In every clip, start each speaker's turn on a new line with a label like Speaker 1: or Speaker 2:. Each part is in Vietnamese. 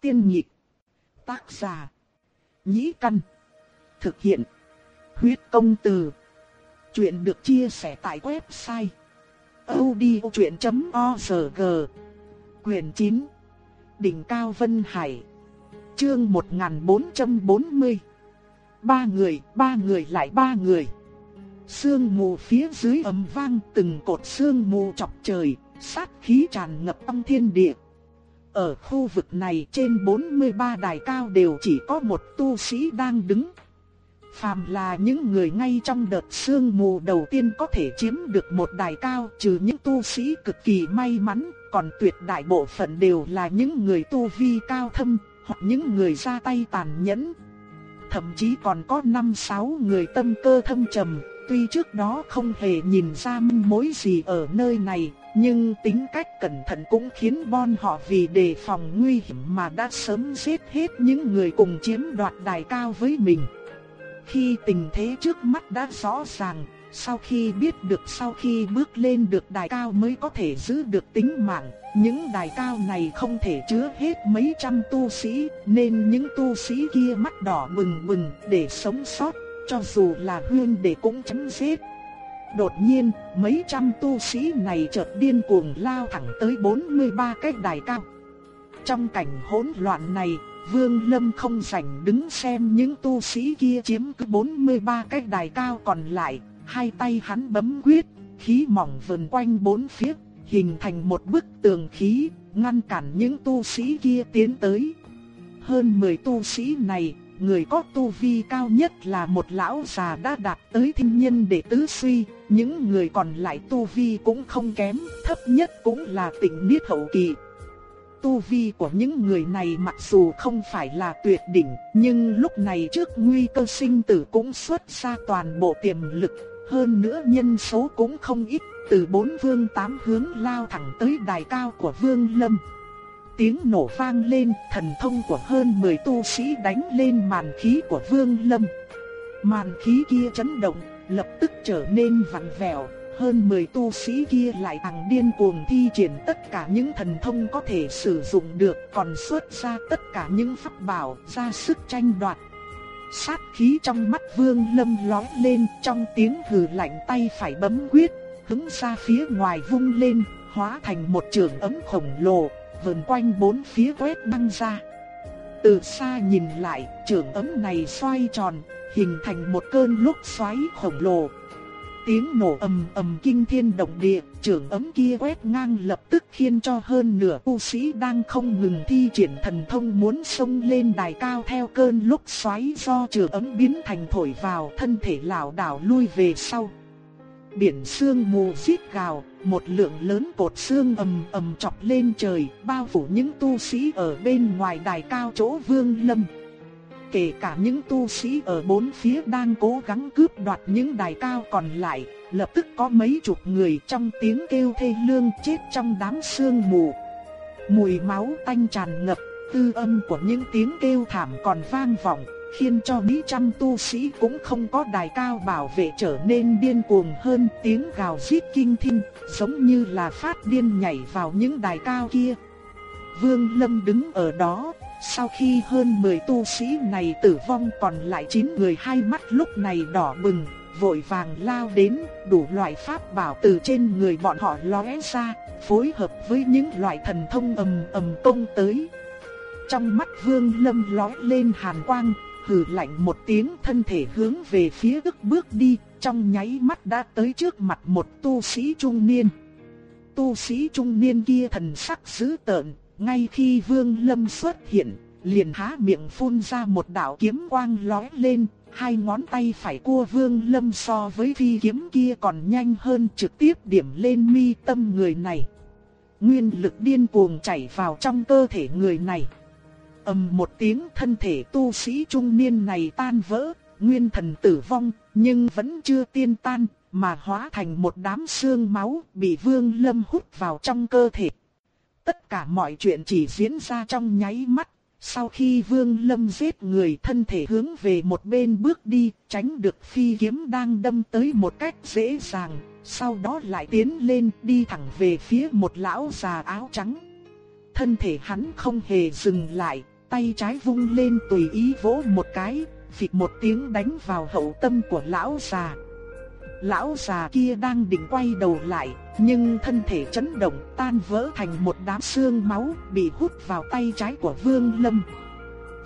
Speaker 1: Tiên nhịp. Tác giả. Nhĩ căn. Thực hiện. Huyết công từ. Chuyện được chia sẻ tại website. odchuyện.org Quyền 9. Đỉnh Cao Vân Hải. Chương 1440. Ba người, ba người lại ba người. Sương mù phía dưới ầm vang từng cột sương mù chọc trời, sát khí tràn ngập trong thiên địa. Ở khu vực này trên 43 đài cao đều chỉ có một tu sĩ đang đứng. Phàm là những người ngay trong đợt sương mù đầu tiên có thể chiếm được một đài cao trừ những tu sĩ cực kỳ may mắn, còn tuyệt đại bộ phận đều là những người tu vi cao thâm, hoặc những người ra tay tàn nhẫn. Thậm chí còn có 5-6 người tâm cơ thâm trầm, tuy trước đó không hề nhìn ra mối gì ở nơi này, nhưng tính cách cẩn thận cũng khiến bọn họ vì đề phòng nguy hiểm mà đã sớm giết hết những người cùng chiếm đoạt đài cao với mình. Khi tình thế trước mắt đã rõ ràng, sau khi biết được sau khi bước lên được đài cao mới có thể giữ được tính mạng, những đài cao này không thể chứa hết mấy trăm tu sĩ, nên những tu sĩ kia mắt đỏ bừng bừng để sống sót, cho dù là huyên để cũng chấm giết. Đột nhiên, mấy trăm tu sĩ này chợt điên cuồng lao thẳng tới 43 cái đài cao. Trong cảnh hỗn loạn này, Vương Lâm không rảnh đứng xem những tu sĩ kia chiếm cứ 43 cái đài cao còn lại, hai tay hắn bấm quyết, khí mỏng vần quanh bốn phía, hình thành một bức tường khí, ngăn cản những tu sĩ kia tiến tới. Hơn 10 tu sĩ này, người có tu vi cao nhất là một lão già đã đạt tới thiên nhân đệ tứ suy, những người còn lại tu vi cũng không kém, thấp nhất cũng là tịnh niết hậu kỳ. Tu vi của những người này mặc dù không phải là tuyệt đỉnh, nhưng lúc này trước nguy cơ sinh tử cũng xuất ra toàn bộ tiềm lực, hơn nữa nhân số cũng không ít, từ bốn phương tám hướng lao thẳng tới đài cao của Vương Lâm. Tiếng nổ vang lên, thần thông của hơn 10 tu sĩ đánh lên màn khí của Vương Lâm. Màn khí kia chấn động, lập tức trở nên vặn vẹo, hơn 10 tu sĩ kia lại càng điên cuồng thi triển tất cả những thần thông có thể sử dụng được, còn xuất ra tất cả những pháp bảo ra sức tranh đoạt. Sát khí trong mắt Vương Lâm lóe lên, trong tiếng hừ lạnh tay phải bấm quyết, hướng ra phía ngoài vung lên, hóa thành một trường ấm khổng lồ, vườn quanh bốn phía quét băng ra. Từ xa nhìn lại, trường ấm này xoay tròn, hình thành một cơn lốc xoáy khổng lồ. Tiếng nổ ầm ầm kinh thiên động địa, trường ấm kia quét ngang lập tức khiến cho hơn nửa tu sĩ đang không ngừng thi triển thần thông muốn xông lên đài cao theo cơn lốc xoáy do trường ấm biến thành thổi vào thân thể lão đảo lui về sau. Biển sương mù xít gào, một lượng lớn cột xương ầm ầm chọc lên trời, bao phủ những tu sĩ ở bên ngoài đài cao chỗ Vương Lâm. Kể cả những tu sĩ ở bốn phía đang cố gắng cướp đoạt những đài cao còn lại, lập tức có mấy chục người trong tiếng kêu thê lương chết trong đám sương mù. Mùi máu tanh tràn ngập, tư âm của những tiếng kêu thảm còn vang vọng, khiến cho mấy trăm tu sĩ cũng không có đài cao bảo vệ trở nên điên cuồng hơn tiếng gào rít kinh thiên, giống như là phát điên nhảy vào những đài cao kia. Vương Lâm đứng ở đó, sau khi hơn 10 tu sĩ này tử vong còn lại 9 người hai mắt lúc này đỏ bừng, vội vàng lao đến, đủ loại pháp bảo từ trên người bọn họ lóe ra, phối hợp với những loại thần thông ầm ầm công tới. Trong mắt Vương Lâm lóe lên hàn quang, hừ lạnh một tiếng thân thể hướng về phía ức bước đi, trong nháy mắt đã tới trước mặt một tu sĩ trung niên. Tu sĩ trung niên kia thần sắc dữ tợn, ngay khi Vương Lâm xuất hiện, liền há miệng phun ra một đạo kiếm quang lóe lên, hai ngón tay phải của Vương Lâm so với phi kiếm kia còn nhanh hơn trực tiếp điểm lên mi tâm người này. Nguyên lực điên cuồng chảy vào trong cơ thể người này ầm một tiếng thân thể tu sĩ trung niên này tan vỡ, nguyên thần tử vong, nhưng vẫn chưa tiên tan, mà hóa thành một đám xương máu bị vương lâm hút vào trong cơ thể. Tất cả mọi chuyện chỉ diễn ra trong nháy mắt, sau khi vương lâm giết người thân thể hướng về một bên bước đi, tránh được phi kiếm đang đâm tới một cách dễ dàng, sau đó lại tiến lên đi thẳng về phía một lão già áo trắng thân thể hắn không hề dừng lại, tay trái vung lên tùy ý vỗ một cái, phịch một tiếng đánh vào hậu tâm của lão già. Lão già kia đang định quay đầu lại, nhưng thân thể chấn động tan vỡ thành một đám xương máu bị hút vào tay trái của Vương Lâm.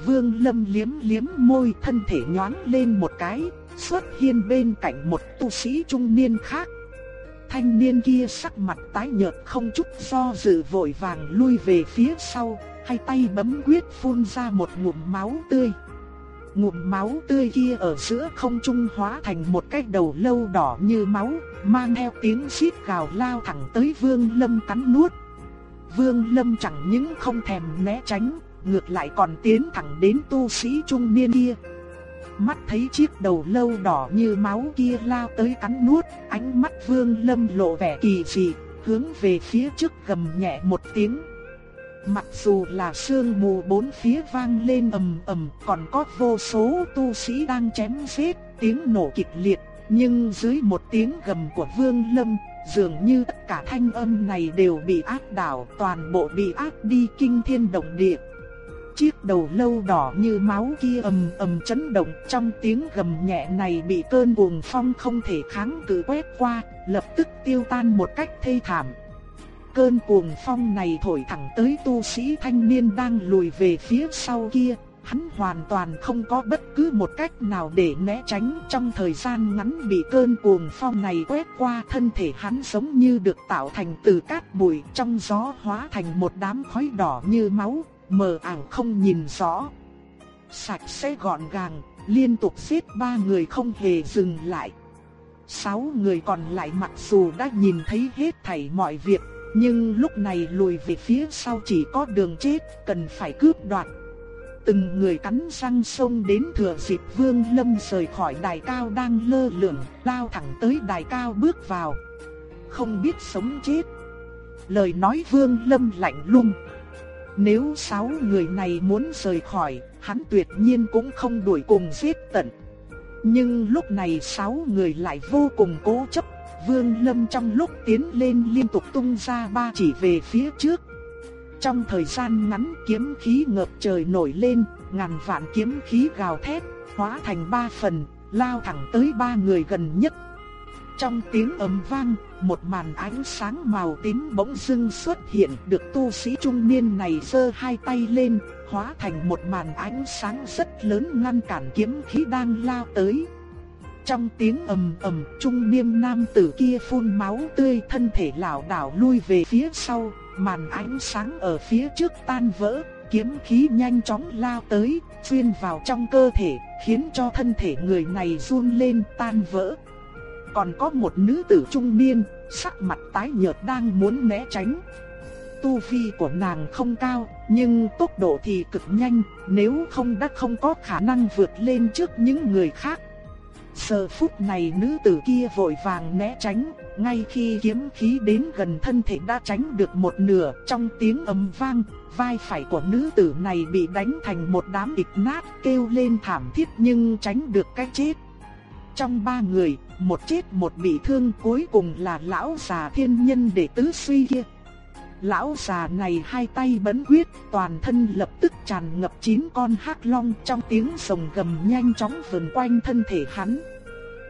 Speaker 1: Vương Lâm liếm liếm môi thân thể nhoáng lên một cái, xuất hiện bên cạnh một tu sĩ trung niên khác. Thanh niên kia sắc mặt tái nhợt không chút do dự vội vàng lui về phía sau, hai tay bấm quyết phun ra một ngụm máu tươi. Ngụm máu tươi kia ở giữa không trung hóa thành một cái đầu lâu đỏ như máu, mang theo tiếng xít gào lao thẳng tới Vương Lâm cắn nuốt. Vương Lâm chẳng những không thèm né tránh, ngược lại còn tiến thẳng đến tu sĩ trung niên kia. Mắt thấy chiếc đầu lâu đỏ như máu kia lao tới cắn nuốt, ánh mắt Vương Lâm lộ vẻ kỳ dị, hướng về phía trước gầm nhẹ một tiếng. Mặc dù là sương mù bốn phía vang lên ầm ầm, còn có vô số tu sĩ đang chém giết, tiếng nổ kịch liệt, nhưng dưới một tiếng gầm của Vương Lâm, dường như tất cả thanh âm này đều bị áp đảo, toàn bộ bị áp đi kinh thiên động địa. Chiếc đầu lâu đỏ như máu kia ầm ầm chấn động trong tiếng gầm nhẹ này bị cơn cuồng phong không thể kháng cự quét qua, lập tức tiêu tan một cách thê thảm. Cơn cuồng phong này thổi thẳng tới tu sĩ thanh niên đang lùi về phía sau kia, hắn hoàn toàn không có bất cứ một cách nào để né tránh trong thời gian ngắn bị cơn cuồng phong này quét qua thân thể hắn giống như được tạo thành từ cát bụi trong gió hóa thành một đám khói đỏ như máu, mờ ảo không nhìn rõ. Sạch sẽ gọn gàng, liên tục giết ba người không hề dừng lại. Sáu người còn lại mặc dù đã nhìn thấy hết thảy mọi việc, nhưng lúc này lùi về phía sau chỉ có đường chết, cần phải cướp đoạt. Từng người cắn răng xông đến thừa dịp Vương Lâm rời khỏi đài cao đang lơ lửng, lao thẳng tới đài cao bước vào. Không biết sống chết. Lời nói Vương Lâm lạnh lùng. Nếu sáu người này muốn rời khỏi, hắn tuyệt nhiên cũng không đuổi cùng giết tận. Nhưng lúc này sáu người lại vô cùng cố chấp, Vương Lâm trong lúc tiến lên liên tục tung ra ba chỉ về phía trước. Trong thời gian ngắn kiếm khí ngập trời nổi lên, ngàn vạn kiếm khí gào thét, hóa thành ba phần, lao thẳng tới ba người gần nhất. Trong tiếng ầm vang, một màn ánh sáng màu tím bỗng dưng xuất hiện được tu sĩ trung niên này giơ hai tay lên, hóa thành một màn ánh sáng rất lớn ngăn cản kiếm khí đang lao tới. Trong tiếng ầm ầm, trung niên nam tử kia phun máu tươi, thân thể lảo đảo lui về phía sau, màn ánh sáng ở phía trước tan vỡ, kiếm khí nhanh chóng lao tới, xuyên vào trong cơ thể, khiến cho thân thể người này run lên tan vỡ. Còn có một nữ tử trung niên, sắc mặt tái nhợt đang muốn né tránh. Tu vi của nàng không cao, nhưng tốc độ thì cực nhanh, nếu không đã không có khả năng vượt lên trước những người khác. Giờ phút này nữ tử kia vội vàng né tránh, ngay khi kiếm khí đến gần thân thể đã tránh được một nửa, trong tiếng ầm vang, vai phải của nữ tử này bị đánh thành một đám thịt nát, kêu lên thảm thiết nhưng tránh được cái chết. Trong ba người, một chết một bị thương cuối cùng là lão già thiên nhân đệ tứ suy kia. Lão già này hai tay bấn quyết, toàn thân lập tức tràn ngập chín con hắc long trong tiếng sồng gầm nhanh chóng vần quanh thân thể hắn.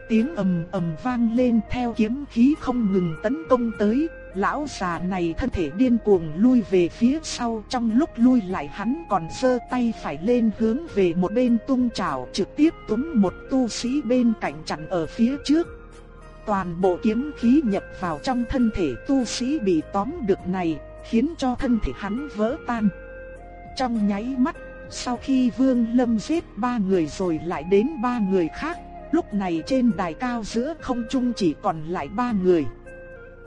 Speaker 1: Tiếng ầm ầm vang lên theo kiếm khí không ngừng tấn công tới, lão già này thân thể điên cuồng lui về phía sau trong lúc lui lại hắn còn sơ tay phải lên hướng về một bên tung chảo trực tiếp túm một tu sĩ bên cạnh chặn ở phía trước. Toàn bộ kiếm khí nhập vào trong thân thể tu sĩ bị tóm được này, khiến cho thân thể hắn vỡ tan. Trong nháy mắt, sau khi Vương Lâm giết ba người rồi lại đến ba người khác, lúc này trên đài cao giữa không trung chỉ còn lại ba người.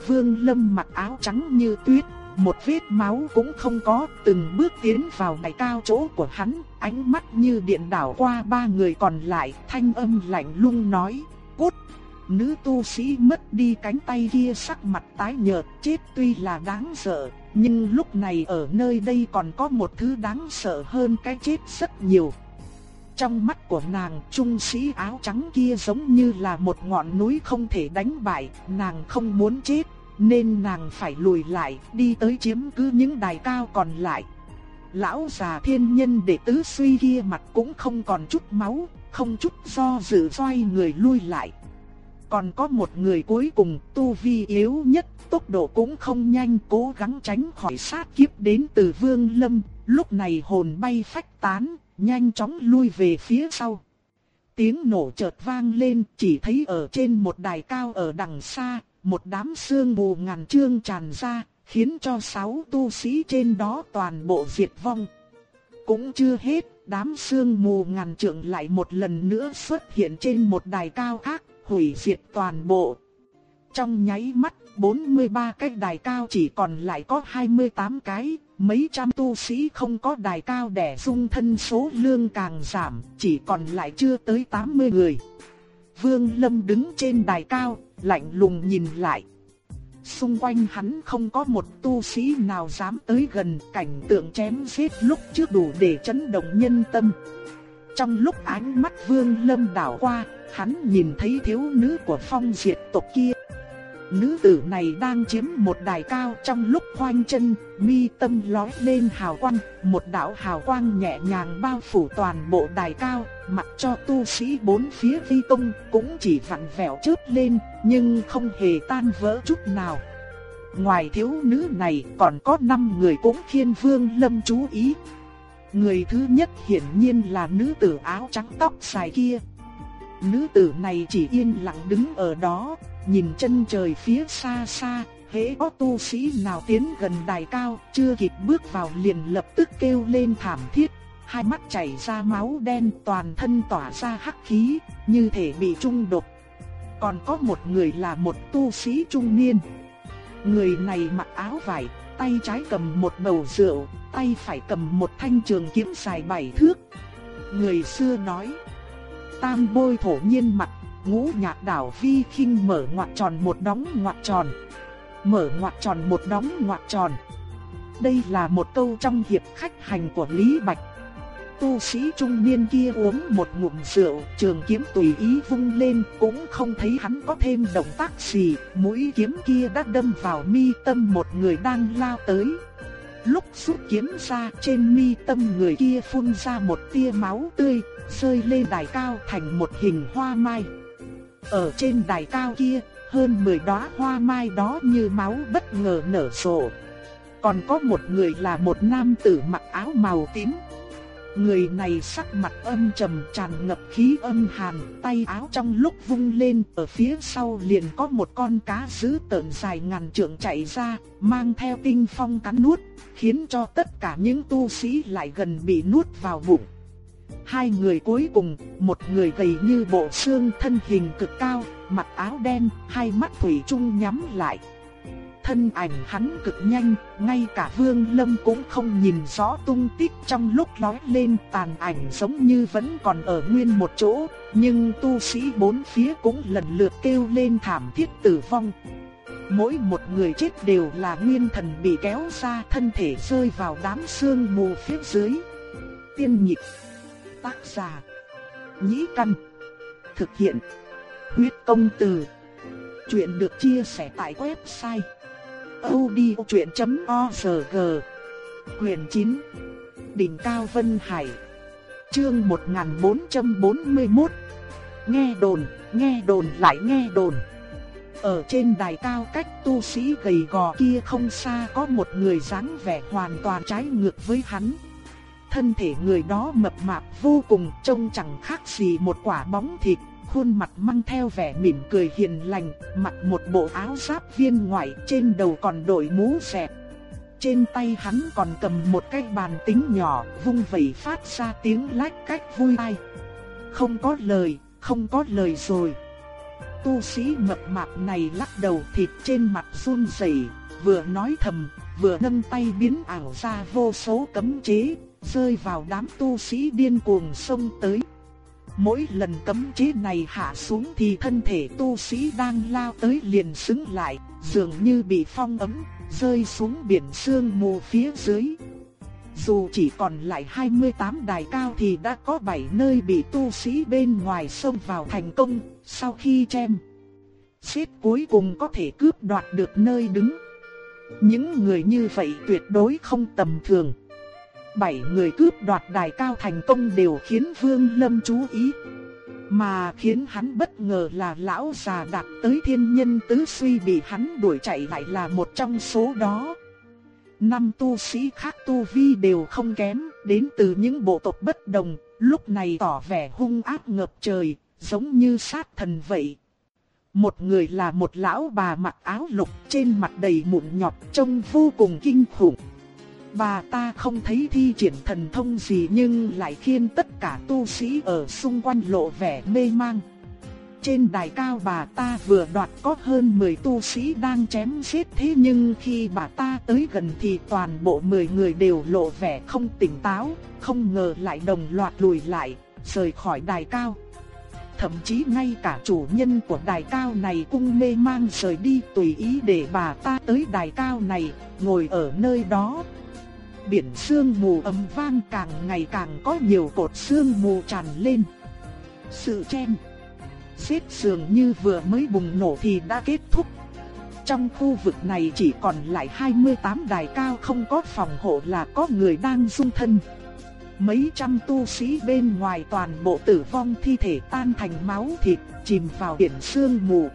Speaker 1: Vương Lâm mặc áo trắng như tuyết, một vết máu cũng không có, từng bước tiến vào đài cao chỗ của hắn, ánh mắt như điện đảo qua ba người còn lại, thanh âm lạnh lùng nói. Nữ tu sĩ mất đi cánh tay kia sắc mặt tái nhợt, chết tuy là đáng sợ, nhưng lúc này ở nơi đây còn có một thứ đáng sợ hơn cái chết rất nhiều. Trong mắt của nàng, trung sĩ áo trắng kia giống như là một ngọn núi không thể đánh bại, nàng không muốn chết, nên nàng phải lùi lại, đi tới chiếm cứ những đài cao còn lại. Lão già thiên nhân đệ tứ suy kia mặt cũng không còn chút máu, không chút do dự xoay người lui lại. Còn có một người cuối cùng tu vi yếu nhất, tốc độ cũng không nhanh cố gắng tránh khỏi sát kiếp đến từ vương lâm, lúc này hồn bay phách tán, nhanh chóng lui về phía sau. Tiếng nổ chợt vang lên, chỉ thấy ở trên một đài cao ở đằng xa, một đám sương mù ngàn trương tràn ra, khiến cho sáu tu sĩ trên đó toàn bộ diệt vong. Cũng chưa hết, đám sương mù ngàn trượng lại một lần nữa xuất hiện trên một đài cao khác, hủy diệt toàn bộ. Trong nháy mắt, 43 cái đài cao chỉ còn lại có 28 cái, mấy trăm tu sĩ không có đài cao để dung thân số lương càng giảm, chỉ còn lại chưa tới 80 người. Vương Lâm đứng trên đài cao, lạnh lùng nhìn lại. Xung quanh hắn không có một tu sĩ nào dám tới gần cảnh tượng chém giết lúc trước đủ để chấn động nhân tâm. Trong lúc ánh mắt Vương Lâm đảo qua, hắn nhìn thấy thiếu nữ của phong diệt tộc kia. Nữ tử này đang chiếm một đài cao trong lúc khoanh chân, mi tâm lói lên hào quang, một đạo hào quang nhẹ nhàng bao phủ toàn bộ đài cao, mặc cho tu sĩ bốn phía vi công cũng chỉ vặn vẹo chớp lên, nhưng không hề tan vỡ chút nào. Ngoài thiếu nữ này còn có năm người cũng khiên vương lâm chú ý. Người thứ nhất hiển nhiên là nữ tử áo trắng tóc dài kia. Nữ tử này chỉ yên lặng đứng ở đó, nhìn chân trời phía xa xa, hễ có tu sĩ nào tiến gần đài cao, chưa kịp bước vào liền lập tức kêu lên thảm thiết, hai mắt chảy ra máu đen, toàn thân tỏa ra hắc khí, như thể bị trung độc. Còn có một người là một tu sĩ trung niên. Người này mặc áo vải, tay trái cầm một bầu rượu, tay phải cầm một thanh trường kiếm dài bảy thước. Người xưa nói, tam bôi thổ nhiên mặt ngũ nhạc đảo vi khinh mở ngoặt tròn một đóng ngoặt tròn. Mở ngoặt tròn một đóng ngoặt tròn. Đây là một câu trong hiệp khách hành của Lý Bạch. Tu sĩ trung niên kia uống một ngụm rượu, trường kiếm tùy ý vung lên, cũng không thấy hắn có thêm động tác gì, mũi kiếm kia đã đâm vào mi tâm một người đang lao tới. Lúc rút kiếm ra, trên mi tâm người kia phun ra một tia máu tươi, rơi lên đài cao thành một hình hoa mai. Ở trên đài cao kia, hơn 10 đóa hoa mai đó như máu bất ngờ nở rộ. Còn có một người là một nam tử mặc áo màu tím. Người này sắc mặt âm trầm tràn ngập khí âm hàn, tay áo trong lúc vung lên, ở phía sau liền có một con cá dữ tợn dài ngàn trượng chạy ra, mang theo tinh phong cắn nuốt, khiến cho tất cả những tu sĩ lại gần bị nuốt vào bụng. Hai người cuối cùng, một người gầy như bộ xương thân hình cực cao, mặc áo đen, hai mắt thủy chung nhắm lại. Thân ảnh hắn cực nhanh, ngay cả Vương Lâm cũng không nhìn rõ tung tích trong lúc lói lên tàn ảnh giống như vẫn còn ở nguyên một chỗ, nhưng tu sĩ bốn phía cũng lần lượt kêu lên thảm thiết tử vong. Mỗi một người chết đều là nguyên thần bị kéo ra thân thể rơi vào đám xương mù phía dưới. Tiên nhịp Tác giả. Nhĩ Căn. Thực hiện. Huyết công từ. Chuyện được chia sẻ tại website. odchuyện.org Quyền 9. Đỉnh Cao Vân Hải. Chương 1441. Nghe đồn, nghe đồn lại nghe đồn. Ở trên đài cao cách tu sĩ gầy gò kia không xa có một người dáng vẻ hoàn toàn trái ngược với hắn. Thân thể người đó mập mạp vô cùng trông chẳng khác gì một quả bóng thịt, khuôn mặt mang theo vẻ mỉm cười hiền lành, mặc một bộ áo giáp viên ngoại trên đầu còn đội mũ xẹp. Trên tay hắn còn cầm một cái bàn tính nhỏ, vung vẩy phát ra tiếng lách cách vui tai. Không có lời, không có lời rồi. Tu sĩ mập mạp này lắc đầu thịt trên mặt run rẩy, vừa nói thầm, vừa nâng tay biến ảo ra vô số cấm chế, rơi vào đám tu sĩ điên cuồng xông tới. Mỗi lần cấm chế này hạ xuống thì thân thể tu sĩ đang lao tới liền xứng lại, dường như bị phong ấm, rơi xuống biển sương mù phía dưới. Dù chỉ còn lại 28 đài cao thì đã có 7 nơi bị tu sĩ bên ngoài xông vào thành công, sau khi chém xếp cuối cùng có thể cướp đoạt được nơi đứng. Những người như vậy tuyệt đối không tầm thường. Bảy người cướp đoạt đài cao thành công đều khiến Vương Lâm chú ý. Mà khiến hắn bất ngờ là lão già đạt tới thiên nhân tứ suy bị hắn đuổi chạy lại là một trong số đó. Năm tu sĩ khác tu vi đều không kém, đến từ những bộ tộc bất đồng, lúc này tỏ vẻ hung ác ngập trời, giống như sát thần vậy. Một người là một lão bà mặc áo lục trên mặt đầy mụn nhọt trông vô cùng kinh khủng. Bà ta không thấy thi triển thần thông gì nhưng lại khiến tất cả tu sĩ ở xung quanh lộ vẻ mê mang. Trên đài cao bà ta vừa đoạt có hơn 10 tu sĩ đang chém giết thế nhưng khi bà ta tới gần thì toàn bộ 10 người đều lộ vẻ không tỉnh táo, không ngờ lại đồng loạt lùi lại, rời khỏi đài cao. Thậm chí ngay cả chủ nhân của đài cao này cũng mê mang rời đi tùy ý để bà ta tới đài cao này, ngồi ở nơi đó. Biển sương mù ầm vang càng ngày càng có nhiều cột sương mù tràn lên. Sự chen xếp sườn như vừa mới bùng nổ thì đã kết thúc. Trong khu vực này chỉ còn lại 28 đài cao không có phòng hộ là có người đang dung thân. Mấy trăm tu sĩ bên ngoài toàn bộ tử vong thi thể tan thành máu thịt, chìm vào biển sương mù.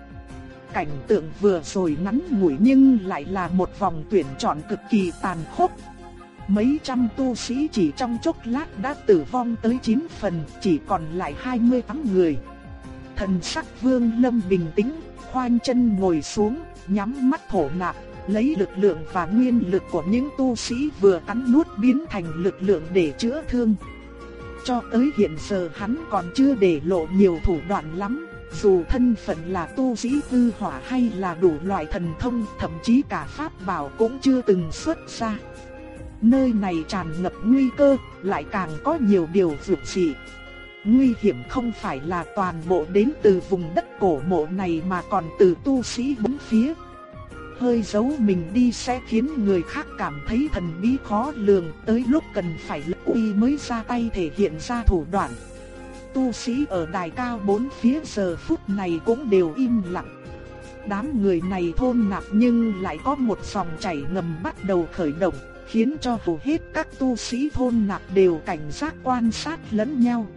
Speaker 1: Cảnh tượng vừa rồi ngắn ngủi nhưng lại là một vòng tuyển chọn cực kỳ tàn khốc. Mấy trăm tu sĩ chỉ trong chốc lát đã tử vong tới 9 phần, chỉ còn lại 28 người. Thần sắc vương lâm bình tĩnh, khoanh chân ngồi xuống, nhắm mắt thổ nạp, lấy lực lượng và nguyên lực của những tu sĩ vừa cắn nuốt biến thành lực lượng để chữa thương. Cho tới hiện giờ hắn còn chưa để lộ nhiều thủ đoạn lắm, dù thân phận là tu sĩ tư hỏa hay là đủ loại thần thông, thậm chí cả pháp bảo cũng chưa từng xuất ra. Nơi này tràn ngập nguy cơ, lại càng có nhiều điều vượt dị. Nguy hiểm không phải là toàn bộ đến từ vùng đất cổ mộ này mà còn từ tu sĩ bốn phía. Hơi giấu mình đi sẽ khiến người khác cảm thấy thần bí khó lường tới lúc cần phải lực uy mới ra tay thể hiện ra thủ đoạn. Tu sĩ ở đài cao bốn phía giờ phút này cũng đều im lặng. Đám người này thôn nạp nhưng lại có một dòng chảy ngầm bắt đầu khởi động, khiến cho hầu hết các tu sĩ thôn nạp đều cảnh giác quan sát lẫn nhau.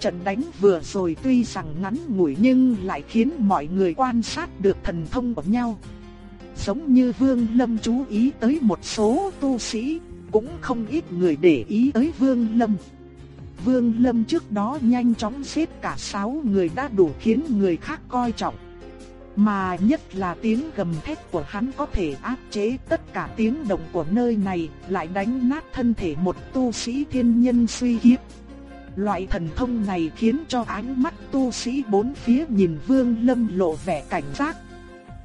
Speaker 1: Trận đánh vừa rồi tuy rằng ngắn ngủi nhưng lại khiến mọi người quan sát được thần thông của nhau. Giống như Vương Lâm chú ý tới một số tu sĩ, cũng không ít người để ý tới Vương Lâm. Vương Lâm trước đó nhanh chóng xếp cả 6 người đã đủ khiến người khác coi trọng. Mà nhất là tiếng gầm thét của hắn có thể áp chế tất cả tiếng động của nơi này, lại đánh nát thân thể một tu sĩ thiên nhân suy hiếp. Loại thần thông này khiến cho ánh mắt tu sĩ bốn phía nhìn Vương Lâm lộ vẻ cảnh giác.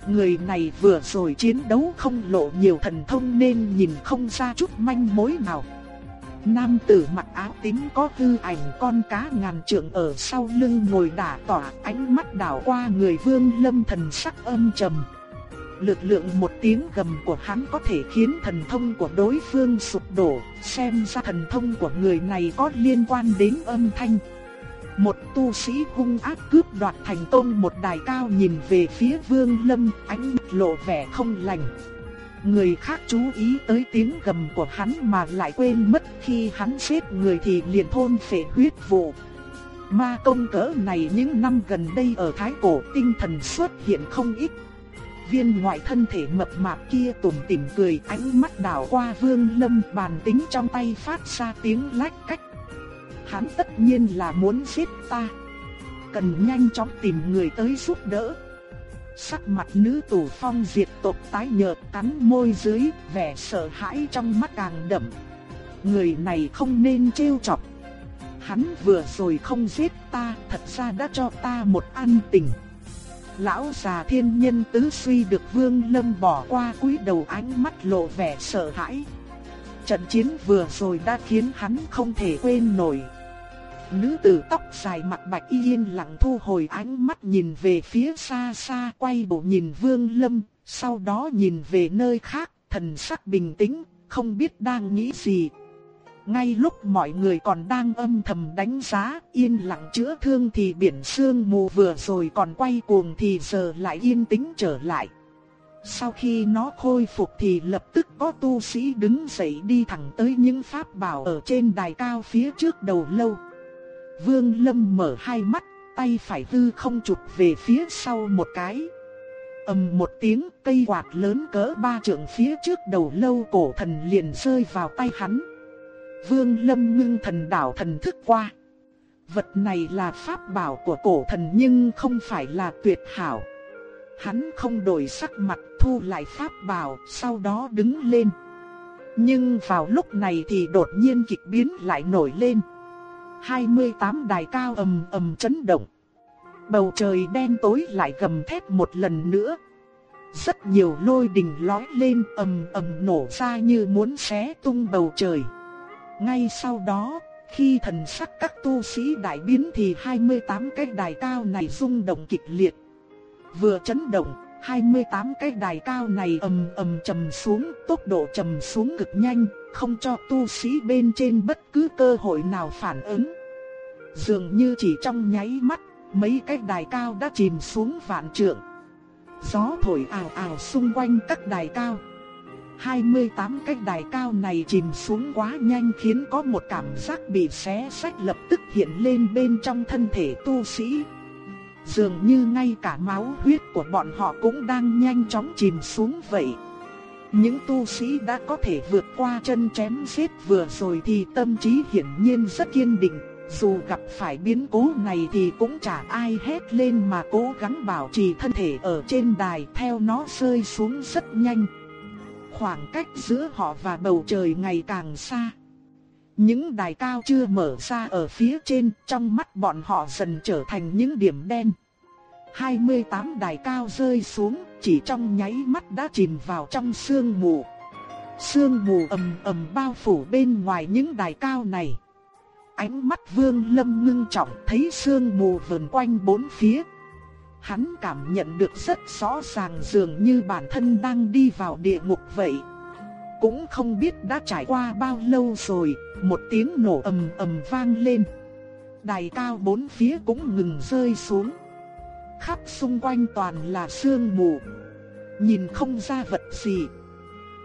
Speaker 1: Người này vừa rồi chiến đấu không lộ nhiều thần thông nên nhìn không ra chút manh mối nào. Nam tử mặc áo tím có hư ảnh con cá ngàn trượng ở sau lưng ngồi đả tỏa ánh mắt đảo qua người Vương Lâm thần sắc âm trầm lực lượng một tiếng gầm của hắn có thể khiến thần thông của đối phương sụp đổ, xem ra thần thông của người này có liên quan đến âm thanh. Một tu sĩ hung ác cướp đoạt thành tôn một đài cao nhìn về phía vương lâm, ánh mắt lộ vẻ không lành. Người khác chú ý tới tiếng gầm của hắn mà lại quên mất khi hắn xếp người thì liền thôn phệ huyết vụ. Ma công cỡ này những năm gần đây ở Thái Cổ tinh thần xuất hiện không ít viên ngoại thân thể mập mạp kia tủm tỉm cười, ánh mắt đảo qua vương lâm, bàn tính trong tay phát ra tiếng lách cách. Hắn tất nhiên là muốn giết ta. Cần nhanh chóng tìm người tới giúp đỡ. Sắc mặt nữ tù phong diệt tộc tái nhợt cắn môi dưới, vẻ sợ hãi trong mắt càng đậm. Người này không nên trêu chọc. Hắn vừa rồi không giết ta, thật ra đã cho ta một an tình lão già thiên nhân tứ suy được Vương Lâm bỏ qua cúi đầu ánh mắt lộ vẻ sợ hãi. Trận chiến vừa rồi đã khiến hắn không thể quên nổi. Nữ tử tóc dài mặt bạch yên lặng thu hồi ánh mắt nhìn về phía xa xa quay bộ nhìn Vương Lâm, sau đó nhìn về nơi khác, thần sắc bình tĩnh, không biết đang nghĩ gì. Ngay lúc mọi người còn đang âm thầm đánh giá, yên lặng chữa thương thì biển sương mù vừa rồi còn quay cuồng thì giờ lại yên tĩnh trở lại. Sau khi nó khôi phục thì lập tức có tu sĩ đứng dậy đi thẳng tới những pháp bảo ở trên đài cao phía trước đầu lâu. Vương Lâm mở hai mắt, tay phải hư không chụp về phía sau một cái. ầm một tiếng cây quạt lớn cỡ ba trượng phía trước đầu lâu cổ thần liền rơi vào tay hắn. Vương Lâm ngưng thần đảo thần thức qua. Vật này là pháp bảo của cổ thần nhưng không phải là tuyệt hảo. Hắn không đổi sắc mặt thu lại pháp bảo, sau đó đứng lên. Nhưng vào lúc này thì đột nhiên kịch biến lại nổi lên. 28 đài cao ầm ầm chấn động. Bầu trời đen tối lại gầm thét một lần nữa. Rất nhiều lôi đình lói lên ầm ầm nổ ra như muốn xé tung bầu trời. Ngay sau đó, khi thần sắc các tu sĩ đại biến thì 28 cái đài cao này rung động kịch liệt. Vừa chấn động, 28 cái đài cao này ầm ầm trầm xuống, tốc độ trầm xuống cực nhanh, không cho tu sĩ bên trên bất cứ cơ hội nào phản ứng. Dường như chỉ trong nháy mắt, mấy cái đài cao đã chìm xuống vạn trượng. Gió thổi ào ào xung quanh các đài cao. 28 cái đài cao này chìm xuống quá nhanh khiến có một cảm giác bị xé sách lập tức hiện lên bên trong thân thể tu sĩ. Dường như ngay cả máu huyết của bọn họ cũng đang nhanh chóng chìm xuống vậy. Những tu sĩ đã có thể vượt qua chân chém giết vừa rồi thì tâm trí hiển nhiên rất kiên định, dù gặp phải biến cố này thì cũng chả ai hét lên mà cố gắng bảo trì thân thể ở trên đài theo nó rơi xuống rất nhanh. Khoảng cách giữa họ và bầu trời ngày càng xa. Những đài cao chưa mở ra ở phía trên, trong mắt bọn họ dần trở thành những điểm đen. 28 đài cao rơi xuống, chỉ trong nháy mắt đã chìm vào trong sương mù. Sương mù ầm ầm bao phủ bên ngoài những đài cao này. Ánh mắt Vương Lâm ngưng trọng, thấy sương mù vờn quanh bốn phía. Hắn cảm nhận được rất rõ ràng dường như bản thân đang đi vào địa ngục vậy. Cũng không biết đã trải qua bao lâu rồi, một tiếng nổ ầm ầm vang lên. Đài cao bốn phía cũng ngừng rơi xuống. Khắp xung quanh toàn là sương mù. Nhìn không ra vật gì.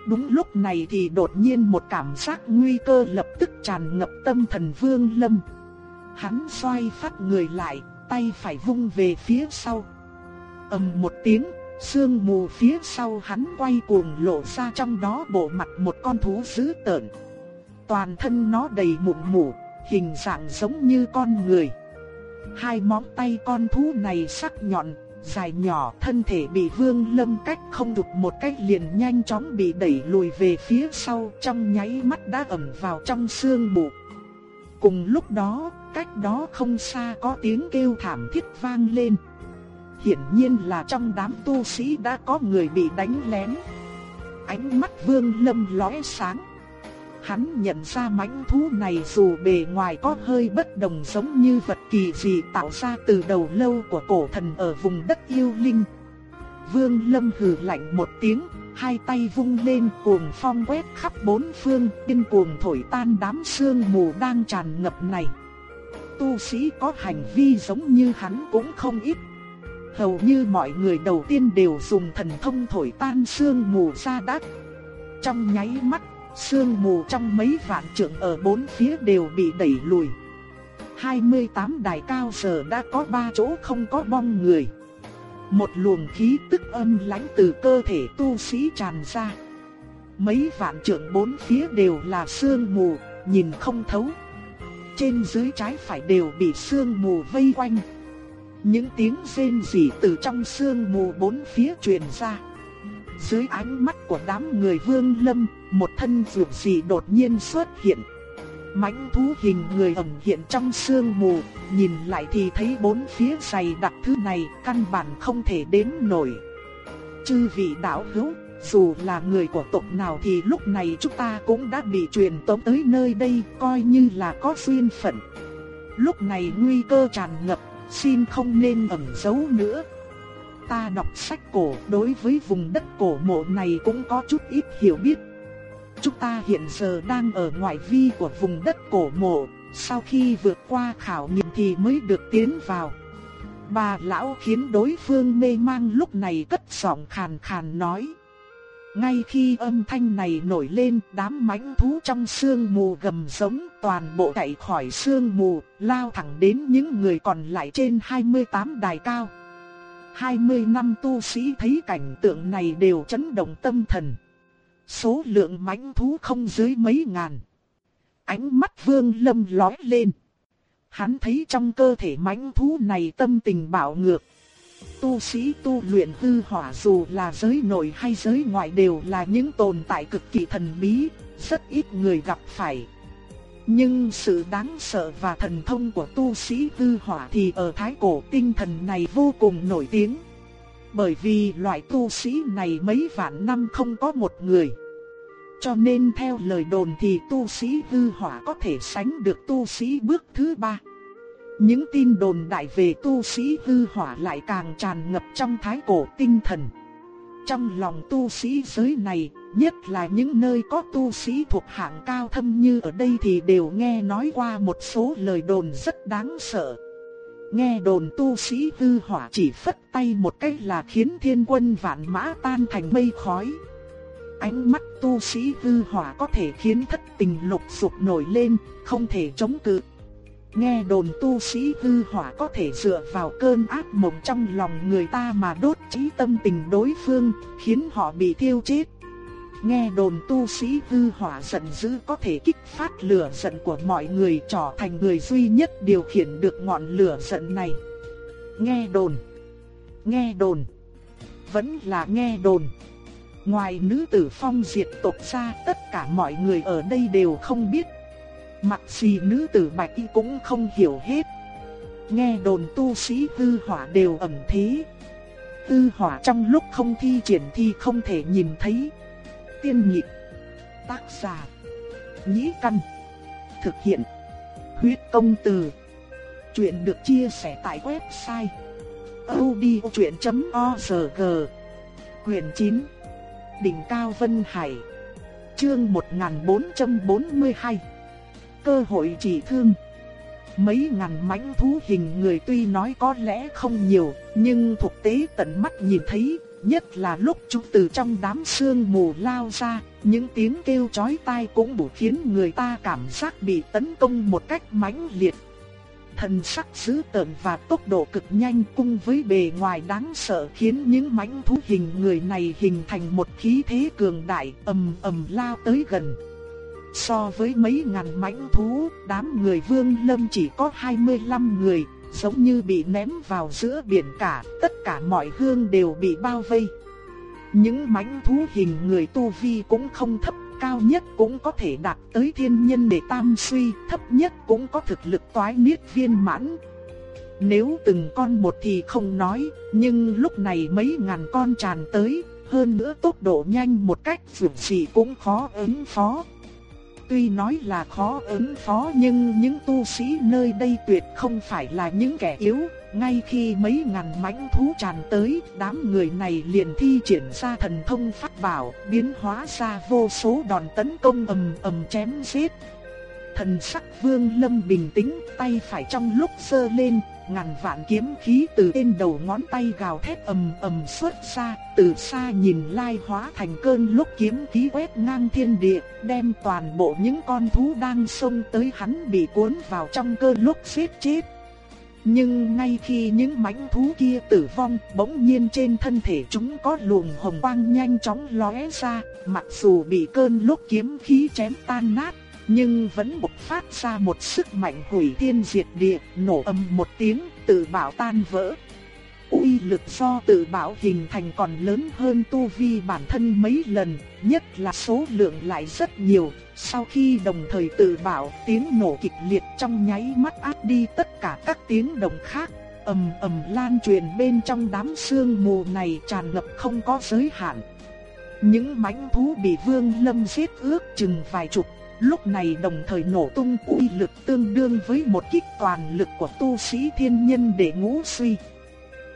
Speaker 1: Đúng lúc này thì đột nhiên một cảm giác nguy cơ lập tức tràn ngập tâm thần Vương Lâm. Hắn xoay phát người lại, tay phải vung về phía sau. ầm một tiếng, sương mù phía sau hắn quay cuồng lộ ra trong đó bộ mặt một con thú dữ tợn. Toàn thân nó đầy mụn mủ, hình dạng giống như con người. Hai móng tay con thú này sắc nhọn, dài nhỏ, thân thể bị Vương Lâm cách không đục một cách liền nhanh chóng bị đẩy lùi về phía sau, trong nháy mắt đã ẩm vào trong xương mù. Cùng lúc đó, cách đó không xa có tiếng kêu thảm thiết vang lên. Hiển nhiên là trong đám tu sĩ đã có người bị đánh lén. Ánh mắt Vương Lâm lóe sáng. Hắn nhận ra mãnh thú này dù bề ngoài có hơi bất đồng giống như vật kỳ dị tạo ra từ đầu lâu của cổ thần ở vùng đất yêu linh. Vương Lâm hừ lạnh một tiếng, hai tay vung lên cuồng phong quét khắp bốn phương, điên cuồng thổi tan đám sương mù đang tràn ngập này. Tu sĩ có hành vi giống như hắn cũng không ít. Hầu như mọi người đầu tiên đều dùng thần thông thổi tan sương mù ra đất. Trong nháy mắt Sương mù trong mấy vạn trượng ở bốn phía đều bị đẩy lùi. 28 đài cao giờ đã có ba chỗ không có bong người. Một luồng khí tức âm lãnh từ cơ thể tu sĩ tràn ra. Mấy vạn trượng bốn phía đều là sương mù, nhìn không thấu. Trên dưới trái phải đều bị sương mù vây quanh. Những tiếng rên rỉ từ trong sương mù bốn phía truyền ra. Dưới ánh mắt của đám người vương lâm, một thân dược gì đột nhiên xuất hiện. mãnh thú hình người ẩn hiện trong sương mù, nhìn lại thì thấy bốn phía dày đặc thứ này căn bản không thể đến nổi. Chư vị đạo hữu, dù là người của tộc nào thì lúc này chúng ta cũng đã bị truyền tống tới nơi đây coi như là có duyên phận. Lúc này nguy cơ tràn ngập, xin không nên ẩn giấu nữa. Ta đọc sách cổ đối với vùng đất cổ mộ này cũng có chút ít hiểu biết. Chúng ta hiện giờ đang ở ngoại vi của vùng đất cổ mộ, sau khi vượt qua khảo nghiệm thì mới được tiến vào. Bà lão khiến đối phương mê mang lúc này cất giọng khàn khàn nói. Ngay khi âm thanh này nổi lên, đám mãnh thú trong sương mù gầm giống toàn bộ chạy khỏi sương mù, lao thẳng đến những người còn lại trên 28 đài cao. 20 năm tu sĩ thấy cảnh tượng này đều chấn động tâm thần. Số lượng mãnh thú không dưới mấy ngàn. Ánh mắt vương lâm lói lên. Hắn thấy trong cơ thể mãnh thú này tâm tình bạo ngược. Tu sĩ tu luyện hư hỏa dù là giới nội hay giới ngoại đều là những tồn tại cực kỳ thần bí, rất ít người gặp phải. Nhưng sự đáng sợ và thần thông của tu sĩ hư hỏa thì ở thái cổ tinh thần này vô cùng nổi tiếng. Bởi vì loại tu sĩ này mấy vạn năm không có một người. Cho nên theo lời đồn thì tu sĩ hư hỏa có thể sánh được tu sĩ bước thứ ba. Những tin đồn đại về tu sĩ hư hỏa lại càng tràn ngập trong thái cổ tinh thần. Trong lòng tu sĩ giới này, nhất là những nơi có tu sĩ thuộc hạng cao thâm như ở đây thì đều nghe nói qua một số lời đồn rất đáng sợ. Nghe đồn tu sĩ hư hỏa chỉ phất tay một cách là khiến thiên quân vạn mã tan thành mây khói. Ánh mắt tu sĩ hư hỏa có thể khiến thất tình lục dục nổi lên, không thể chống cự. Nghe đồn tu sĩ hư hỏa có thể dựa vào cơn ác mộng trong lòng người ta mà đốt trí tâm tình đối phương, khiến họ bị thiêu chết. Nghe đồn tu sĩ hư hỏa giận dữ có thể kích phát lửa giận của mọi người trở thành người duy nhất điều khiển được ngọn lửa giận này. Nghe đồn, nghe đồn, vẫn là nghe đồn. Ngoài nữ tử phong diệt tộc ra tất cả mọi người ở đây đều không biết Mặc gì nữ tử bạch y cũng không hiểu hết. Nghe đồn tu sĩ hư hỏa đều ẩn thế. Tư hỏa trong lúc không thi triển thì không thể nhìn thấy. Tiên nhị Tác giả. Nhĩ căn. Thực hiện. Huyết công từ. Chuyện được chia sẻ tại website. odchuyện.org Quyền 9 Đỉnh Cao Vân Hải Chương 1442 cơ hội trị thương. Mấy ngàn mãnh thú hình người tuy nói có lẽ không nhiều, nhưng thực tế tận mắt nhìn thấy, nhất là lúc chúng từ trong đám sương mù lao ra, những tiếng kêu chói tai cũng đủ khiến người ta cảm giác bị tấn công một cách mãnh liệt. Thần sắc dữ tợn và tốc độ cực nhanh cùng với bề ngoài đáng sợ khiến những mãnh thú hình người này hình thành một khí thế cường đại ầm ầm lao tới gần. So với mấy ngàn mãnh thú, đám người vương lâm chỉ có 25 người, giống như bị ném vào giữa biển cả, tất cả mọi hương đều bị bao vây. Những mãnh thú hình người tu vi cũng không thấp, cao nhất cũng có thể đạt tới thiên nhân để tam suy, thấp nhất cũng có thực lực toái niết viên mãn. Nếu từng con một thì không nói, nhưng lúc này mấy ngàn con tràn tới, hơn nữa tốc độ nhanh một cách phượng dị cũng khó ứng phó. Tuy nói là khó ứng phó nhưng những tu sĩ nơi đây tuyệt không phải là những kẻ yếu. Ngay khi mấy ngàn mãnh thú tràn tới, đám người này liền thi triển ra thần thông pháp bảo, biến hóa ra vô số đòn tấn công ầm ầm chém giết. Thần sắc vương lâm bình tĩnh, tay phải trong lúc sơ lên, ngàn vạn kiếm khí từ trên đầu ngón tay gào thét ầm ầm xuất ra, từ xa nhìn lai hóa thành cơn lúc kiếm khí quét ngang thiên địa, đem toàn bộ những con thú đang xông tới hắn bị cuốn vào trong cơn lúc giết chết. Nhưng ngay khi những mãnh thú kia tử vong, bỗng nhiên trên thân thể chúng có luồng hồng quang nhanh chóng lóe ra, mặc dù bị cơn lúc kiếm khí chém tan nát, nhưng vẫn bộc phát ra một sức mạnh hủy thiên diệt địa, nổ âm một tiếng, tự bảo tan vỡ. Uy lực do tự bảo hình thành còn lớn hơn tu vi bản thân mấy lần, nhất là số lượng lại rất nhiều. Sau khi đồng thời tự bảo, tiếng nổ kịch liệt trong nháy mắt áp đi tất cả các tiếng động khác, ầm ầm lan truyền bên trong đám sương mù này tràn ngập không có giới hạn. Những mãnh thú bị Vương Lâm giết ước chừng vài chục lúc này đồng thời nổ tung uy lực tương đương với một kích toàn lực của tu sĩ thiên nhân để ngũ suy.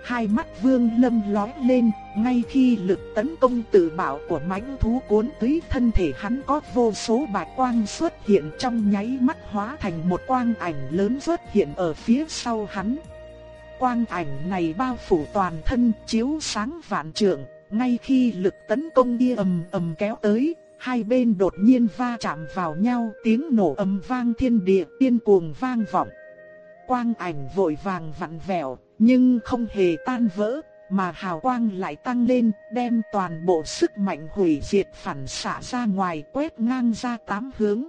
Speaker 1: Hai mắt Vương Lâm lóe lên, ngay khi lực tấn công tự bảo của mãnh thú cuốn tới thân thể hắn có vô số bạch quang xuất hiện trong nháy mắt hóa thành một quang ảnh lớn xuất hiện ở phía sau hắn. Quang ảnh này bao phủ toàn thân chiếu sáng vạn trượng, ngay khi lực tấn công đi ầm ầm kéo tới, hai bên đột nhiên va chạm vào nhau, tiếng nổ ầm vang thiên địa, tiên cuồng vang vọng. Quang ảnh vội vàng vặn vẹo, nhưng không hề tan vỡ, mà hào quang lại tăng lên, đem toàn bộ sức mạnh hủy diệt phản xạ ra ngoài quét ngang ra tám hướng.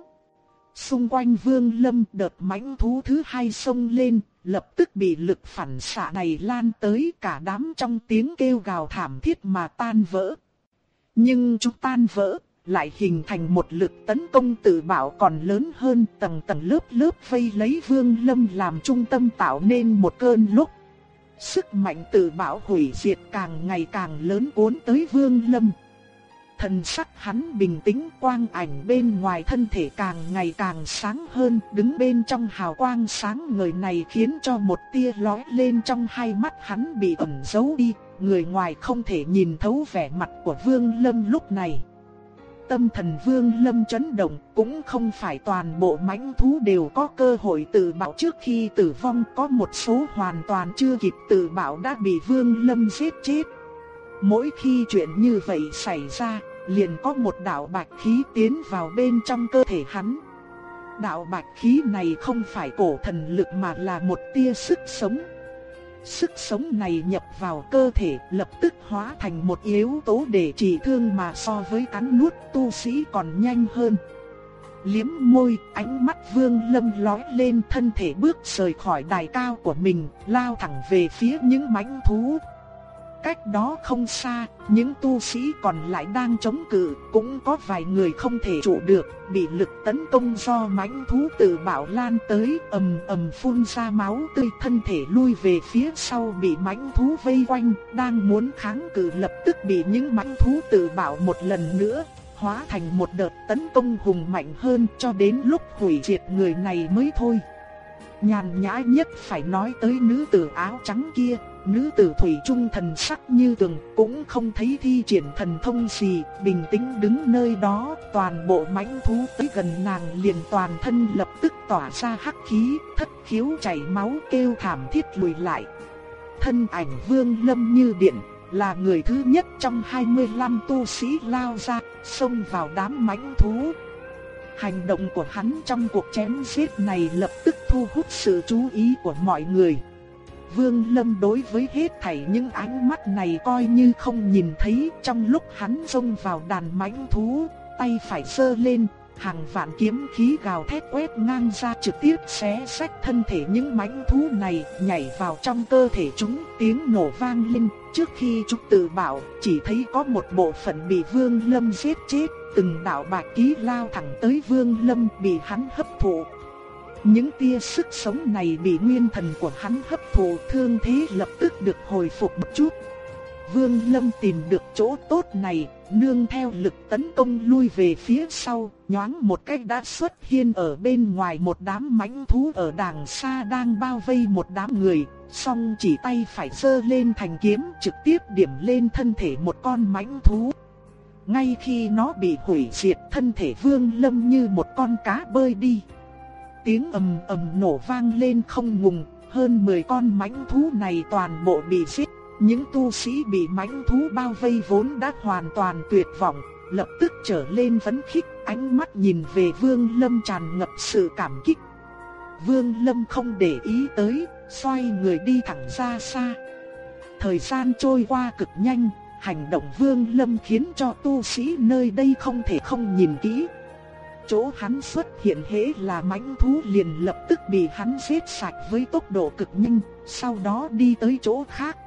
Speaker 1: Xung quanh vương lâm đợt mãnh thú thứ hai xông lên, lập tức bị lực phản xạ này lan tới cả đám trong tiếng kêu gào thảm thiết mà tan vỡ. Nhưng chúng tan vỡ, lại hình thành một lực tấn công tự bảo còn lớn hơn tầng tầng lớp lớp vây lấy vương lâm làm trung tâm tạo nên một cơn lúc. Sức mạnh tự bảo hủy diệt càng ngày càng lớn cuốn tới vương lâm. Thần sắc hắn bình tĩnh quang ảnh bên ngoài thân thể càng ngày càng sáng hơn, đứng bên trong hào quang sáng người này khiến cho một tia lóe lên trong hai mắt hắn bị ẩn giấu đi, người ngoài không thể nhìn thấu vẻ mặt của Vương Lâm lúc này. Tâm thần Vương Lâm chấn động, cũng không phải toàn bộ mãnh thú đều có cơ hội tự bảo trước khi tử vong, có một số hoàn toàn chưa kịp tự bảo đã bị Vương Lâm giết chết. Mỗi khi chuyện như vậy xảy ra, liền có một đạo bạch khí tiến vào bên trong cơ thể hắn. Đạo bạch khí này không phải cổ thần lực mà là một tia sức sống. Sức sống này nhập vào cơ thể lập tức hóa thành một yếu tố để trị thương mà so với cắn nuốt tu sĩ còn nhanh hơn. Liếm môi, ánh mắt vương lâm lói lên thân thể bước rời khỏi đài cao của mình, lao thẳng về phía những mãnh thú. Cách đó không xa, những tu sĩ còn lại đang chống cự, cũng có vài người không thể trụ được, bị lực tấn công do mãnh thú tự bảo lan tới, ầm ầm phun ra máu tươi, thân thể lui về phía sau bị mãnh thú vây quanh, đang muốn kháng cự lập tức bị những mãnh thú tự bảo một lần nữa hóa thành một đợt tấn công hùng mạnh hơn cho đến lúc hủy diệt người này mới thôi. Nhàn nhã nhất phải nói tới nữ tử áo trắng kia, nữ tử thủy trung thần sắc như tường, cũng không thấy thi triển thần thông gì, bình tĩnh đứng nơi đó, toàn bộ mãnh thú tới gần nàng liền toàn thân lập tức tỏa ra hắc khí, thất khiếu chảy máu kêu thảm thiết lùi lại. Thân ảnh Vương Lâm như điện, là người thứ nhất trong 25 tu sĩ lao ra, xông vào đám mãnh thú. Hành động của hắn trong cuộc chém giết này lập tức thu hút sự chú ý của mọi người. Vương Lâm đối với hết thảy những ánh mắt này coi như không nhìn thấy trong lúc hắn xông vào đàn mãnh thú, tay phải sơ lên, hàng vạn kiếm khí gào thét quét ngang ra trực tiếp xé rách thân thể những mãnh thú này, nhảy vào trong cơ thể chúng, tiếng nổ vang lên, trước khi chúng tự bảo, chỉ thấy có một bộ phận bị Vương Lâm giết chết, từng đạo bạc ký lao thẳng tới Vương Lâm bị hắn hấp thụ, những tia sức sống này bị nguyên thần của hắn hấp thụ thương thế lập tức được hồi phục một chút. Vương Lâm tìm được chỗ tốt này, nương theo lực tấn công lui về phía sau, nhoáng một cách đã xuất hiện ở bên ngoài một đám mãnh thú ở đàng xa đang bao vây một đám người, song chỉ tay phải giơ lên thành kiếm trực tiếp điểm lên thân thể một con mãnh thú. Ngay khi nó bị hủy diệt thân thể Vương Lâm như một con cá bơi đi. Tiếng ầm ầm nổ vang lên không ngừng, hơn 10 con mãnh thú này toàn bộ bị giết. Những tu sĩ bị mãnh thú bao vây vốn đã hoàn toàn tuyệt vọng, lập tức trở lên phấn khích, ánh mắt nhìn về Vương Lâm tràn ngập sự cảm kích. Vương Lâm không để ý tới, xoay người đi thẳng ra xa. Thời gian trôi qua cực nhanh, hành động Vương Lâm khiến cho tu sĩ nơi đây không thể không nhìn kỹ, chỗ hắn xuất hiện hễ là mãnh thú liền lập tức bị hắn giết sạch với tốc độ cực nhanh, sau đó đi tới chỗ khác.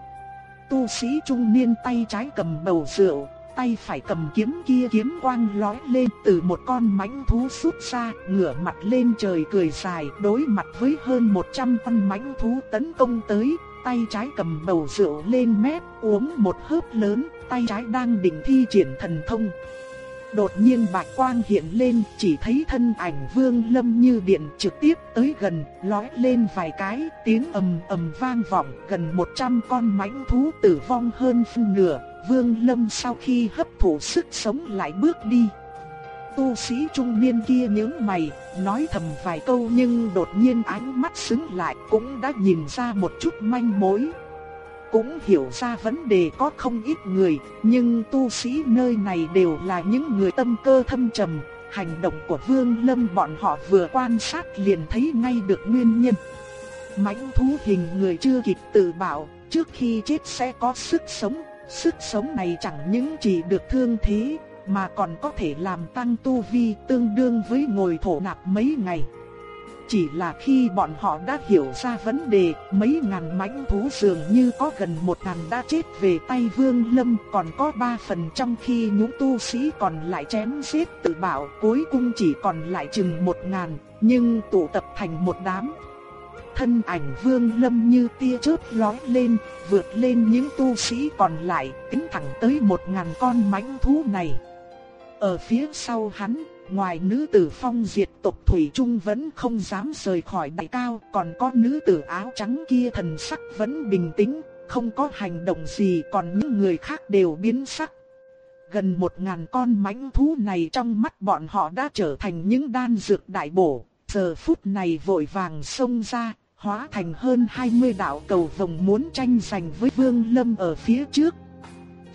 Speaker 1: Tu sĩ trung niên tay trái cầm bầu rượu, tay phải cầm kiếm kia kiếm quang lóe lên từ một con mãnh thú xuất ra, ngửa mặt lên trời cười dài, đối mặt với hơn 100 con mãnh thú tấn công tới, tay trái cầm bầu rượu lên mép, uống một hớp lớn, tay trái đang định thi triển thần thông Đột nhiên bạch quang hiện lên, chỉ thấy thân ảnh Vương Lâm như điện trực tiếp tới gần, lói lên vài cái, tiếng ầm ầm vang vọng, gần 100 con mãnh thú tử vong hơn phân nửa. Vương Lâm sau khi hấp thụ sức sống lại bước đi. Tu sĩ trung niên kia nhướng mày, nói thầm vài câu nhưng đột nhiên ánh mắt sững lại cũng đã nhìn ra một chút manh mối cũng hiểu ra vấn đề có không ít người, nhưng tu sĩ nơi này đều là những người tâm cơ thâm trầm, hành động của Vương Lâm bọn họ vừa quan sát liền thấy ngay được nguyên nhân. Mãnh thú hình người chưa kịp tự bảo, trước khi chết sẽ có sức sống, sức sống này chẳng những chỉ được thương thế, mà còn có thể làm tăng tu vi tương đương với ngồi thổ nạp mấy ngày. Chỉ là khi bọn họ đã hiểu ra vấn đề, mấy ngàn mãnh thú dường như có gần một ngàn đã chết về tay Vương Lâm, còn có ba phần trong khi những tu sĩ còn lại chém giết tự bảo, cuối cùng chỉ còn lại chừng một ngàn, nhưng tụ tập thành một đám. Thân ảnh Vương Lâm như tia chớp lói lên, vượt lên những tu sĩ còn lại, tính thẳng tới một ngàn con mãnh thú này. Ở phía sau hắn, ngoài nữ tử phong diệt tộc Thủy Trung vẫn không dám rời khỏi đại cao, còn có nữ tử áo trắng kia thần sắc vẫn bình tĩnh, không có hành động gì còn những người khác đều biến sắc. Gần một ngàn con mãnh thú này trong mắt bọn họ đã trở thành những đan dược đại bổ, giờ phút này vội vàng xông ra, hóa thành hơn 20 đạo cầu vồng muốn tranh giành với Vương Lâm ở phía trước.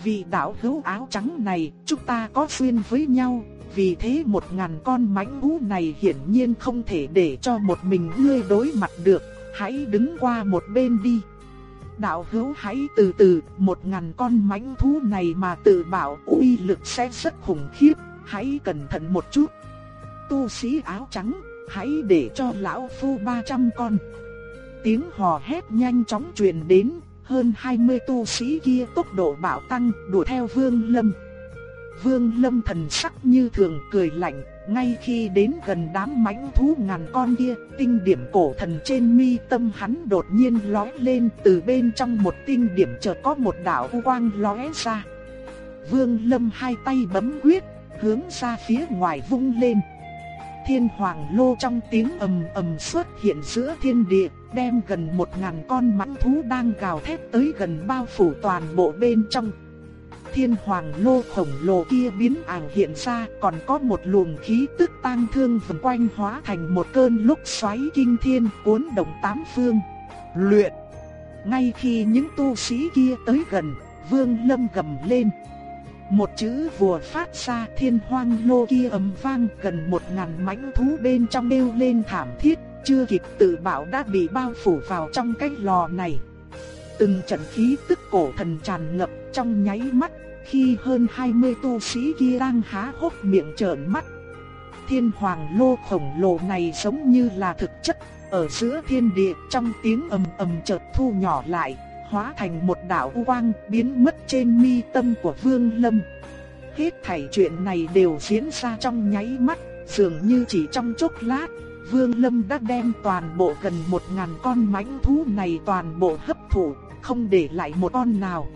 Speaker 1: Vì đạo hữu áo trắng này, chúng ta có duyên với nhau, vì thế một ngàn con mãnh thú này hiển nhiên không thể để cho một mình ngươi đối mặt được, hãy đứng qua một bên đi. Đạo hữu hãy từ từ, một ngàn con mãnh thú này mà tự bảo uy lực sẽ rất khủng khiếp, hãy cẩn thận một chút. Tu sĩ áo trắng, hãy để cho lão phu 300 con. Tiếng hò hét nhanh chóng truyền đến, hơn 20 tu sĩ kia tốc độ bạo tăng đuổi theo Vương Lâm. Vương Lâm thần sắc như thường cười lạnh, ngay khi đến gần đám mãnh thú ngàn con kia, tinh điểm cổ thần trên mi tâm hắn đột nhiên lóe lên, từ bên trong một tinh điểm chợt có một đạo quang lóe ra. Vương Lâm hai tay bấm quyết, hướng ra phía ngoài vung lên. Thiên Hoàng Lô trong tiếng ầm ầm xuất hiện giữa thiên địa, đem gần một ngàn con mãnh thú đang gào thét tới gần bao phủ toàn bộ bên trong thiên hoàng lô khổng lồ kia biến ảo hiện ra, còn có một luồng khí tức tang thương vần quanh hóa thành một cơn lúc xoáy kinh thiên cuốn động tám phương. Luyện! Ngay khi những tu sĩ kia tới gần, vương lâm gầm lên. Một chữ vừa phát ra thiên hoang lô kia ầm vang gần một ngàn mãnh thú bên trong đeo lên thảm thiết, chưa kịp tự bảo đã bị bao phủ vào trong cái lò này. Từng trận khí tức cổ thần tràn ngập trong nháy mắt, khi hơn 20 tu sĩ kia đang há hốc miệng trợn mắt. Thiên hoàng lô khổng lồ này giống như là thực chất, ở giữa thiên địa trong tiếng ầm ầm chợt thu nhỏ lại, hóa thành một đạo quang biến mất trên mi tâm của Vương Lâm. Hết thảy chuyện này đều diễn ra trong nháy mắt, dường như chỉ trong chốc lát, Vương Lâm đã đem toàn bộ gần một ngàn con mãnh thú này toàn bộ hấp thụ, không để lại một con nào.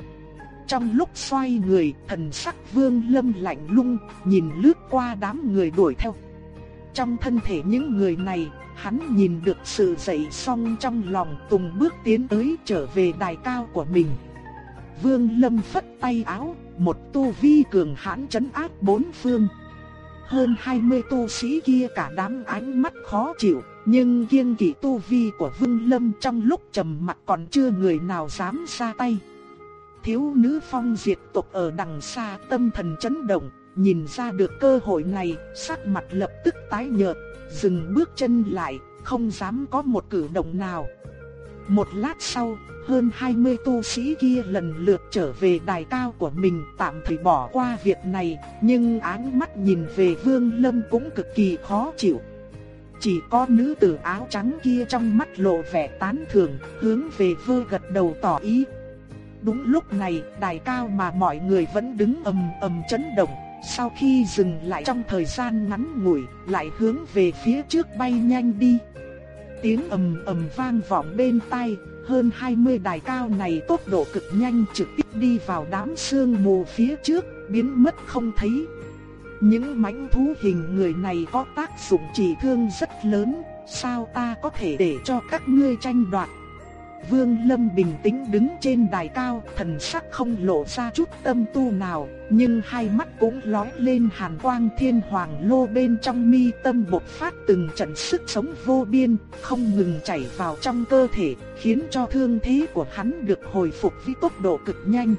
Speaker 1: Trong lúc xoay người, thần sắc vương lâm lạnh lung, nhìn lướt qua đám người đuổi theo. Trong thân thể những người này, hắn nhìn được sự dậy song trong lòng tùng bước tiến tới trở về đài cao của mình. Vương lâm phất tay áo, một tu vi cường hãn chấn áp bốn phương. Hơn 20 tu sĩ kia cả đám ánh mắt khó chịu, nhưng kiên kỵ tu vi của Vương Lâm trong lúc trầm mặc còn chưa người nào dám ra tay thiếu nữ phong diệt tộc ở đằng xa tâm thần chấn động, nhìn ra được cơ hội này, sắc mặt lập tức tái nhợt, dừng bước chân lại, không dám có một cử động nào. Một lát sau, hơn 20 tu sĩ kia lần lượt trở về đài cao của mình tạm thời bỏ qua việc này, nhưng ánh mắt nhìn về Vương Lâm cũng cực kỳ khó chịu. Chỉ có nữ tử áo trắng kia trong mắt lộ vẻ tán thưởng, hướng về vơ gật đầu tỏ ý, Đúng lúc này, đài cao mà mọi người vẫn đứng ầm ầm chấn động, sau khi dừng lại trong thời gian ngắn ngủi, lại hướng về phía trước bay nhanh đi. Tiếng ầm ầm vang vọng bên tai, hơn 20 đài cao này tốc độ cực nhanh trực tiếp đi vào đám sương mù phía trước, biến mất không thấy. Những mãnh thú hình người này có tác dụng trị thương rất lớn, sao ta có thể để cho các ngươi tranh đoạt Vương Lâm bình tĩnh đứng trên đài cao, thần sắc không lộ ra chút tâm tu nào, nhưng hai mắt cũng lóe lên hàn quang thiên hoàng lô bên trong mi tâm bộc phát từng trận sức sống vô biên, không ngừng chảy vào trong cơ thể, khiến cho thương thế của hắn được hồi phục với tốc độ cực nhanh.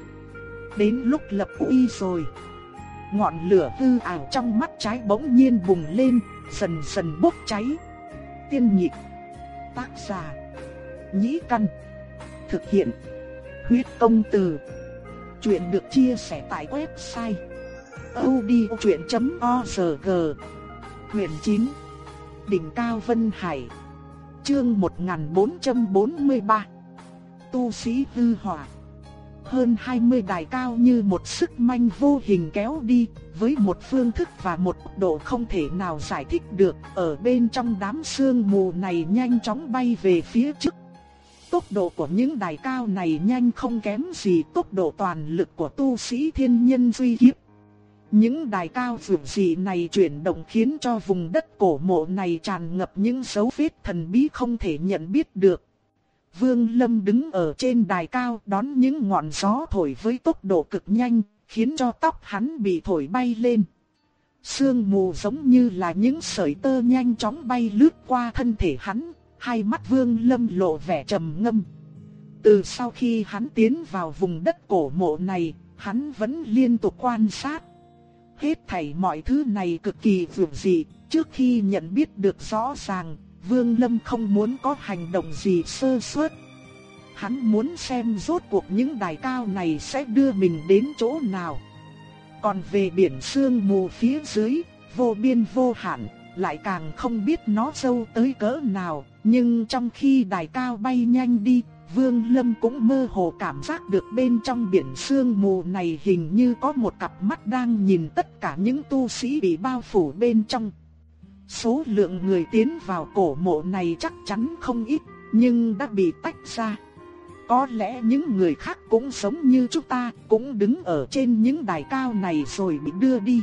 Speaker 1: Đến lúc lập uy rồi, ngọn lửa hư ảo trong mắt trái bỗng nhiên bùng lên, dần dần bốc cháy. Tiên nhịp, tác giả Nhĩ Căn. Thực hiện. Huyết công từ. Chuyện được chia sẻ tại website. odchuyện.org Quyền 9. Đỉnh Cao Vân Hải. Chương 1443. Tu sĩ hư hỏa hơn 20 đài cao như một sức manh vô hình kéo đi, với một phương thức và một độ không thể nào giải thích được, ở bên trong đám sương mù này nhanh chóng bay về phía trước tốc độ của những đài cao này nhanh không kém gì tốc độ toàn lực của tu sĩ thiên nhân duy kiếp. Những đài cao vượt dị này chuyển động khiến cho vùng đất cổ mộ này tràn ngập những dấu vết thần bí không thể nhận biết được. Vương Lâm đứng ở trên đài cao đón những ngọn gió thổi với tốc độ cực nhanh, khiến cho tóc hắn bị thổi bay lên. Sương mù giống như là những sợi tơ nhanh chóng bay lướt qua thân thể hắn, hai mắt Vương Lâm lộ vẻ trầm ngâm. Từ sau khi hắn tiến vào vùng đất cổ mộ này, hắn vẫn liên tục quan sát. Hết thảy mọi thứ này cực kỳ vượt dị, trước khi nhận biết được rõ ràng, Vương Lâm không muốn có hành động gì sơ suất. Hắn muốn xem rốt cuộc những đài cao này sẽ đưa mình đến chỗ nào. Còn về biển sương mù phía dưới, vô biên vô hạn, lại càng không biết nó sâu tới cỡ nào, nhưng trong khi đài cao bay nhanh đi, Vương Lâm cũng mơ hồ cảm giác được bên trong biển sương mù này hình như có một cặp mắt đang nhìn tất cả những tu sĩ bị bao phủ bên trong. Số lượng người tiến vào cổ mộ này chắc chắn không ít, nhưng đã bị tách ra. Có lẽ những người khác cũng sống như chúng ta, cũng đứng ở trên những đài cao này rồi bị đưa đi.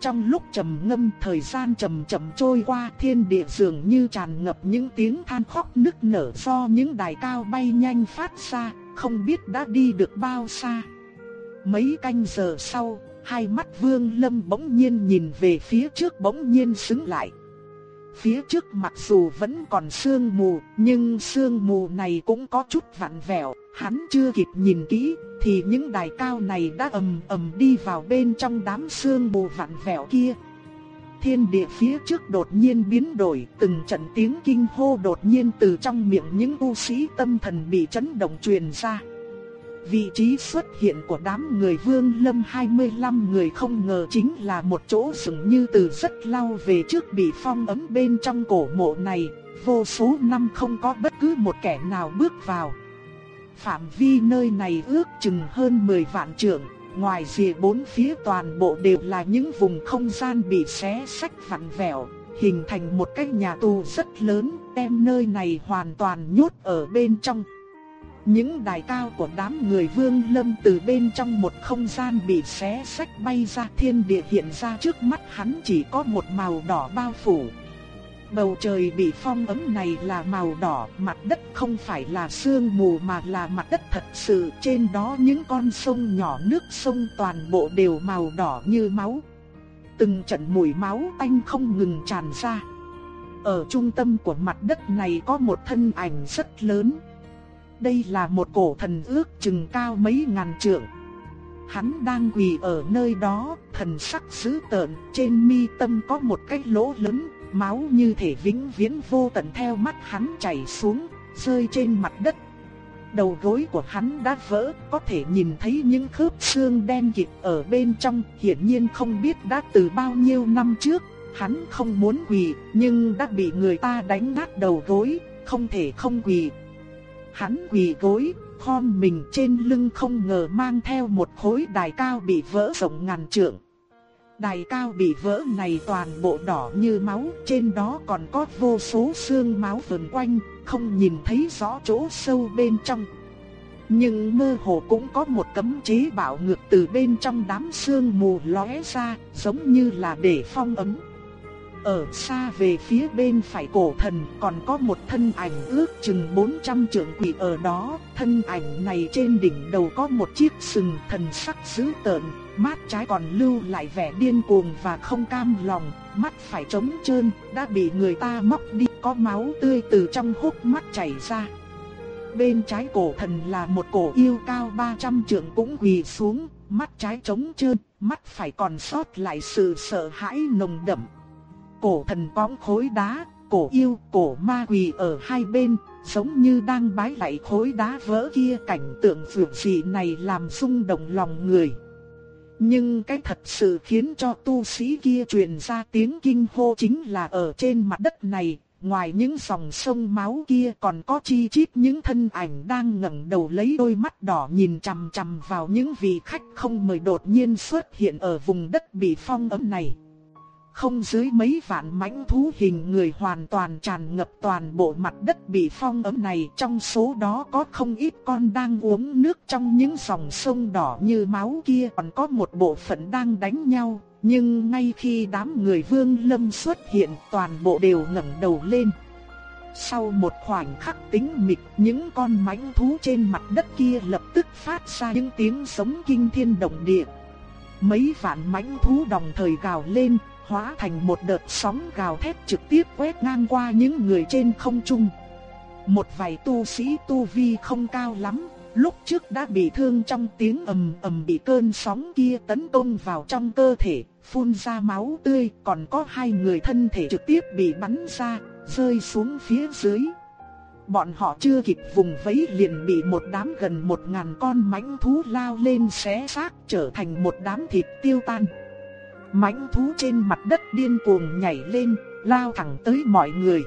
Speaker 1: Trong lúc trầm ngâm thời gian chậm chậm trôi qua thiên địa dường như tràn ngập những tiếng than khóc nức nở do những đài cao bay nhanh phát ra, không biết đã đi được bao xa. Mấy canh giờ sau, hai mắt vương lâm bỗng nhiên nhìn về phía trước bỗng nhiên xứng lại. Phía trước mặc dù vẫn còn sương mù, nhưng sương mù này cũng có chút vặn vẹo, hắn chưa kịp nhìn kỹ, thì những đài cao này đã ầm ầm đi vào bên trong đám sương mù vặn vẹo kia. Thiên địa phía trước đột nhiên biến đổi, từng trận tiếng kinh hô đột nhiên từ trong miệng những tu sĩ tâm thần bị chấn động truyền ra. Vị trí xuất hiện của đám người vương lâm 25 người không ngờ chính là một chỗ dường như từ rất lâu về trước bị phong ấm bên trong cổ mộ này, vô số năm không có bất cứ một kẻ nào bước vào. Phạm vi nơi này ước chừng hơn 10 vạn trượng, ngoài rìa bốn phía toàn bộ đều là những vùng không gian bị xé sách vặn vẹo, hình thành một cái nhà tù rất lớn, đem nơi này hoàn toàn nhốt ở bên trong. Những đài cao của đám người vương lâm từ bên trong một không gian bị xé sách bay ra thiên địa hiện ra trước mắt hắn chỉ có một màu đỏ bao phủ. Bầu trời bị phong ấm này là màu đỏ, mặt đất không phải là sương mù mà là mặt đất thật sự. Trên đó những con sông nhỏ nước sông toàn bộ đều màu đỏ như máu. Từng trận mùi máu tanh không ngừng tràn ra. Ở trung tâm của mặt đất này có một thân ảnh rất lớn. Đây là một cổ thần ước chừng cao mấy ngàn trượng. Hắn đang quỳ ở nơi đó, thần sắc dữ tợn, trên mi tâm có một cái lỗ lớn, máu như thể vĩnh viễn vô tận theo mắt hắn chảy xuống, rơi trên mặt đất. Đầu gối của hắn đã vỡ, có thể nhìn thấy những khớp xương đen kịt ở bên trong, hiển nhiên không biết đã từ bao nhiêu năm trước, hắn không muốn quỳ, nhưng đã bị người ta đánh nát đầu gối, không thể không quỳ. Hắn quỳ gối, khom mình trên lưng không ngờ mang theo một khối đài cao bị vỡ rộng ngàn trượng. Đài cao bị vỡ này toàn bộ đỏ như máu, trên đó còn có vô số xương máu vần quanh, không nhìn thấy rõ chỗ sâu bên trong. Nhưng mơ hồ cũng có một cấm chế bảo ngược từ bên trong đám xương mù lóe ra, giống như là để phong ấm. Ở xa về phía bên phải cổ thần còn có một thân ảnh ước chừng 400 trượng quỷ ở đó. Thân ảnh này trên đỉnh đầu có một chiếc sừng thần sắc dữ tợn, mắt trái còn lưu lại vẻ điên cuồng và không cam lòng, mắt phải trống trơn, đã bị người ta móc đi có máu tươi từ trong hốc mắt chảy ra. Bên trái cổ thần là một cổ yêu cao 300 trượng cũng quỳ xuống, mắt trái trống trơn, mắt phải còn sót lại sự sợ hãi nồng đậm cổ thần cõng khối đá, cổ yêu, cổ ma quỳ ở hai bên, giống như đang bái lạy khối đá vỡ kia. Cảnh tượng phượng dị này làm rung động lòng người. Nhưng cái thật sự khiến cho tu sĩ kia truyền ra tiếng kinh hô chính là ở trên mặt đất này, ngoài những dòng sông máu kia còn có chi chít những thân ảnh đang ngẩng đầu lấy đôi mắt đỏ nhìn chằm chằm vào những vị khách không mời đột nhiên xuất hiện ở vùng đất bị phong ấm này không dưới mấy vạn mãnh thú hình người hoàn toàn tràn ngập toàn bộ mặt đất bị phong ấm này, trong số đó có không ít con đang uống nước trong những dòng sông đỏ như máu kia, còn có một bộ phận đang đánh nhau, nhưng ngay khi đám người Vương Lâm xuất hiện, toàn bộ đều ngẩng đầu lên. Sau một khoảnh khắc tĩnh mịch, những con mãnh thú trên mặt đất kia lập tức phát ra những tiếng sống kinh thiên động địa. Mấy vạn mãnh thú đồng thời gào lên, hóa thành một đợt sóng gào thét trực tiếp quét ngang qua những người trên không trung. Một vài tu sĩ tu vi không cao lắm, lúc trước đã bị thương trong tiếng ầm ầm bị cơn sóng kia tấn công vào trong cơ thể, phun ra máu tươi, còn có hai người thân thể trực tiếp bị bắn ra, rơi xuống phía dưới. Bọn họ chưa kịp vùng vẫy liền bị một đám gần một ngàn con mãnh thú lao lên xé xác trở thành một đám thịt tiêu tan mãnh thú trên mặt đất điên cuồng nhảy lên, lao thẳng tới mọi người.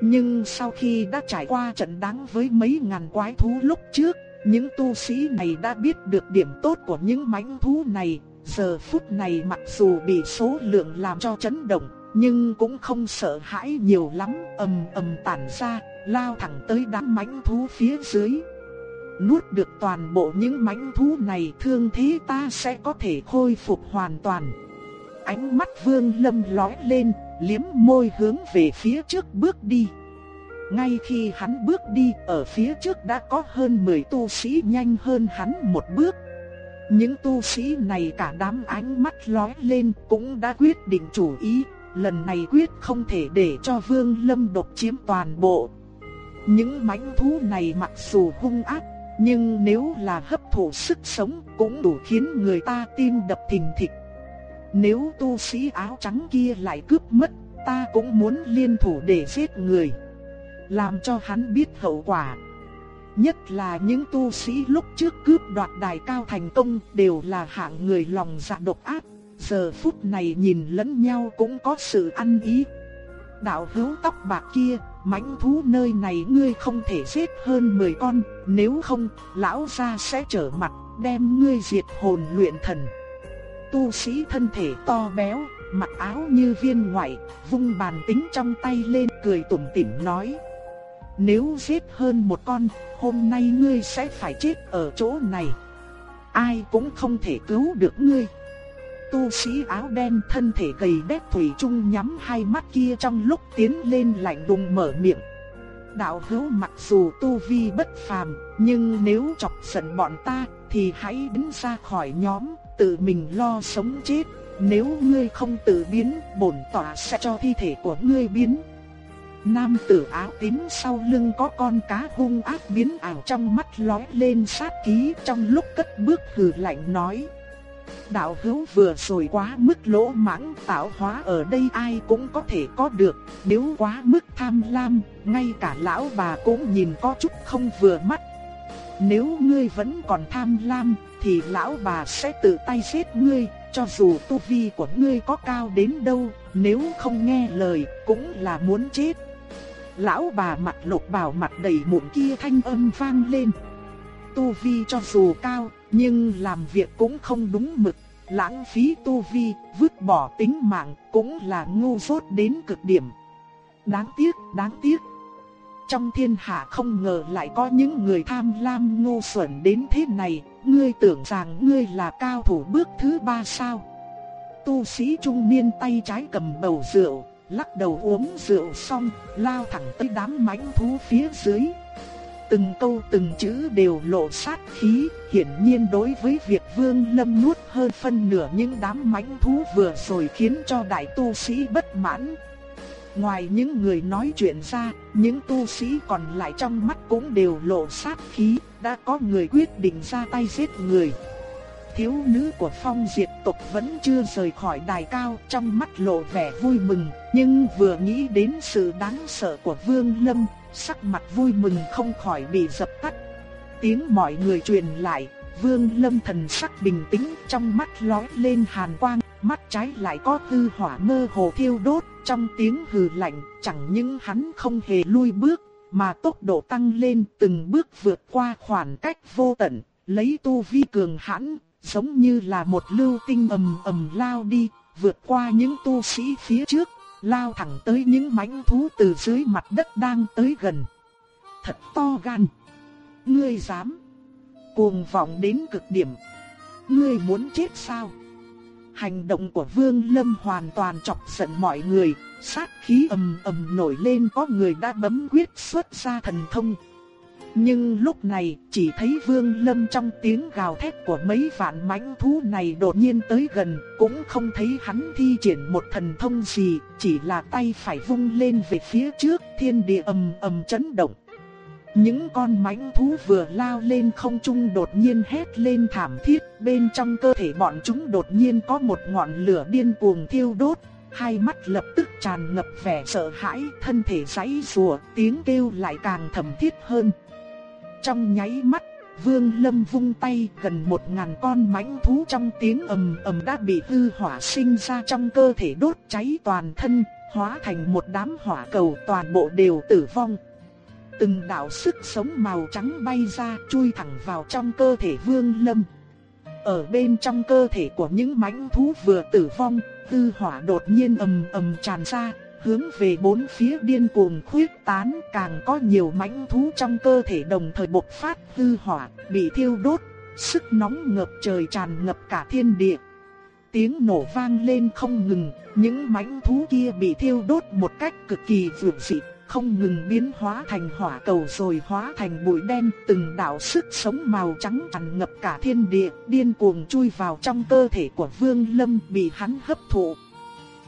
Speaker 1: Nhưng sau khi đã trải qua trận đáng với mấy ngàn quái thú lúc trước, những tu sĩ này đã biết được điểm tốt của những mãnh thú này. Giờ phút này mặc dù bị số lượng làm cho chấn động, nhưng cũng không sợ hãi nhiều lắm, ầm ầm tản ra, lao thẳng tới đám mãnh thú phía dưới. Nuốt được toàn bộ những mãnh thú này thương thế ta sẽ có thể khôi phục hoàn toàn. Ánh mắt vương lâm lói lên, liếm môi hướng về phía trước bước đi. Ngay khi hắn bước đi, ở phía trước đã có hơn 10 tu sĩ nhanh hơn hắn một bước. Những tu sĩ này cả đám ánh mắt lói lên cũng đã quyết định chủ ý, lần này quyết không thể để cho Vương Lâm độc chiếm toàn bộ. Những mãnh thú này mặc dù hung ác, nhưng nếu là hấp thụ sức sống cũng đủ khiến người ta tim đập thình thịch. Nếu tu sĩ áo trắng kia lại cướp mất, ta cũng muốn liên thủ để giết người. Làm cho hắn biết hậu quả. Nhất là những tu sĩ lúc trước cướp đoạt đài cao thành công đều là hạng người lòng dạ độc ác. Giờ phút này nhìn lẫn nhau cũng có sự ăn ý. Đạo hữu tóc bạc kia, mãnh thú nơi này ngươi không thể giết hơn 10 con, nếu không, lão gia sẽ trở mặt, đem ngươi diệt hồn luyện thần tu sĩ thân thể to béo, mặc áo như viên ngoại, vung bàn tính trong tay lên cười tủm tỉm nói. Nếu giết hơn một con, hôm nay ngươi sẽ phải chết ở chỗ này. Ai cũng không thể cứu được ngươi. Tu sĩ áo đen thân thể gầy đét thủy chung nhắm hai mắt kia trong lúc tiến lên lạnh lùng mở miệng. Đạo hữu mặc dù tu vi bất phàm, nhưng nếu chọc giận bọn ta thì hãy đứng ra khỏi nhóm, tự mình lo sống chết, nếu ngươi không tự biến, bổn tọa sẽ cho thi thể của ngươi biến. Nam tử áo tím sau lưng có con cá hung ác biến ảo trong mắt lóe lên sát khí trong lúc cất bước hừ lạnh nói. Đạo hữu vừa rồi quá mức lỗ mãng tạo hóa ở đây ai cũng có thể có được, nếu quá mức tham lam, ngay cả lão bà cũng nhìn có chút không vừa mắt. Nếu ngươi vẫn còn tham lam, thì lão bà sẽ tự tay giết ngươi, cho dù tu vi của ngươi có cao đến đâu, nếu không nghe lời cũng là muốn chết. Lão bà mặt lục bảo mặt đầy mụn kia thanh âm vang lên. Tu vi cho dù cao, nhưng làm việc cũng không đúng mực, lãng phí tu vi, vứt bỏ tính mạng cũng là ngu dốt đến cực điểm. Đáng tiếc, đáng tiếc trong thiên hạ không ngờ lại có những người tham lam ngu xuẩn đến thế này, ngươi tưởng rằng ngươi là cao thủ bước thứ ba sao? Tu sĩ trung niên tay trái cầm bầu rượu, lắc đầu uống rượu xong, lao thẳng tới đám mãnh thú phía dưới. Từng câu từng chữ đều lộ sát khí, hiển nhiên đối với việc Vương Lâm nuốt hơn phân nửa những đám mãnh thú vừa rồi khiến cho đại tu sĩ bất mãn. Ngoài những người nói chuyện ra, những tu sĩ còn lại trong mắt cũng đều lộ sát khí, đã có người quyết định ra tay giết người. Thiếu nữ của phong diệt tộc vẫn chưa rời khỏi đài cao, trong mắt lộ vẻ vui mừng, nhưng vừa nghĩ đến sự đáng sợ của Vương Lâm, sắc mặt vui mừng không khỏi bị dập tắt. Tiếng mọi người truyền lại, Vương Lâm thần sắc bình tĩnh, trong mắt lóe lên hàn quang, mắt trái lại có tư hỏa mơ hồ thiêu đốt, trong tiếng hừ lạnh, chẳng những hắn không hề lui bước, mà tốc độ tăng lên từng bước vượt qua khoảng cách vô tận, lấy tu vi cường hãn, giống như là một lưu tinh ầm ầm lao đi, vượt qua những tu sĩ phía trước, lao thẳng tới những mãnh thú từ dưới mặt đất đang tới gần. Thật to gan. Ngươi dám? Cuồng vọng đến cực điểm. Ngươi muốn chết sao? Hành động của Vương Lâm hoàn toàn chọc giận mọi người, sát khí ầm ầm nổi lên có người đã bấm quyết xuất ra thần thông. Nhưng lúc này chỉ thấy Vương Lâm trong tiếng gào thét của mấy vạn mãnh thú này đột nhiên tới gần, cũng không thấy hắn thi triển một thần thông gì, chỉ là tay phải vung lên về phía trước, thiên địa ầm ầm chấn động. Những con mãnh thú vừa lao lên không trung đột nhiên hét lên thảm thiết, bên trong cơ thể bọn chúng đột nhiên có một ngọn lửa điên cuồng thiêu đốt, hai mắt lập tức tràn ngập vẻ sợ hãi, thân thể giãy giụa, tiếng kêu lại càng thầm thiết hơn. Trong nháy mắt, Vương Lâm vung tay gần một ngàn con mãnh thú trong tiếng ầm ầm đã bị hư hỏa sinh ra trong cơ thể đốt cháy toàn thân, hóa thành một đám hỏa cầu toàn bộ đều tử vong. Từng đạo sức sống màu trắng bay ra chui thẳng vào trong cơ thể Vương Lâm. Ở bên trong cơ thể của những mãnh thú vừa tử vong, hư hỏa đột nhiên ầm ầm tràn ra, hướng về bốn phía điên cuồng khuyết tán, càng có nhiều mãnh thú trong cơ thể đồng thời bộc phát hư hỏa, bị thiêu đốt, sức nóng ngập trời tràn ngập cả thiên địa. Tiếng nổ vang lên không ngừng, những mãnh thú kia bị thiêu đốt một cách cực kỳ vượng dịp không ngừng biến hóa thành hỏa cầu rồi hóa thành bụi đen, từng đạo sức sống màu trắng tràn ngập cả thiên địa, điên cuồng chui vào trong cơ thể của Vương Lâm bị hắn hấp thụ.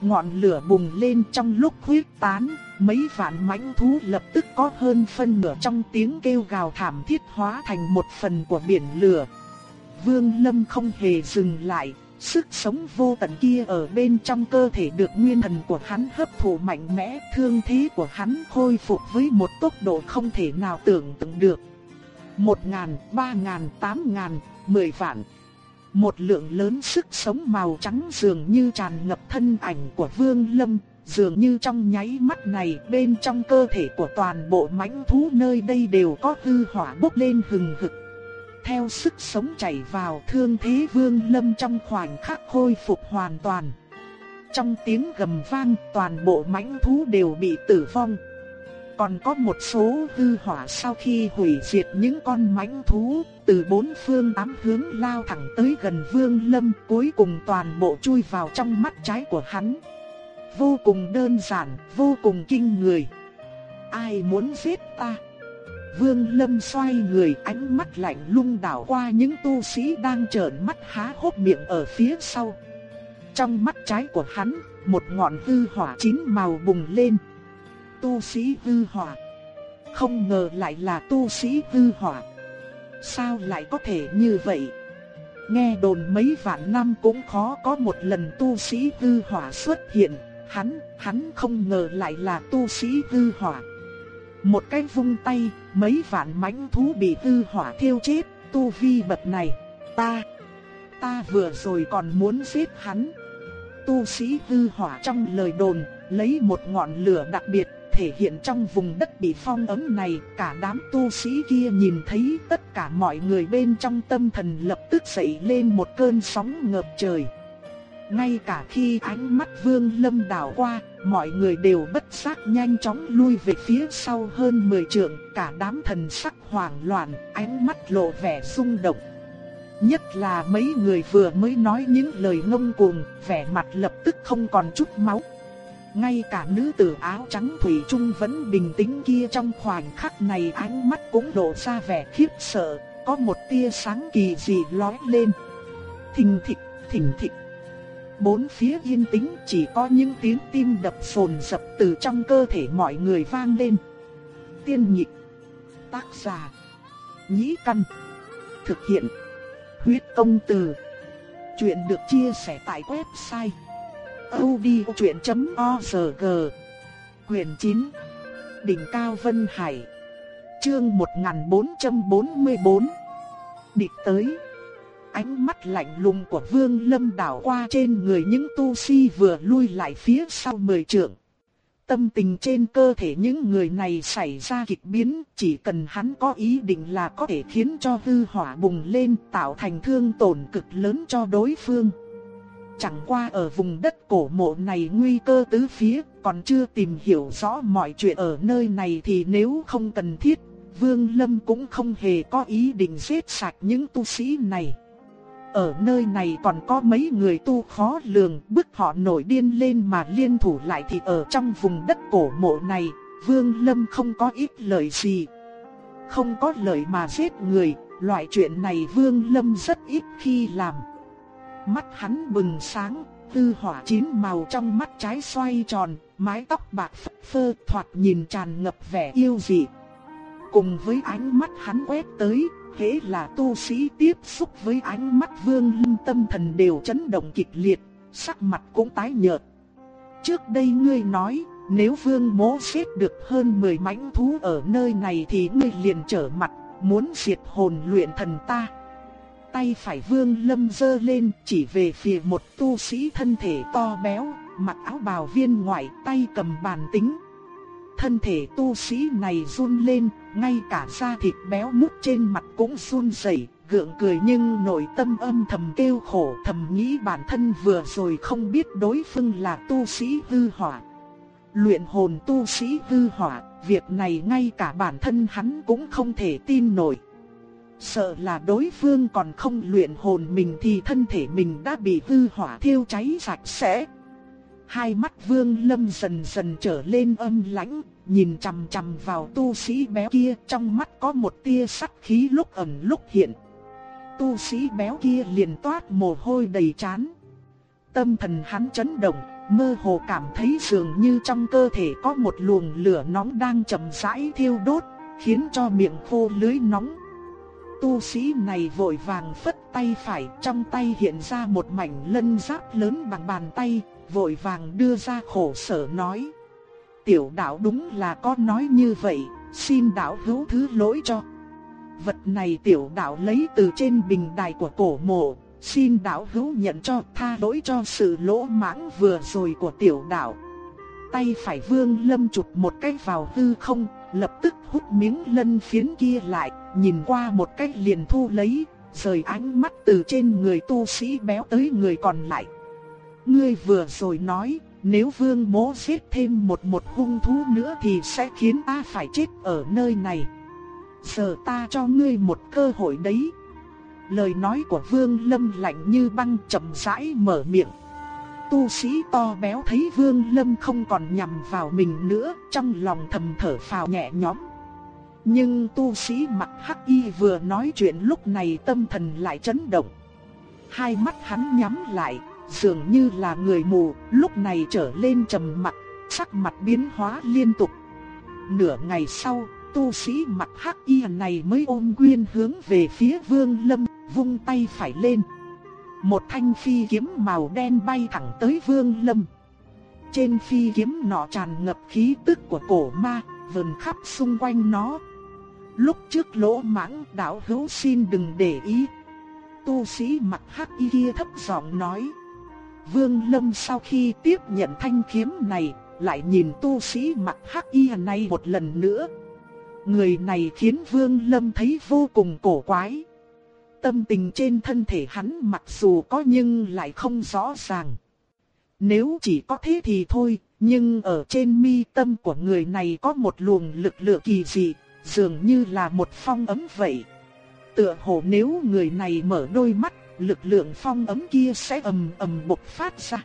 Speaker 1: Ngọn lửa bùng lên trong lúc huyết tán, mấy vạn mãnh thú lập tức có hơn phân nửa trong tiếng kêu gào thảm thiết hóa thành một phần của biển lửa. Vương Lâm không hề dừng lại, sức sống vô tận kia ở bên trong cơ thể được nguyên thần của hắn hấp thụ mạnh mẽ, thương thế của hắn khôi phục với một tốc độ không thể nào tưởng tượng được. Một ngàn, ba ngàn, tám ngàn, mười vạn. Một lượng lớn sức sống màu trắng dường như tràn ngập thân ảnh của Vương Lâm, dường như trong nháy mắt này bên trong cơ thể của toàn bộ mãnh thú nơi đây đều có hư hỏa bốc lên hừng hực. Theo sức sống chảy vào thương thế Vương Lâm trong khoảnh khắc khôi phục hoàn toàn. Trong tiếng gầm vang toàn bộ mãnh thú đều bị tử vong. Còn có một số hư hỏa sau khi hủy diệt những con mãnh thú, từ bốn phương tám hướng lao thẳng tới gần Vương Lâm, cuối cùng toàn bộ chui vào trong mắt trái của hắn. Vô cùng đơn giản, vô cùng kinh người. Ai muốn giết ta? Vương Lâm xoay người ánh mắt lạnh lung đảo qua những tu sĩ đang trợn mắt há hốc miệng ở phía sau. Trong mắt trái của hắn, một ngọn hư hỏa chín màu bùng lên tu sĩ hư hỏa. Không ngờ lại là tu sĩ hư hỏa. Sao lại có thể như vậy? Nghe đồn mấy vạn năm cũng khó có một lần tu sĩ hư hỏa xuất hiện, hắn, hắn không ngờ lại là tu sĩ hư hỏa. Một cái vung tay, mấy vạn mãnh thú bị hư hỏa thiêu chết, tu vi bậc này, ta, ta vừa rồi còn muốn giết hắn. Tu sĩ hư hỏa trong lời đồn, lấy một ngọn lửa đặc biệt thể hiện trong vùng đất bị phong ấm này, cả đám tu sĩ kia nhìn thấy tất cả mọi người bên trong tâm thần lập tức dậy lên một cơn sóng ngập trời. Ngay cả khi ánh mắt Vương Lâm đảo qua, mọi người đều bất giác nhanh chóng lui về phía sau hơn 10 trượng, cả đám thần sắc hoảng loạn, ánh mắt lộ vẻ rung động. Nhất là mấy người vừa mới nói những lời ngông cuồng, vẻ mặt lập tức không còn chút máu. Ngay cả nữ tử áo trắng Thủy Trung vẫn bình tĩnh kia trong khoảnh khắc này ánh mắt cũng lộ ra vẻ khiếp sợ, có một tia sáng kỳ dị lóe lên. Thình thịch, thình thịch. Bốn phía yên tĩnh chỉ có những tiếng tim đập phồn dập từ trong cơ thể mọi người vang lên. Tiên nhịp. Tác giả. Nhĩ căn. Thực hiện. Huyết công từ. Chuyện được chia sẻ tại website. odchuyện.org Quyền 9. Đỉnh Cao Vân Hải. Chương 1444. Địch tới ánh mắt lạnh lùng của Vương Lâm đảo qua trên người những tu sĩ vừa lui lại phía sau mười trượng. Tâm tình trên cơ thể những người này xảy ra kịch biến, chỉ cần hắn có ý định là có thể khiến cho hư hỏa bùng lên tạo thành thương tổn cực lớn cho đối phương. Chẳng qua ở vùng đất cổ mộ này nguy cơ tứ phía, còn chưa tìm hiểu rõ mọi chuyện ở nơi này thì nếu không cần thiết, Vương Lâm cũng không hề có ý định giết sạch những tu sĩ này. Ở nơi này còn có mấy người tu khó lường, bức họ nổi điên lên mà liên thủ lại thì ở trong vùng đất cổ mộ này, Vương Lâm không có ít lời gì. Không có lời mà giết người, loại chuyện này Vương Lâm rất ít khi làm. Mắt hắn bừng sáng, tư hỏa chín màu trong mắt trái xoay tròn, mái tóc bạc phơ thoạt nhìn tràn ngập vẻ yêu dị. Cùng với ánh mắt hắn quét tới, hễ là tu sĩ tiếp xúc với ánh mắt vương lâm tâm thần đều chấn động kịch liệt, sắc mặt cũng tái nhợt. Trước đây ngươi nói, nếu vương mố xếp được hơn 10 mãnh thú ở nơi này thì ngươi liền trở mặt, muốn diệt hồn luyện thần ta. Tay phải vương lâm dơ lên chỉ về phía một tu sĩ thân thể to béo, mặc áo bào viên ngoại tay cầm bàn tính thân thể tu sĩ này run lên, ngay cả da thịt béo mút trên mặt cũng run rẩy, gượng cười nhưng nội tâm âm thầm kêu khổ, thầm nghĩ bản thân vừa rồi không biết đối phương là tu sĩ hư hỏa. Luyện hồn tu sĩ hư hỏa, việc này ngay cả bản thân hắn cũng không thể tin nổi. Sợ là đối phương còn không luyện hồn mình thì thân thể mình đã bị hư hỏa thiêu cháy sạch sẽ. Hai mắt vương lâm dần dần trở lên âm lãnh, nhìn chằm chằm vào tu sĩ béo kia trong mắt có một tia sắc khí lúc ẩn lúc hiện. Tu sĩ béo kia liền toát mồ hôi đầy trán. Tâm thần hắn chấn động, mơ hồ cảm thấy dường như trong cơ thể có một luồng lửa nóng đang chậm rãi thiêu đốt, khiến cho miệng khô lưới nóng. Tu sĩ này vội vàng phất tay phải, trong tay hiện ra một mảnh lân giáp lớn bằng bàn tay, vội vàng đưa ra khổ sở nói. Tiểu đạo đúng là có nói như vậy, xin đạo hữu thứ lỗi cho. Vật này tiểu đạo lấy từ trên bình đài của cổ mộ, xin đạo hữu nhận cho tha lỗi cho sự lỗ mãng vừa rồi của tiểu đạo. Tay phải vương lâm chụp một cái vào hư không, lập tức hút miếng lân phiến kia lại, nhìn qua một cách liền thu lấy, rời ánh mắt từ trên người tu sĩ béo tới người còn lại. Ngươi vừa rồi nói, nếu vương mố giết thêm một một hung thú nữa thì sẽ khiến ta phải chết ở nơi này. Giờ ta cho ngươi một cơ hội đấy. Lời nói của vương lâm lạnh như băng chậm rãi mở miệng. Tu sĩ to béo thấy vương lâm không còn nhằm vào mình nữa, trong lòng thầm thở phào nhẹ nhõm. Nhưng tu sĩ mặt hắc y vừa nói chuyện lúc này tâm thần lại chấn động. Hai mắt hắn nhắm lại, dường như là người mù, lúc này trở lên trầm mặc, sắc mặt biến hóa liên tục. Nửa ngày sau, tu sĩ mặt hắc y này mới ôm quyên hướng về phía Vương Lâm, vung tay phải lên. Một thanh phi kiếm màu đen bay thẳng tới Vương Lâm. Trên phi kiếm nọ tràn ngập khí tức của cổ ma, vần khắp xung quanh nó. Lúc trước lỗ mãng đạo hữu xin đừng để ý. Tu sĩ mặt hắc y kia thấp giọng nói. Vương Lâm sau khi tiếp nhận thanh kiếm này, lại nhìn tu sĩ mặc hắc y này một lần nữa. Người này khiến Vương Lâm thấy vô cùng cổ quái. Tâm tình trên thân thể hắn mặc dù có nhưng lại không rõ ràng. Nếu chỉ có thế thì thôi, Nhưng ở trên mi tâm của người này có một luồng lực lượng kỳ dị, dường như là một phong ấm vậy. Tựa hồ nếu người này mở đôi mắt, lực lượng phong ấm kia sẽ ầm ầm bộc phát ra.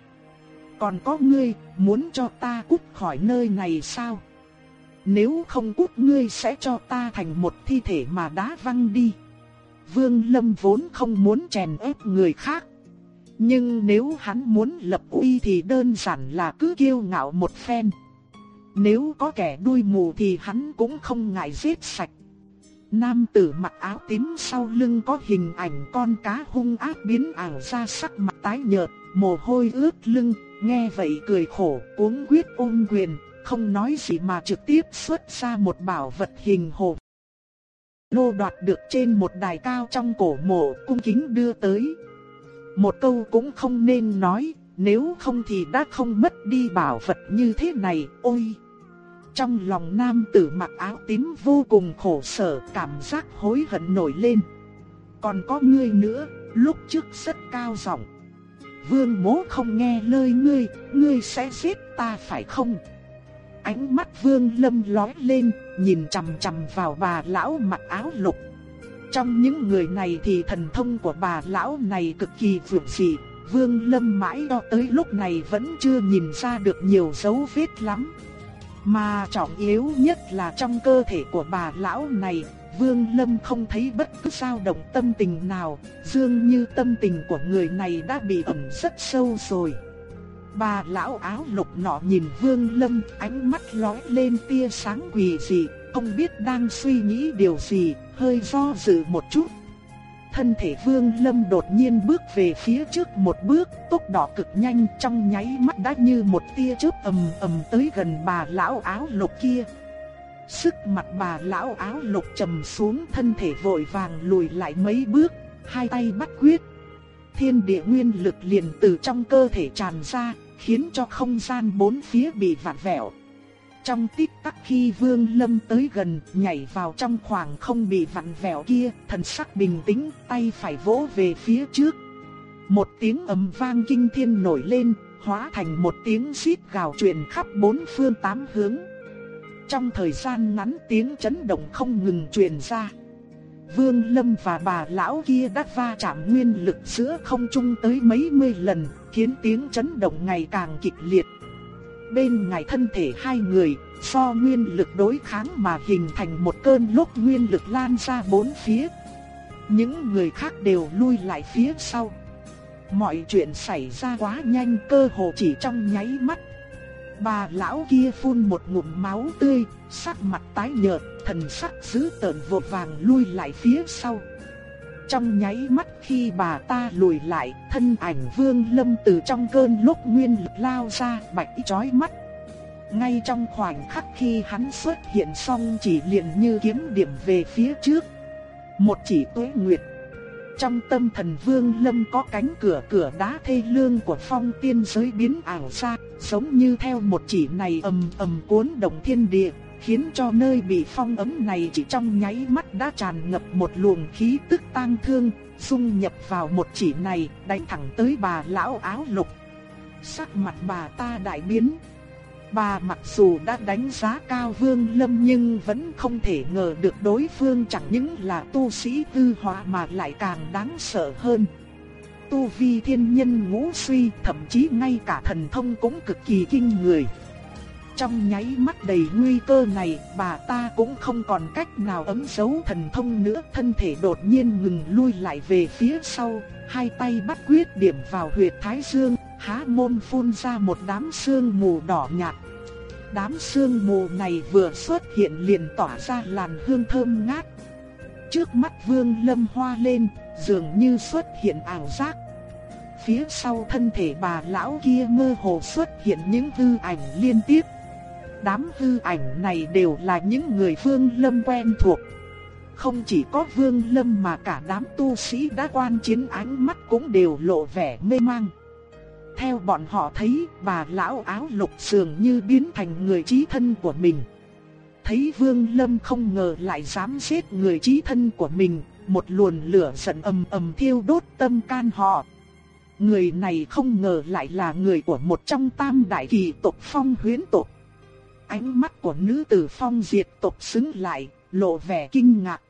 Speaker 1: Còn có ngươi, muốn cho ta cút khỏi nơi này sao? Nếu không cút ngươi sẽ cho ta thành một thi thể mà đá văng đi. Vương Lâm vốn không muốn chèn ép người khác. Nhưng nếu hắn muốn lập uy thì đơn giản là cứ kiêu ngạo một phen. Nếu có kẻ đuôi mù thì hắn cũng không ngại giết sạch. Nam tử mặc áo tím sau lưng có hình ảnh con cá hung ác biến ảo ra sắc mặt tái nhợt, mồ hôi ướt lưng, nghe vậy cười khổ, cuống quyết ôm quyền, không nói gì mà trực tiếp xuất ra một bảo vật hình hộp. Lô đoạt được trên một đài cao trong cổ mộ cung kính đưa tới. Một câu cũng không nên nói, nếu không thì đã không mất đi bảo vật như thế này, ôi! Trong lòng nam tử mặc áo tím vô cùng khổ sở, cảm giác hối hận nổi lên. Còn có ngươi nữa, lúc trước rất cao giọng. Vương mố không nghe lời ngươi, ngươi sẽ giết ta phải không? Ánh mắt vương lâm lói lên, nhìn chằm chằm vào bà lão mặc áo lục. Trong những người này thì thần thông của bà lão này cực kỳ vượt dị, vương lâm mãi đo tới lúc này vẫn chưa nhìn ra được nhiều dấu vết lắm. Mà trọng yếu nhất là trong cơ thể của bà lão này, Vương Lâm không thấy bất cứ dao động tâm tình nào, dường như tâm tình của người này đã bị ẩn rất sâu rồi. Bà lão áo lục nọ nhìn Vương Lâm, ánh mắt lóe lên tia sáng quỷ dị, không biết đang suy nghĩ điều gì, hơi do dự một chút. Thân thể Vương Lâm đột nhiên bước về phía trước một bước, tốc độ cực nhanh trong nháy mắt đã như một tia chớp ầm ầm tới gần bà lão áo lục kia. Sức mặt bà lão áo lục trầm xuống thân thể vội vàng lùi lại mấy bước, hai tay bắt quyết. Thiên địa nguyên lực liền từ trong cơ thể tràn ra, khiến cho không gian bốn phía bị vặn vẹo. Trong tích tắc khi Vương Lâm tới gần, nhảy vào trong khoảng không bị vặn vẹo kia, thần sắc bình tĩnh, tay phải vỗ về phía trước. Một tiếng ầm vang kinh thiên nổi lên, hóa thành một tiếng xít gào truyền khắp bốn phương tám hướng. Trong thời gian ngắn tiếng chấn động không ngừng truyền ra. Vương Lâm và bà lão kia đã va chạm nguyên lực giữa không trung tới mấy mươi lần, khiến tiếng chấn động ngày càng kịch liệt. Bên ngài thân thể hai người, do nguyên lực đối kháng mà hình thành một cơn lốc nguyên lực lan ra bốn phía. Những người khác đều lui lại phía sau. Mọi chuyện xảy ra quá nhanh cơ hồ chỉ trong nháy mắt. Bà lão kia phun một ngụm máu tươi, sắc mặt tái nhợt, thần sắc dữ tợn vội vàng lui lại phía sau. Trong nháy mắt khi bà ta lùi lại, thân ảnh Vương Lâm từ trong cơn lốc nguyên lực lao ra, bạch chói mắt. Ngay trong khoảnh khắc khi hắn xuất hiện xong chỉ liền như kiếm điểm về phía trước. Một chỉ tuế nguyệt. Trong tâm thần Vương Lâm có cánh cửa cửa đá thê lương của phong tiên giới biến ảo ra, giống như theo một chỉ này ầm ầm cuốn động thiên địa, khiến cho nơi bị phong ấm này chỉ trong nháy mắt đã tràn ngập một luồng khí tức tang thương, xung nhập vào một chỉ này, đánh thẳng tới bà lão áo lục. Sắc mặt bà ta đại biến. Bà mặc dù đã đánh giá cao Vương Lâm nhưng vẫn không thể ngờ được đối phương chẳng những là tu sĩ tư hóa mà lại càng đáng sợ hơn. Tu vi thiên nhân ngũ suy, thậm chí ngay cả thần thông cũng cực kỳ kinh người. Trong nháy mắt đầy nguy cơ này, bà ta cũng không còn cách nào ấm giấu thần thông nữa, thân thể đột nhiên ngừng lui lại về phía sau, hai tay bắt quyết điểm vào huyệt thái dương, há môn phun ra một đám sương mù đỏ nhạt. Đám sương mù này vừa xuất hiện liền tỏa ra làn hương thơm ngát. Trước mắt Vương Lâm hoa lên, dường như xuất hiện ảo giác. Phía sau thân thể bà lão kia mơ hồ xuất hiện những hư ảnh liên tiếp đám hư ảnh này đều là những người Vương Lâm quen thuộc. Không chỉ có Vương Lâm mà cả đám tu sĩ đã quan chiến ánh mắt cũng đều lộ vẻ mê mang. Theo bọn họ thấy, bà lão áo lục dường như biến thành người trí thân của mình. Thấy Vương Lâm không ngờ lại dám giết người trí thân của mình, một luồn lửa giận ầm ầm thiêu đốt tâm can họ. Người này không ngờ lại là người của một trong tam đại kỳ tộc phong huyến tộc. Ánh mắt của nữ tử phong diệt tộc xứng lại, lộ vẻ kinh ngạc.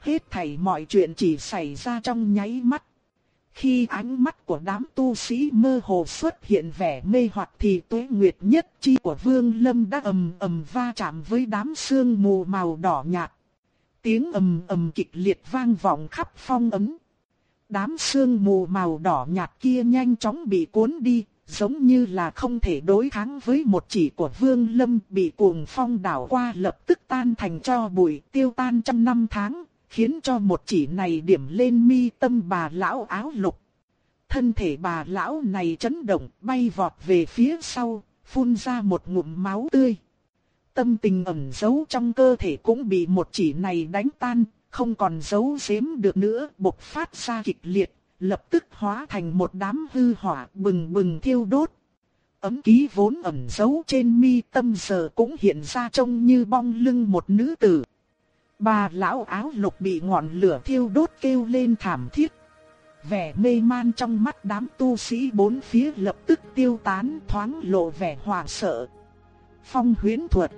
Speaker 1: Hết thảy mọi chuyện chỉ xảy ra trong nháy mắt. Khi ánh mắt của đám tu sĩ mơ hồ xuất hiện vẻ mê hoặc thì tuế nguyệt nhất chi của Vương Lâm đã ầm ầm va chạm với đám sương mù màu đỏ nhạt. Tiếng ầm ầm kịch liệt vang vọng khắp phong ấm. Đám sương mù màu đỏ nhạt kia nhanh chóng bị cuốn đi, giống như là không thể đối kháng với một chỉ của Vương Lâm bị cuồng phong đảo qua lập tức tan thành cho bụi tiêu tan trăm năm tháng, khiến cho một chỉ này điểm lên mi tâm bà lão áo lục. Thân thể bà lão này chấn động bay vọt về phía sau, phun ra một ngụm máu tươi. Tâm tình ẩn giấu trong cơ thể cũng bị một chỉ này đánh tan, không còn giấu giếm được nữa, bộc phát ra kịch liệt, lập tức hóa thành một đám hư hỏa bừng bừng thiêu đốt. Ấm ký vốn ẩn giấu trên mi tâm giờ cũng hiện ra trông như bong lưng một nữ tử. Bà lão áo lục bị ngọn lửa thiêu đốt kêu lên thảm thiết. Vẻ mê man trong mắt đám tu sĩ bốn phía lập tức tiêu tán thoáng lộ vẻ hoảng sợ. Phong huyến thuật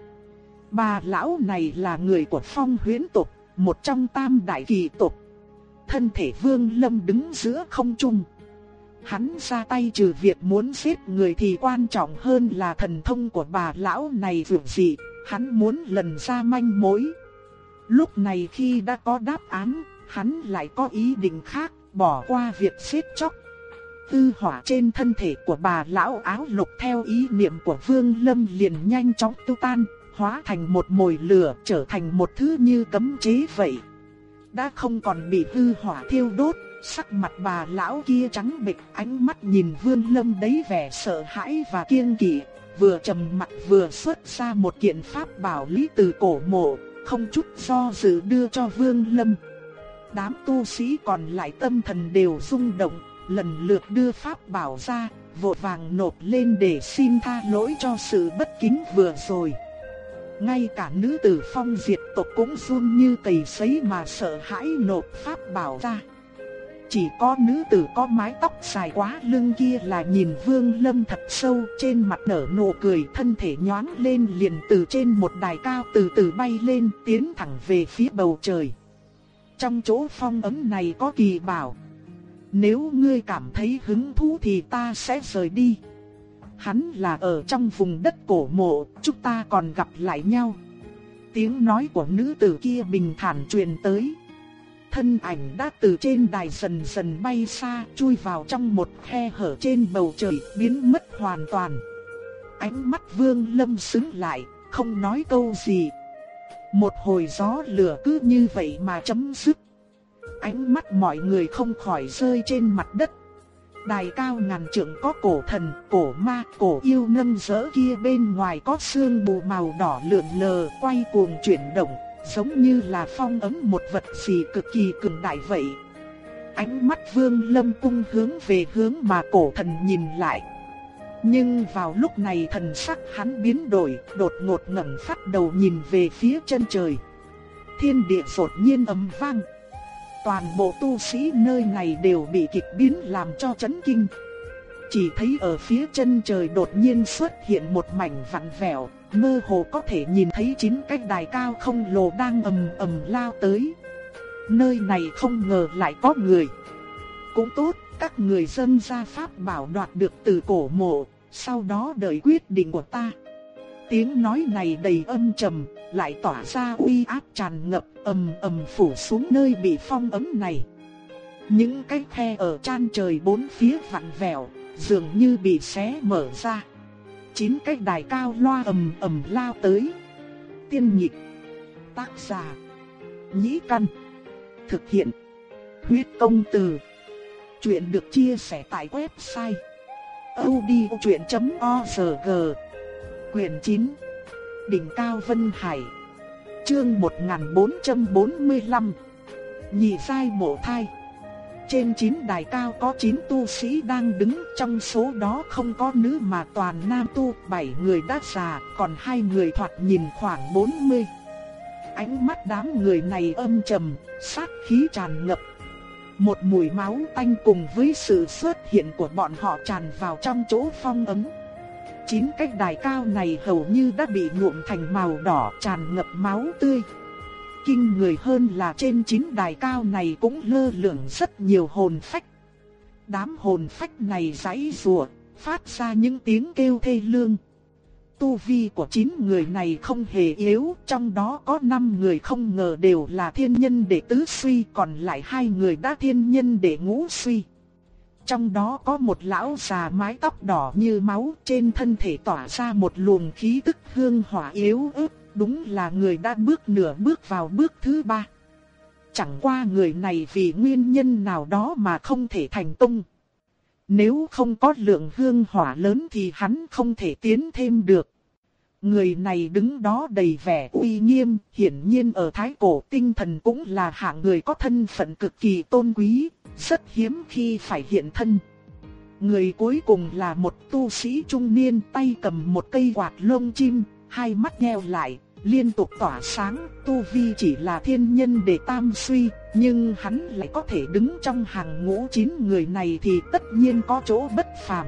Speaker 1: Bà lão này là người của phong huyến tộc một trong tam đại kỳ tộc Thân thể vương lâm đứng giữa không trung. Hắn ra tay trừ việc muốn giết người thì quan trọng hơn là thần thông của bà lão này vượt dị, hắn muốn lần ra manh mối. Lúc này khi đã có đáp án, hắn lại có ý định khác, bỏ qua việc giết chóc. Tư hỏa trên thân thể của bà lão áo lục theo ý niệm của Vương Lâm liền nhanh chóng tiêu tan, hóa thành một mồi lửa trở thành một thứ như cấm chế vậy. Đã không còn bị hư hỏa thiêu đốt, sắc mặt bà lão kia trắng bệch ánh mắt nhìn Vương Lâm đấy vẻ sợ hãi và kiêng kỵ, vừa trầm mặt vừa xuất ra một kiện pháp bảo lý từ cổ mộ, không chút do dự đưa cho Vương Lâm. Đám tu sĩ còn lại tâm thần đều rung động, lần lượt đưa pháp bảo ra, vội vàng nộp lên để xin tha lỗi cho sự bất kính vừa rồi. Ngay cả nữ tử phong diệt tộc cũng run như cầy sấy mà sợ hãi nộp pháp bảo ra. Chỉ có nữ tử có mái tóc dài quá lưng kia là nhìn vương lâm thật sâu trên mặt nở nụ cười, thân thể nhoáng lên liền từ trên một đài cao từ từ bay lên, tiến thẳng về phía bầu trời. Trong chỗ phong ấm này có kỳ bảo. Nếu ngươi cảm thấy hứng thú thì ta sẽ rời đi. Hắn là ở trong vùng đất cổ mộ, chúng ta còn gặp lại nhau. Tiếng nói của nữ tử kia bình thản truyền tới. Thân ảnh đã từ trên đài dần dần bay xa, chui vào trong một khe hở trên bầu trời, biến mất hoàn toàn. Ánh mắt vương lâm sững lại, không nói câu gì. Một hồi gió lửa cứ như vậy mà chấm dứt. Ánh mắt mọi người không khỏi rơi trên mặt đất. Đài cao ngàn trượng có cổ thần, cổ ma, cổ yêu nâng rỡ kia bên ngoài có xương bù màu đỏ lượn lờ quay cuồng chuyển động, giống như là phong ấm một vật gì cực kỳ cường đại vậy. Ánh mắt vương lâm cung hướng về hướng mà cổ thần nhìn lại. Nhưng vào lúc này thần sắc hắn biến đổi, đột ngột ngẩng phát đầu nhìn về phía chân trời. Thiên địa đột nhiên ầm vang. Toàn bộ tu sĩ nơi này đều bị kịch biến làm cho chấn kinh. Chỉ thấy ở phía chân trời đột nhiên xuất hiện một mảnh vặn vẹo, mơ hồ có thể nhìn thấy chín cái đài cao không lồ đang ầm ầm lao tới. Nơi này không ngờ lại có người. Cũng tốt, các người dân ra pháp bảo đoạt được từ cổ mộ, sau đó đợi quyết định của ta. Tiếng nói này đầy âm trầm, lại tỏa ra uy áp tràn ngập, ầm ầm phủ xuống nơi bị phong ấm này. Những cái khe ở chan trời bốn phía vặn vẹo, dường như bị xé mở ra. Chín cái đài cao loa ầm ầm lao tới. Tiên nhịp, tác giả, nhĩ căn, thực hiện, huyết công từ. Chuyện được chia sẻ tại website odchuyện.org Quyền 9 Đỉnh Cao Vân Hải. Chương 1445 Nhị sai mộ thai. Trên 9 đài cao có 9 tu sĩ đang đứng, Trong số đó không có nữ mà toàn nam tu 7 người đã già, Còn hai người thoạt nhìn khoảng 40 Ánh mắt đám người này âm trầm, Sát khí tràn ngập. Một mùi máu tanh cùng với sự xuất hiện của bọn họ tràn vào trong chỗ phong ấm. Chín cái đài cao này hầu như đã bị nhuộm thành màu đỏ tràn ngập máu tươi. Kinh người hơn là trên chín đài cao này cũng lơ lửng rất nhiều hồn phách. Đám hồn phách này giãy giụa, phát ra những tiếng kêu thê lương. Tu vi của chín người này không hề yếu, trong đó có 5 người không ngờ đều là thiên nhân đệ tứ suy, còn lại hai người đã thiên nhân đệ ngũ suy. Trong đó có một lão già mái tóc đỏ như máu, trên thân thể tỏa ra một luồng khí tức hương hỏa yếu ớt, đúng là người đã bước nửa bước vào bước thứ ba. Chẳng qua người này vì nguyên nhân nào đó mà không thể thành tung Nếu không có lượng hương hỏa lớn thì hắn không thể tiến thêm được. Người này đứng đó đầy vẻ uy nghiêm, hiển nhiên ở Thái Cổ tinh thần cũng là hạng người có thân phận cực kỳ tôn quý, rất hiếm khi phải hiện thân. Người cuối cùng là một tu sĩ trung niên tay cầm một cây quạt lông chim, hai mắt nheo lại, liên tục tỏa sáng, tu vi chỉ là thiên nhân để tam suy, nhưng hắn lại có thể đứng trong hàng ngũ chín người này thì tất nhiên có chỗ bất phàm.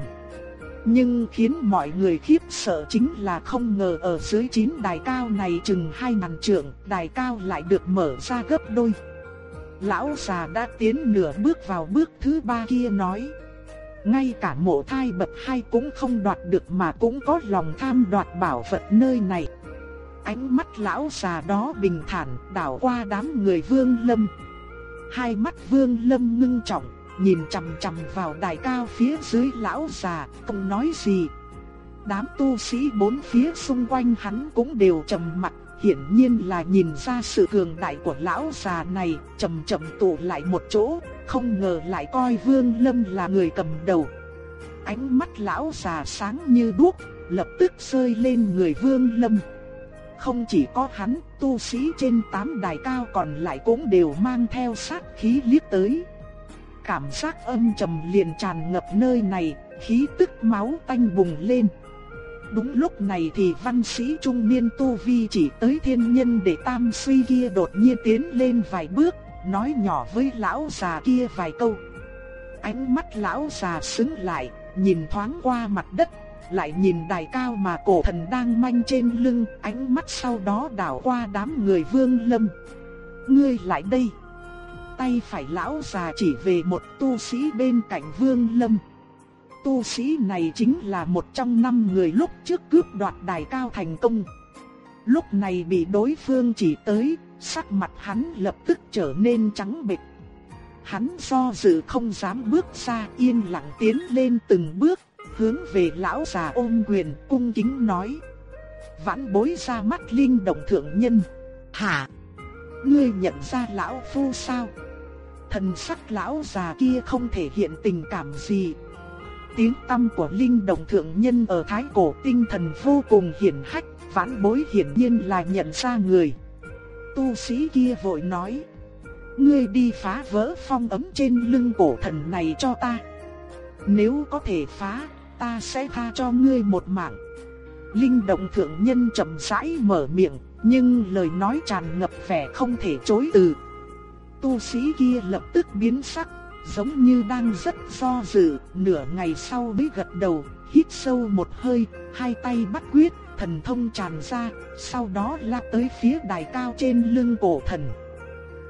Speaker 1: Nhưng khiến mọi người khiếp sợ chính là không ngờ ở dưới chín đài cao này chừng hai ngàn trượng, đài cao lại được mở ra gấp đôi. Lão già đã tiến nửa bước vào bước thứ ba kia nói. Ngay cả mộ thai bậc hai cũng không đoạt được mà cũng có lòng tham đoạt bảo vật nơi này. Ánh mắt lão già đó bình thản đảo qua đám người vương lâm. Hai mắt vương lâm ngưng trọng, nhìn chằm chằm vào đài cao phía dưới lão già, không nói gì. Đám tu sĩ bốn phía xung quanh hắn cũng đều trầm mặt, hiển nhiên là nhìn ra sự cường đại của lão già này, chậm chậm tụ lại một chỗ, không ngờ lại coi Vương Lâm là người cầm đầu. Ánh mắt lão già sáng như đuốc, lập tức rơi lên người Vương Lâm. Không chỉ có hắn, tu sĩ trên tám đài cao còn lại cũng đều mang theo sát khí liếc tới. Cảm giác âm trầm liền tràn ngập nơi này, khí tức máu tanh bùng lên. Đúng lúc này thì văn sĩ trung niên tu vi chỉ tới thiên nhân để tam suy kia đột nhiên tiến lên vài bước, nói nhỏ với lão già kia vài câu. Ánh mắt lão già sững lại, nhìn thoáng qua mặt đất, lại nhìn đài cao mà cổ thần đang manh trên lưng, ánh mắt sau đó đảo qua đám người vương lâm. Ngươi lại đây. Tay phải lão già chỉ về một tu sĩ bên cạnh vương lâm. Tu sĩ này chính là một trong năm người lúc trước cướp đoạt đài cao thành công. Lúc này bị đối phương chỉ tới, sắc mặt hắn lập tức trở nên trắng bệch. Hắn do dự không dám bước ra yên lặng tiến lên từng bước, hướng về lão già ôm quyền cung kính nói. Vãn bối ra mắt linh động thượng nhân. Hả? Ngươi nhận ra lão phu sao? Thần sắc lão già kia không thể hiện tình cảm gì. Tiếng tâm của linh động thượng nhân ở thái cổ tinh thần vô cùng hiển hách, vãn bối hiển nhiên là nhận ra người. Tu sĩ kia vội nói. Ngươi đi phá vỡ phong ấm trên lưng cổ thần này cho ta. Nếu có thể phá, ta sẽ tha cho ngươi một mạng. Linh động thượng nhân chậm rãi mở miệng, nhưng lời nói tràn ngập vẻ không thể chối từ. Tu sĩ kia lập tức biến sắc, giống như đang rất do dự, nửa ngày sau mới gật đầu, hít sâu một hơi, hai tay bắt quyết, thần thông tràn ra, sau đó la tới phía đài cao trên lưng cổ thần.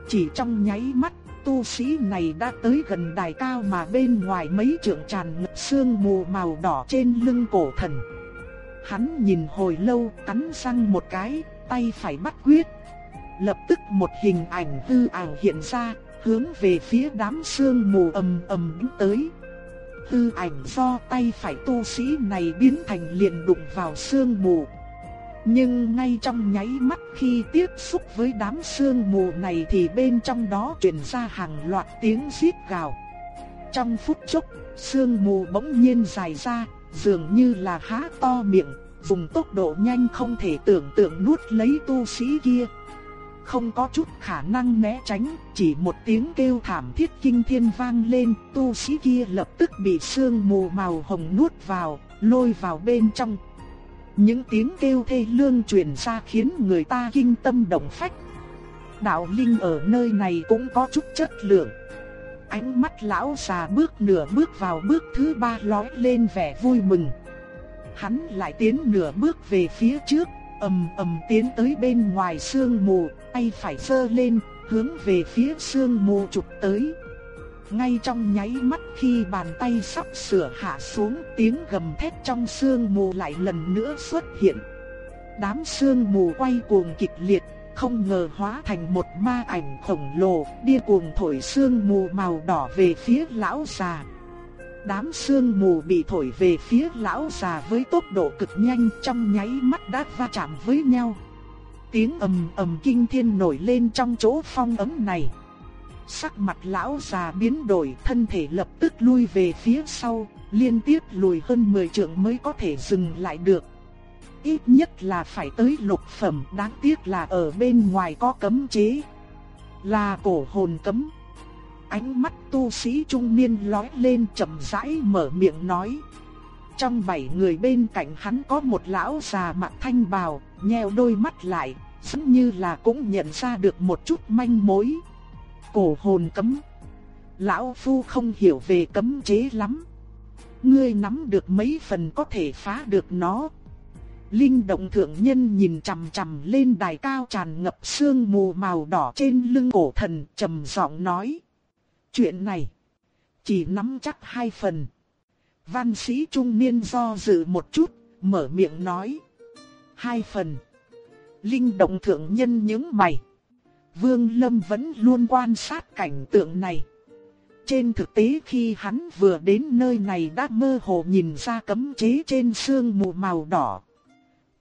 Speaker 1: Chỉ trong nháy mắt, tu sĩ này đã tới gần đài cao mà bên ngoài mấy trượng tràn ngập sương mù màu đỏ trên lưng cổ thần. Hắn nhìn hồi lâu, cắn răng một cái, tay phải bắt quyết. Lập tức một hình ảnh hư ảo hiện ra, hướng về phía đám sương mù ầm ầm đánh tới. Tư ảnh do tay phải tu sĩ này biến thành liền đụng vào sương mù. Nhưng ngay trong nháy mắt khi tiếp xúc với đám sương mù này thì bên trong đó truyền ra hàng loạt tiếng rít gào. Trong phút chốc, sương mù bỗng nhiên dài ra, dường như là há to miệng, dùng tốc độ nhanh không thể tưởng tượng nuốt lấy tu sĩ kia. Không có chút khả năng né tránh, chỉ một tiếng kêu thảm thiết kinh thiên vang lên, tu sĩ kia lập tức bị sương mù màu hồng nuốt vào, lôi vào bên trong. Những tiếng kêu thê lương truyền ra khiến người ta kinh tâm động phách. Đạo linh ở nơi này cũng có chút chất lượng. Ánh mắt lão già bước nửa bước vào bước thứ ba lói lên vẻ vui mừng. Hắn lại tiến nửa bước về phía trước, ầm ầm tiến tới bên ngoài sương mù, tay phải sơ lên, hướng về phía sương mù chụp tới. Ngay trong nháy mắt khi bàn tay sắp sửa hạ xuống, tiếng gầm thét trong sương mù lại lần nữa xuất hiện. Đám sương mù quay cuồng kịch liệt, không ngờ hóa thành một ma ảnh khổng lồ, điên cuồng thổi sương mù màu đỏ về phía lão già. Đám sương mù bị thổi về phía lão già với tốc độ cực nhanh trong nháy mắt đã va chạm với nhau. Tiếng ầm ầm kinh thiên nổi lên trong chỗ phong ấm này. Sắc mặt lão già biến đổi, thân thể lập tức lui về phía sau, liên tiếp lùi hơn 10 trượng mới có thể dừng lại được. Ít nhất là phải tới lục phẩm, đáng tiếc là ở bên ngoài có cấm chế. Là cổ hồn cấm. Ánh mắt tu sĩ trung niên lóe lên chậm rãi mở miệng nói. Trong bảy người bên cạnh hắn có một lão già mặc thanh bào, nheo đôi mắt lại, giống như là cũng nhận ra được một chút manh mối. Cổ hồn cấm. Lão Phu không hiểu về cấm chế lắm. Ngươi nắm được mấy phần có thể phá được nó. Linh động thượng nhân nhìn chằm chằm lên đài cao tràn ngập sương mù màu đỏ trên lưng cổ thần trầm giọng nói. Chuyện này, chỉ nắm chắc hai phần. Văn sĩ trung niên do dự một chút, mở miệng nói. Hai phần. Linh động thượng nhân những mày. Vương Lâm vẫn luôn quan sát cảnh tượng này. Trên thực tế khi hắn vừa đến nơi này đã mơ hồ nhìn ra cấm chế trên xương mù màu đỏ.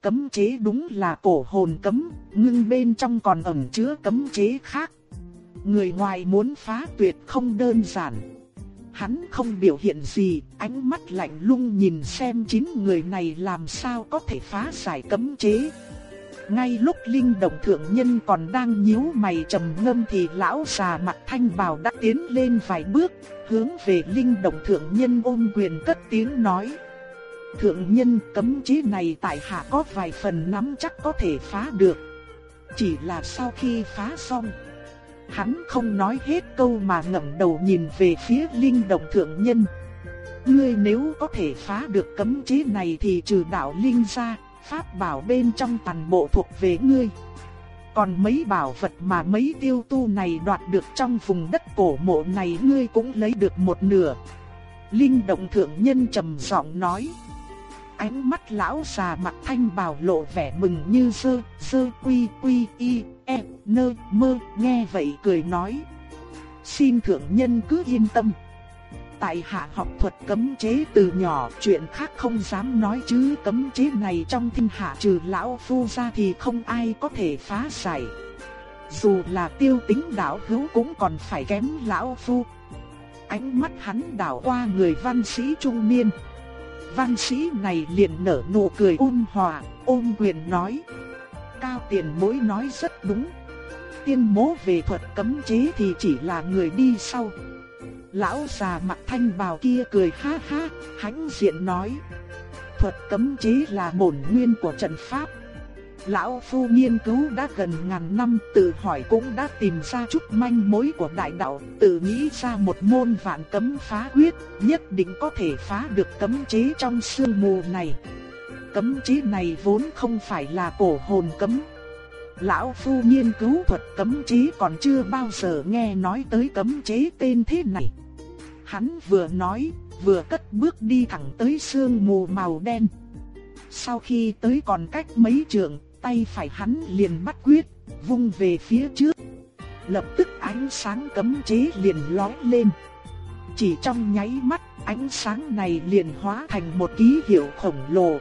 Speaker 1: Cấm chế đúng là cổ hồn cấm, nhưng bên trong còn ẩn chứa cấm chế khác. Người ngoài muốn phá tuyệt không đơn giản. Hắn không biểu hiện gì, ánh mắt lạnh lùng nhìn xem chín người này làm sao có thể phá giải cấm chế. Ngay lúc Linh Động Thượng Nhân còn đang nhíu mày trầm ngâm thì lão già mặt thanh bào đã tiến lên vài bước, hướng về Linh Động Thượng Nhân ôm quyền cất tiếng nói. Thượng Nhân cấm chế này tại hạ có vài phần nắm chắc có thể phá được. Chỉ là sau khi phá xong, hắn không nói hết câu mà ngẩng đầu nhìn về phía Linh Động Thượng Nhân. Ngươi nếu có thể phá được cấm chế này thì trừ đạo Linh ra, pháp bảo bên trong toàn bộ thuộc về ngươi. Còn mấy bảo vật mà mấy tiêu tu này đoạt được trong vùng đất cổ mộ này ngươi cũng lấy được một nửa. Linh động thượng nhân trầm giọng nói. Ánh mắt lão già mặt thanh bào lộ vẻ mừng như sơ, sơ quy quy y, e, nơ, mơ, nghe vậy cười nói. Xin thượng nhân cứ yên tâm tại hạ học thuật cấm chế từ nhỏ, chuyện khác không dám nói chứ cấm chế này trong thiên hạ trừ lão phu ra thì không ai có thể phá giải. Dù là tiêu tính đạo hữu cũng còn phải kém lão phu. Ánh mắt hắn đảo qua người văn sĩ trung niên. Văn sĩ này liền nở nụ cười ôn hòa, ôn quyền nói. Cao tiền bối nói rất đúng. Tiên mố về thuật cấm chế thì chỉ là người đi sau. Lão già mặt thanh bào kia cười ha ha, hãnh diện nói. Thuật cấm chế là bổn nguyên của trận pháp. Lão Phu nghiên cứu đã gần ngàn năm tự hỏi cũng đã tìm ra chút manh mối của đại đạo, tự nghĩ ra một môn vạn cấm phá quyết, nhất định có thể phá được cấm chế trong sương mù này. Cấm chế này vốn không phải là cổ hồn cấm. Lão Phu nghiên cứu thuật cấm chế còn chưa bao giờ nghe nói tới cấm chế tên thế này. Hắn vừa nói, vừa cất bước đi thẳng tới sương mù màu đen. Sau khi tới còn cách mấy trượng, tay phải hắn liền bắt quyết, vung về phía trước. Lập tức ánh sáng cấm chế liền lóe lên. Chỉ trong nháy mắt, ánh sáng này liền hóa thành một ký hiệu khổng lồ.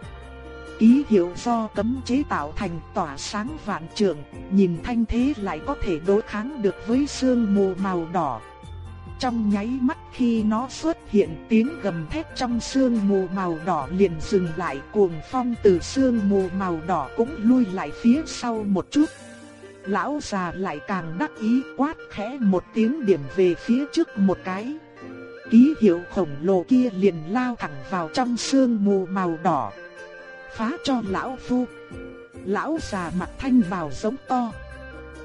Speaker 1: Ký hiệu do cấm chế tạo thành tỏa sáng vạn trượng, nhìn thanh thế lại có thể đối kháng được với sương mù màu đỏ. Trong nháy mắt khi nó xuất hiện tiếng gầm thét trong sương mù màu đỏ liền dừng lại cuồng phong từ sương mù màu đỏ cũng lui lại phía sau một chút. Lão già lại càng đắc ý quát khẽ một tiếng điểm về phía trước một cái. Ký hiệu khổng lồ kia liền lao thẳng vào trong sương mù màu đỏ. Phá cho lão phu. Lão già mặt thanh bào giống to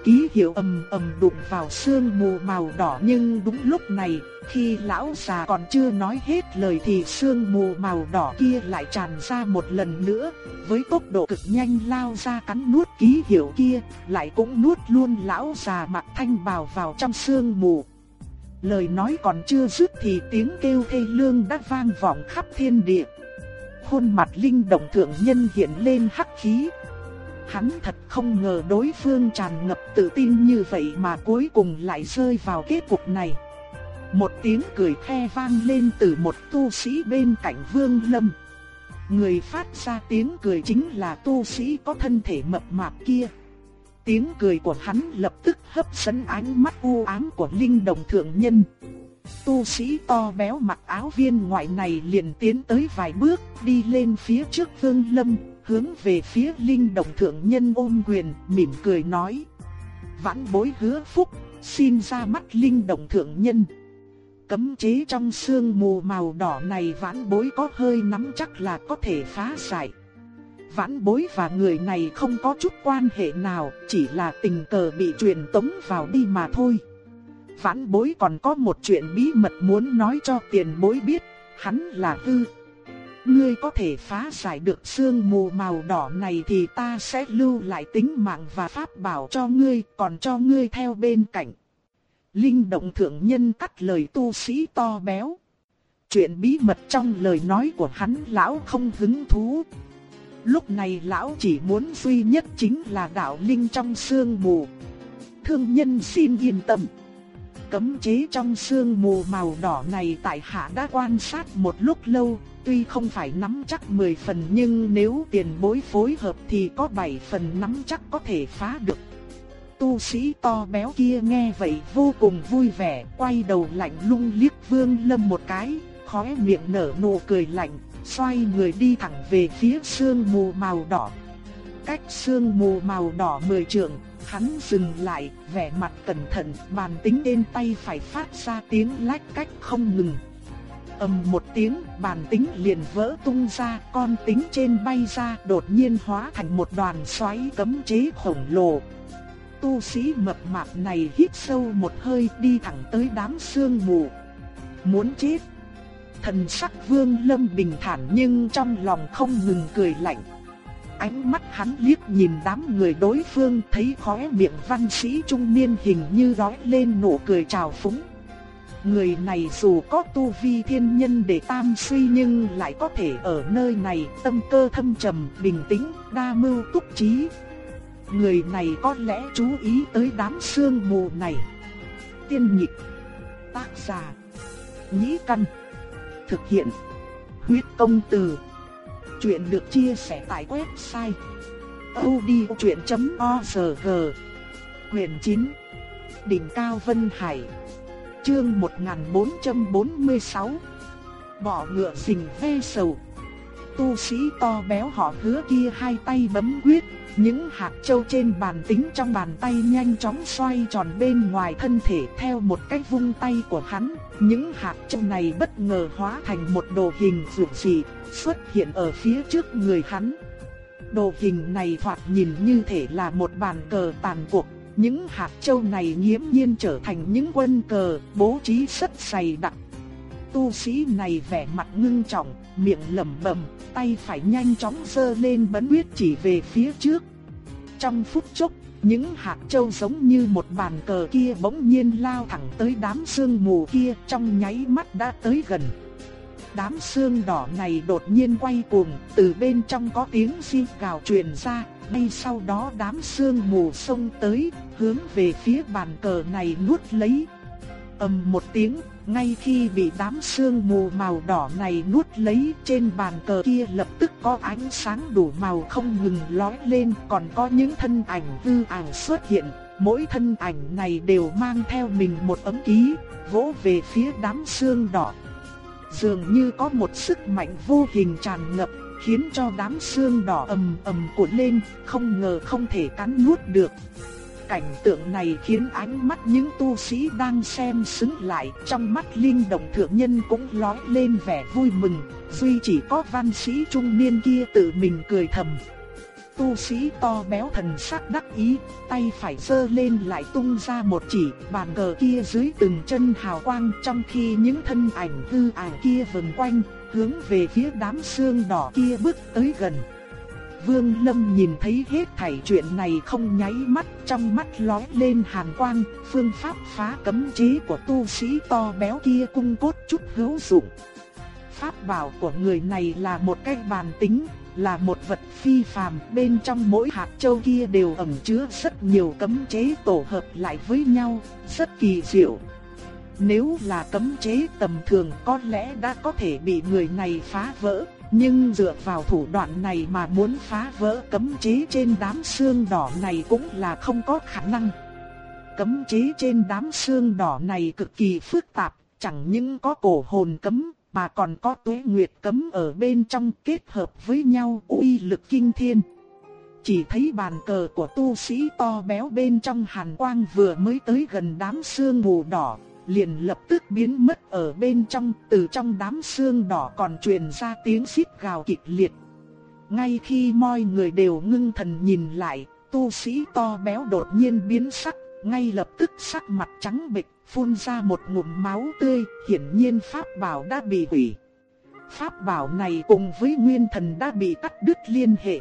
Speaker 1: ký hiệu ầm ầm đụng vào sương mù màu đỏ nhưng đúng lúc này, khi lão già còn chưa nói hết lời thì sương mù màu đỏ kia lại tràn ra một lần nữa, với tốc độ cực nhanh lao ra cắn nuốt ký hiệu kia, lại cũng nuốt luôn lão già mặt thanh bào vào trong sương mù. Lời nói còn chưa dứt thì tiếng kêu thê lương đã vang vọng khắp thiên địa. Khuôn mặt linh động thượng nhân hiện lên hắc khí. Hắn thật không ngờ đối phương tràn ngập tự tin như vậy mà cuối cùng lại rơi vào kết cục này. Một tiếng cười khe vang lên từ một tu sĩ bên cạnh Vương Lâm. Người phát ra tiếng cười chính là tu sĩ có thân thể mập mạp kia. Tiếng cười của hắn lập tức hấp dẫn ánh mắt u ám của linh đồng thượng nhân. Tu sĩ to béo mặc áo viên ngoại này liền tiến tới vài bước, đi lên phía trước Vương Lâm, hướng về phía linh động thượng nhân ôm quyền, mỉm cười nói. Vãn bối hứa phúc, xin ra mắt linh động thượng nhân. Cấm chế trong xương mù màu đỏ này vãn bối có hơi nắm chắc là có thể phá giải. Vãn bối và người này không có chút quan hệ nào, chỉ là tình cờ bị truyền tống vào đi mà thôi. Vãn bối còn có một chuyện bí mật muốn nói cho tiền bối biết, hắn là Tư. Ngươi có thể phá giải được sương mù màu đỏ này thì ta sẽ lưu lại tính mạng và pháp bảo cho ngươi, còn cho ngươi theo bên cạnh. Linh động thượng nhân cắt lời tu sĩ to béo. Chuyện bí mật trong lời nói của hắn lão không hứng thú. Lúc này lão chỉ muốn duy nhất chính là đạo linh trong sương mù. Thương nhân xin yên tâm. Cấm chế trong xương mù màu đỏ này tại hạ đã quan sát một lúc lâu, tuy không phải nắm chắc 10 phần nhưng nếu tiền bối phối hợp thì có 7 phần nắm chắc có thể phá được. Tu sĩ to béo kia nghe vậy vô cùng vui vẻ, quay đầu lạnh lung liếc Vương Lâm một cái, khóe miệng nở nụ cười lạnh, xoay người đi thẳng về phía sương mù màu đỏ. Cách sương mù màu đỏ mười trượng, hắn dừng lại, vẻ mặt cẩn thận, bàn tính trên tay phải phát ra tiếng lách cách không ngừng. ầm một tiếng, bàn tính liền vỡ tung ra, con tính trên bay ra, đột nhiên hóa thành một đoàn xoáy cấm chế khổng lồ. Tu sĩ mập mạp này hít sâu một hơi đi thẳng tới đám sương mù. Muốn chết. Thần sắc vương lâm bình thản nhưng trong lòng không ngừng cười lạnh. Ánh mắt hắn liếc nhìn đám người đối phương thấy khóe miệng văn sĩ trung niên hình như rói lên nụ cười trào phúng. Người này dù có tu vi thiên nhân để tam suy nhưng lại có thể ở nơi này tâm cơ thâm trầm, bình tĩnh, đa mưu túc trí. Người này có lẽ chú ý tới đám sương mù này. Tiên nhịp, tác giả, nhĩ căn. Thực hiện. Huyết công từ. Chuyện được chia sẻ tại website. odchuyện.org Quyền 9. Đỉnh Cao Vân Hải. Chương 1446. Bỏ ngựa rình ve sầu. Tu sĩ to béo họ hứa kia hai tay bấm quyết, những hạt châu trên bàn tính trong bàn tay nhanh chóng xoay tròn bên ngoài thân thể theo một cách vung tay của hắn. Những hạt châu này bất ngờ hóa thành một đồ hình dường dị xuất hiện ở phía trước người hắn. Đồ hình này thoạt nhìn như thể là một bàn cờ tàn cuộc. Những hạt châu này nghiễm nhiên trở thành những quân cờ bố trí rất dày đặc. Tu sĩ này vẻ mặt ngưng trọng, miệng lẩm bẩm, tay phải nhanh chóng giơ lên bấn quyết chỉ về phía trước. Trong phút chốc, những hạt châu giống như một bàn cờ kia bỗng nhiên lao thẳng tới đám sương mù kia trong nháy mắt đã tới gần. Đám sương đỏ này đột nhiên quay cuồng, từ bên trong có tiếng xi gào truyền ra, ngay sau đó đám sương mù xông tới, hướng về phía bàn cờ này nuốt lấy. ầm một tiếng, ngay khi bị đám sương mù màu đỏ này nuốt lấy trên bàn cờ kia lập tức có ánh sáng đủ màu không ngừng lói lên còn có những thân ảnh hư ảo xuất hiện. Mỗi thân ảnh này đều mang theo mình một ấm ký, vỗ về phía đám sương đỏ. Dường như có một sức mạnh vô hình tràn ngập, khiến cho đám sương đỏ ầm ầm cuộn lên, không ngờ không thể cắn nuốt được. Cảnh tượng này khiến ánh mắt những tu sĩ đang xem sững lại, trong mắt linh động thượng nhân cũng lóe lên vẻ vui mừng, duy chỉ có văn sĩ trung niên kia tự mình cười thầm. tu sĩ to béo thần sắc đắc ý, tay phải giơ lên lại tung ra một chỉ, bàn cờ kia dưới từng chân hào quang trong khi những thân ảnh hư ảo kia vần quanh, hướng về phía đám xương đỏ kia bước tới gần. Vương Lâm nhìn thấy hết thảy chuyện này không nháy mắt, trong mắt lóe lên hàn quang, phương pháp phá cấm chế của tu sĩ to béo kia cung cốt chút hữu dụng. Pháp bảo của người này là một cái bàn tính, là một vật phi phàm, bên trong mỗi hạt châu kia đều ẩn chứa rất nhiều cấm chế tổ hợp lại với nhau, rất kỳ diệu. Nếu là cấm chế tầm thường có lẽ đã có thể bị người này phá vỡ, nhưng dựa vào thủ đoạn này mà muốn phá vỡ cấm chế trên đám xương đỏ này cũng là không có khả năng. Cấm chế trên đám xương đỏ này cực kỳ phức tạp, chẳng những có cổ hồn cấm, mà còn có tuế nguyệt cấm ở bên trong kết hợp với nhau uy lực kinh thiên. Chỉ thấy bàn cờ của tu sĩ to béo bên trong hàn quang vừa mới tới gần đám xương mù đỏ, liền lập tức biến mất ở bên trong, từ trong đám xương đỏ còn truyền ra tiếng xít gào kịch liệt. Ngay khi mọi người đều ngưng thần nhìn lại, tu sĩ to béo đột nhiên biến sắc, ngay lập tức sắc mặt trắng bệch, phun ra một ngụm máu tươi, hiển nhiên pháp bảo đã bị hủy. Pháp bảo này cùng với nguyên thần đã bị cắt đứt liên hệ.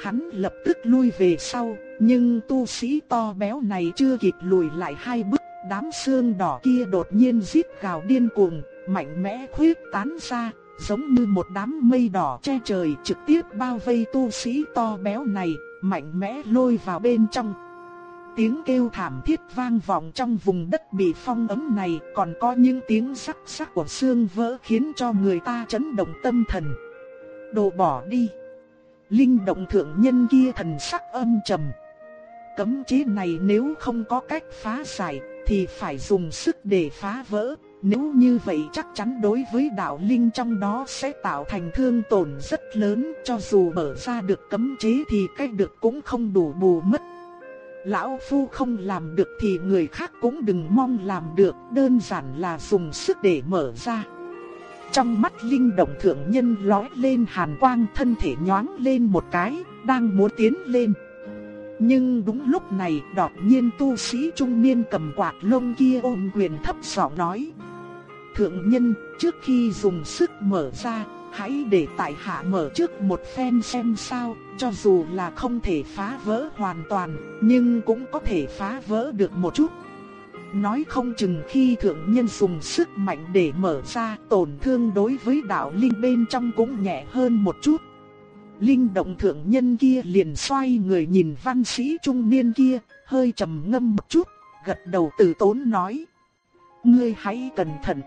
Speaker 1: Hắn lập tức lui về sau, nhưng tu sĩ to béo này chưa kịp lùi lại hai bước, đám xương đỏ kia đột nhiên rít gào điên cuồng, mạnh mẽ khuyết tán ra, giống như một đám mây đỏ che trời trực tiếp bao vây tu sĩ to béo này, mạnh mẽ lôi vào bên trong. Tiếng kêu thảm thiết vang vọng trong vùng đất bị phong ấm này, còn có những tiếng sắc sắc của xương vỡ khiến cho người ta chấn động tâm thần. Đồ bỏ đi. Linh động thượng nhân kia thần sắc âm trầm. Cấm chế này nếu không có cách phá giải thì phải dùng sức để phá vỡ. Nếu như vậy chắc chắn đối với đạo linh trong đó sẽ tạo thành thương tổn rất lớn cho dù mở ra được cấm chế thì cách được cũng không đủ bù mất. Lão Phu không làm được thì người khác cũng đừng mong làm được, đơn giản là dùng sức để mở ra. Trong mắt linh động thượng nhân lói lên hàn quang thân thể nhoáng lên một cái, đang muốn tiến lên. Nhưng đúng lúc này đột nhiên tu sĩ trung niên cầm quạt lông kia ôm quyền thấp giọng nói. Thượng nhân, trước khi dùng sức mở ra, hãy để tại hạ mở trước một phen xem sao, cho dù là không thể phá vỡ hoàn toàn, nhưng cũng có thể phá vỡ được một chút. Nói không chừng khi thượng nhân dùng sức mạnh để mở ra tổn thương đối với đạo linh bên trong cũng nhẹ hơn một chút. Linh động thượng nhân kia liền xoay người nhìn văn sĩ trung niên kia, hơi trầm ngâm một chút, gật đầu từ tốn nói. Ngươi hãy cẩn thận.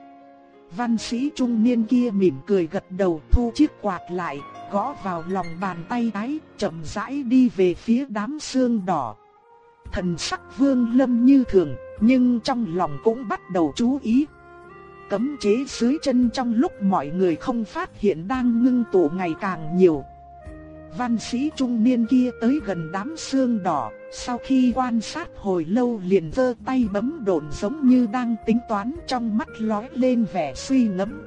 Speaker 1: Văn sĩ trung niên kia mỉm cười gật đầu thu chiếc quạt lại, gõ vào lòng bàn tay ái, chậm rãi đi về phía đám xương đỏ. Thần sắc vương lâm như thường, nhưng trong lòng cũng bắt đầu chú ý. Cấm chế dưới chân trong lúc mọi người không phát hiện đang ngưng tụ ngày càng nhiều. Văn sĩ trung niên kia tới gần đám xương đỏ, sau khi quan sát hồi lâu liền giơ tay bấm độn giống như đang tính toán trong mắt lóe lên vẻ suy ngẫm.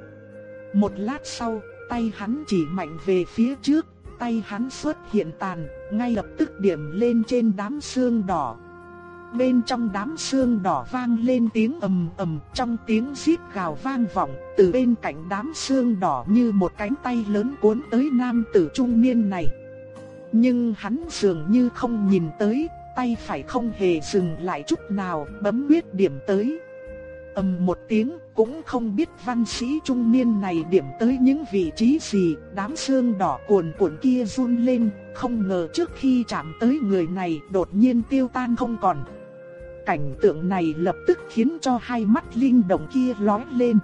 Speaker 1: Một lát sau, tay hắn chỉ mạnh về phía trước, tay hắn xuất hiện tàn, ngay lập tức điểm lên trên đám xương đỏ. Bên trong đám xương đỏ vang lên tiếng ầm ầm, trong tiếng rít gào vang vọng, từ bên cạnh đám xương đỏ như một cánh tay lớn cuốn tới nam tử trung niên này. Nhưng hắn dường như không nhìn tới, tay phải không hề dừng lại chút nào, bấm huyết điểm tới. ầm một tiếng, cũng không biết văn sĩ trung niên này điểm tới những vị trí gì, đám xương đỏ cuồn cuộn kia run lên, không ngờ trước khi chạm tới người này đột nhiên tiêu tan không còn. Cảnh tượng này lập tức khiến cho hai mắt linh động kia lóe lên.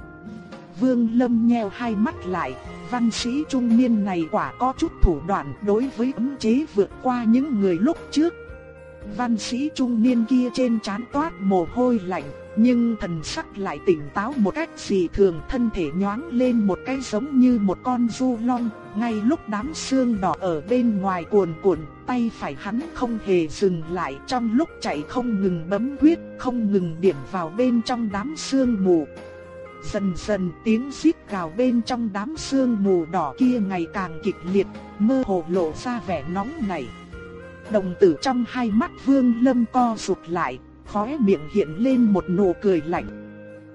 Speaker 1: Vương Lâm nheo hai mắt lại, văn sĩ trung niên này quả có chút thủ đoạn đối với ấm chế vượt qua những người lúc trước. Văn sĩ trung niên kia trên trán toát mồ hôi lạnh, nhưng thần sắc lại tỉnh táo một cách dị thường thân thể nhoáng lên một cái giống như một con du long, ngay lúc đám xương đỏ ở bên ngoài cuồn cuộn, tay phải hắn không hề dừng lại trong lúc chạy không ngừng bấm huyết, không ngừng điểm vào bên trong đám xương mù. Dần dần tiếng xít gào bên trong đám xương mù đỏ kia ngày càng kịch liệt, mơ hồ lộ ra vẻ nóng nảy. Đồng tử trong hai mắt Vương Lâm co rụt lại, khóe miệng hiện lên một nụ cười lạnh.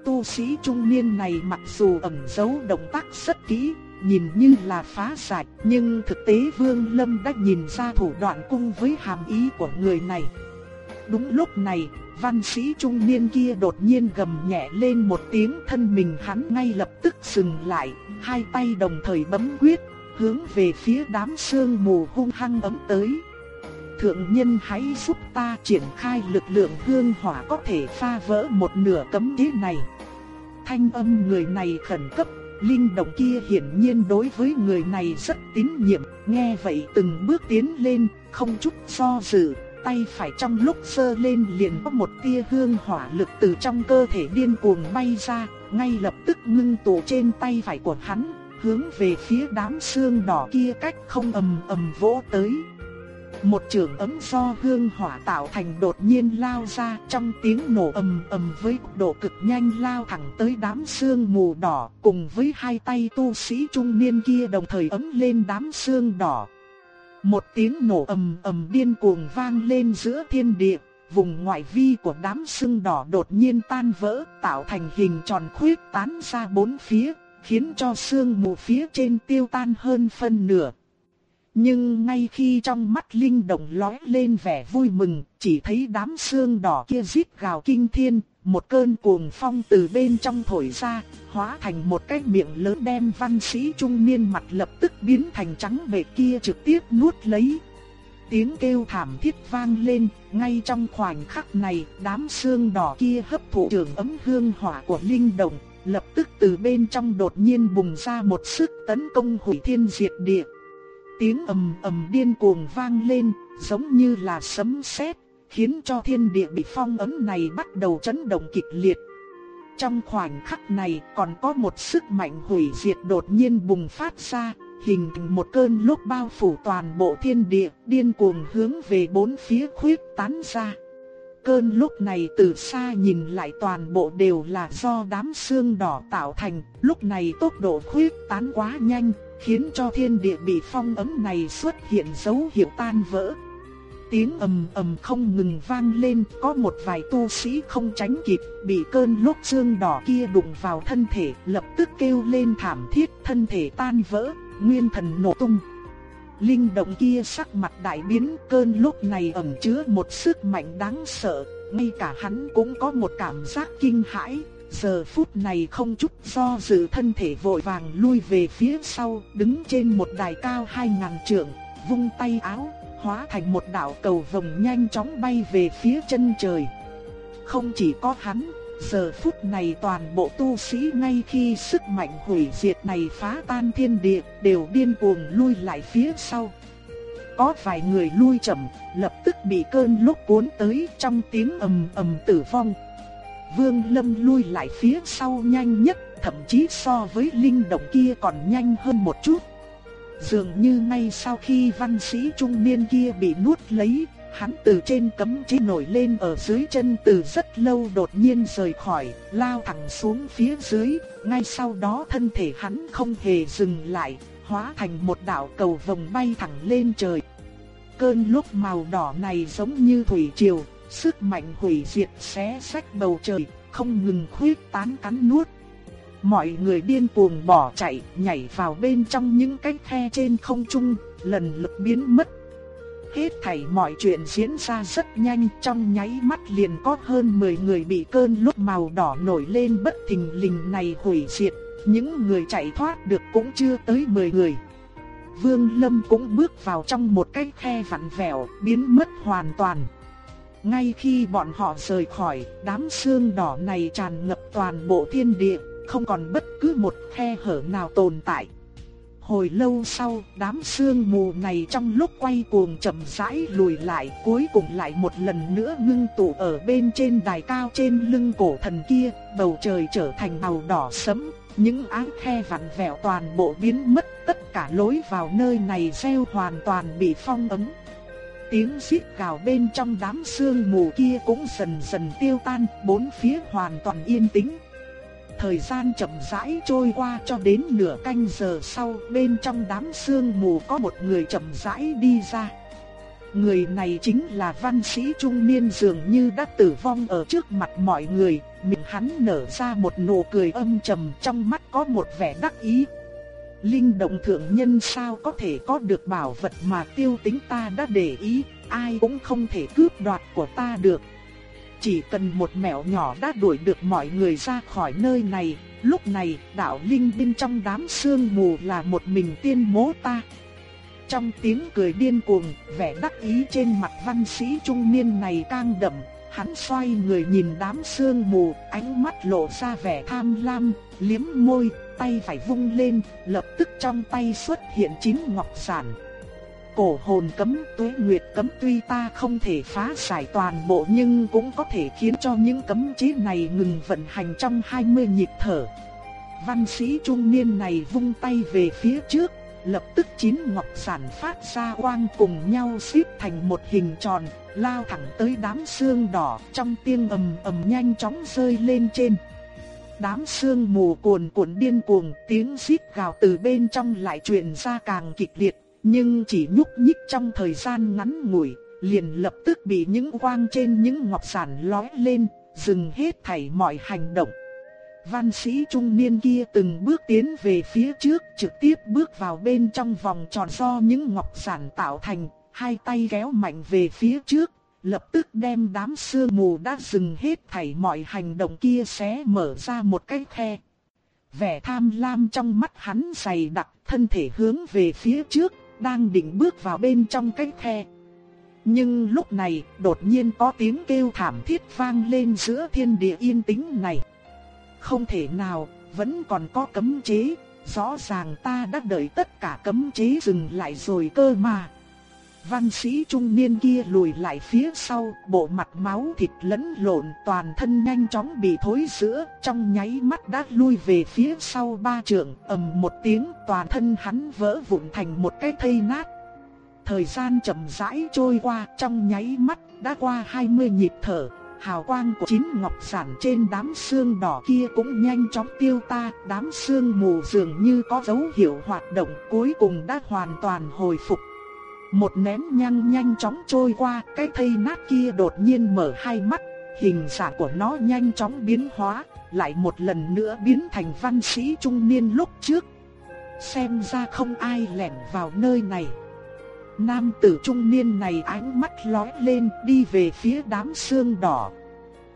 Speaker 1: Tu sĩ trung niên này mặc dù ẩn giấu động tác rất kỹ, nhìn như là phá sạch, nhưng thực tế Vương Lâm đã nhìn ra thủ đoạn cung với hàm ý của người này. Đúng lúc này, văn sĩ trung niên kia đột nhiên gầm nhẹ lên một tiếng thân mình hắn ngay lập tức dừng lại, hai tay đồng thời bấm quyết, hướng về phía đám sương mù hung hăng ấm tới. Thượng nhân hãy giúp ta triển khai lực lượng hương hỏa có thể pha vỡ một nửa cấm chế này. Thanh âm người này khẩn cấp, linh động kia hiển nhiên đối với người này rất tín nhiệm, nghe vậy từng bước tiến lên, không chút do dự, tay phải trong lúc sơ lên liền có một tia hương hỏa lực từ trong cơ thể điên cuồng bay ra, ngay lập tức ngưng tụ trên tay phải của hắn, hướng về phía đám xương đỏ kia cách không ầm ầm vỗ tới. Một trường ấm do hương hỏa tạo thành đột nhiên lao ra trong tiếng nổ ầm ầm với độ cực nhanh lao thẳng tới đám xương mù đỏ cùng với hai tay tu sĩ trung niên kia đồng thời ấm lên đám xương đỏ. Một tiếng nổ ầm ầm điên cuồng vang lên giữa thiên địa, vùng ngoại vi của đám xương đỏ đột nhiên tan vỡ tạo thành hình tròn khuyết tán ra bốn phía, khiến cho xương mù phía trên tiêu tan hơn phân nửa. Nhưng ngay khi trong mắt Linh Đồng lóe lên vẻ vui mừng, chỉ thấy đám xương đỏ kia rít gào kinh thiên, một cơn cuồng phong từ bên trong thổi ra, hóa thành một cái miệng lớn đem văn sĩ trung niên mặt lập tức biến thành trắng bệ kia trực tiếp nuốt lấy. Tiếng kêu thảm thiết vang lên, ngay trong khoảnh khắc này, đám xương đỏ kia hấp thụ trường ấm hương hỏa của Linh Đồng, lập tức từ bên trong đột nhiên bùng ra một sức tấn công hủy thiên diệt địa. Tiếng ầm ầm điên cuồng vang lên, giống như là sấm sét, khiến cho thiên địa bị phong ấn này bắt đầu chấn động kịch liệt. Trong khoảnh khắc này còn có một sức mạnh hủy diệt đột nhiên bùng phát ra, hình thành một cơn lốc bao phủ toàn bộ thiên địa, điên cuồng hướng về bốn phía khuyết tán ra. Cơn lúc này từ xa nhìn lại toàn bộ đều là do đám xương đỏ tạo thành, lúc này tốc độ khuyết tán quá nhanh, khiến cho thiên địa bị phong ấm này xuất hiện dấu hiệu tan vỡ. Tiếng ầm ầm không ngừng vang lên, có một vài tu sĩ không tránh kịp, bị cơn lốc xương đỏ kia đụng vào thân thể, lập tức kêu lên thảm thiết, thân thể tan vỡ, nguyên thần nổ tung. Linh động kia sắc mặt đại biến, cơn lốc này ẩn chứa một sức mạnh đáng sợ, ngay cả hắn cũng có một cảm giác kinh hãi, giờ phút này không chút do dự thân thể vội vàng lui về phía sau, đứng trên một đài cao hai ngàn trượng, vung tay áo, hóa thành một đạo cầu vồng nhanh chóng bay về phía chân trời. Không chỉ có hắn, giờ phút này toàn bộ tu sĩ ngay khi sức mạnh hủy diệt này phá tan thiên địa, đều điên cuồng lui lại phía sau. Có vài người lui chậm, lập tức bị cơn lốc cuốn tới trong tiếng ầm ầm tử vong. Vương Lâm lui lại phía sau nhanh nhất, thậm chí so với linh động kia còn nhanh hơn một chút. Dường như ngay sau khi văn sĩ trung niên kia bị nuốt lấy, hắn từ trên cấm chế nổi lên ở dưới chân từ rất lâu đột nhiên rời khỏi, lao thẳng xuống phía dưới, ngay sau đó thân thể hắn không hề dừng lại, hóa thành một đạo cầu vồng bay thẳng lên trời. Cơn lúc màu đỏ này giống như thủy triều, sức mạnh hủy diệt xé sách bầu trời, không ngừng khuyết tán cắn nuốt. Mọi người điên cuồng bỏ chạy, nhảy vào bên trong những cái khe trên không trung, lần lượt biến mất. Hết thảy mọi chuyện diễn ra rất nhanh, trong nháy mắt liền có hơn 10 người bị cơn lúc màu đỏ nổi lên bất thình lình này hủy diệt, những người chạy thoát được cũng chưa tới 10 người. Vương Lâm cũng bước vào trong một cái khe vặn vẹo, biến mất hoàn toàn. Ngay khi bọn họ rời khỏi, đám xương đỏ này tràn ngập toàn bộ thiên địa, không còn bất cứ một khe hở nào tồn tại. Hồi lâu sau, đám sương mù này trong lúc quay cuồng chậm rãi lùi lại, cuối cùng lại một lần nữa ngưng tụ ở bên trên đài cao trên lưng cổ thần kia, bầu trời trở thành màu đỏ sẫm, những áng khe vặn vẹo toàn bộ biến mất, tất cả lối vào nơi này gieo hoàn toàn bị phong ấn. Tiếng xít gào bên trong đám sương mù kia cũng dần dần tiêu tan, bốn phía hoàn toàn yên tĩnh. Thời gian chậm rãi trôi qua cho đến nửa canh giờ sau, bên trong đám sương mù có một người chậm rãi đi ra. Người này chính là văn sĩ trung niên dường như đã tử vong ở trước mặt mọi người, miệng hắn nở ra một nụ cười âm trầm trong mắt có một vẻ đắc ý. Linh động thượng nhân sao có thể có được bảo vật mà tiêu tính ta đã để ý, ai cũng không thể cướp đoạt của ta được. Chỉ cần một mẹo nhỏ đã đuổi được mọi người ra khỏi nơi này, lúc này đạo linh bên trong đám sương mù là một mình tiên mố ta. Trong tiếng cười điên cuồng, vẻ đắc ý trên mặt văn sĩ trung niên này càng đậm, hắn xoay người nhìn đám sương mù, ánh mắt lộ ra vẻ tham lam, liếm môi, tay phải vung lên, lập tức trong tay xuất hiện chín ngọc sản. Cổ hồn cấm tuế nguyệt cấm tuy ta không thể phá giải toàn bộ nhưng cũng có thể khiến cho những cấm chế này ngừng vận hành trong 20 nhịp thở. Văn sĩ trung niên này vung tay về phía trước, lập tức chín ngọc sản phát ra quang cùng nhau xếp thành một hình tròn, lao thẳng tới đám xương đỏ trong tiếng ầm ầm nhanh chóng rơi lên trên. Đám sương mù cuồn cuộn điên cuồng, tiếng xít gào từ bên trong lại truyền ra càng kịch liệt, nhưng chỉ nhúc nhích trong thời gian ngắn ngủi, liền lập tức bị những quang trên những ngọc sản lóe lên, dừng hết thảy mọi hành động. Văn sĩ trung niên kia từng bước tiến về phía trước, trực tiếp bước vào bên trong vòng tròn do những ngọc sản tạo thành, hai tay kéo mạnh về phía trước, lập tức đem đám sương mù đã dừng hết thảy mọi hành động kia xé mở ra một cái khe. Vẻ tham lam trong mắt hắn dày đặc, thân thể hướng về phía trước, đang định bước vào bên trong cái khe. Nhưng lúc này, đột nhiên có tiếng kêu thảm thiết vang lên giữa thiên địa yên tĩnh này. Không thể nào, vẫn còn có cấm chế, rõ ràng ta đã đợi tất cả cấm chế dừng lại rồi cơ mà. Văn sĩ trung niên kia lùi lại phía sau, bộ mặt máu thịt lẫn lộn toàn thân nhanh chóng bị thối rữa, trong nháy mắt đã lui về phía sau ba trượng, ầm một tiếng toàn thân hắn vỡ vụn thành một cái thây nát. Thời gian chậm rãi trôi qua, trong nháy mắt đã qua 20 nhịp thở, hào quang của chín ngọc sản trên đám xương đỏ kia cũng nhanh chóng tiêu ta, đám xương mù dường như có dấu hiệu hoạt động cuối cùng đã hoàn toàn hồi phục. Một nén nhang nhanh chóng trôi qua, cái thây nát kia đột nhiên mở hai mắt, hình dạng của nó nhanh chóng biến hóa, lại một lần nữa biến thành văn sĩ trung niên lúc trước. Xem ra không ai lẻn vào nơi này. Nam tử trung niên này ánh mắt lóe lên đi về phía đám xương đỏ.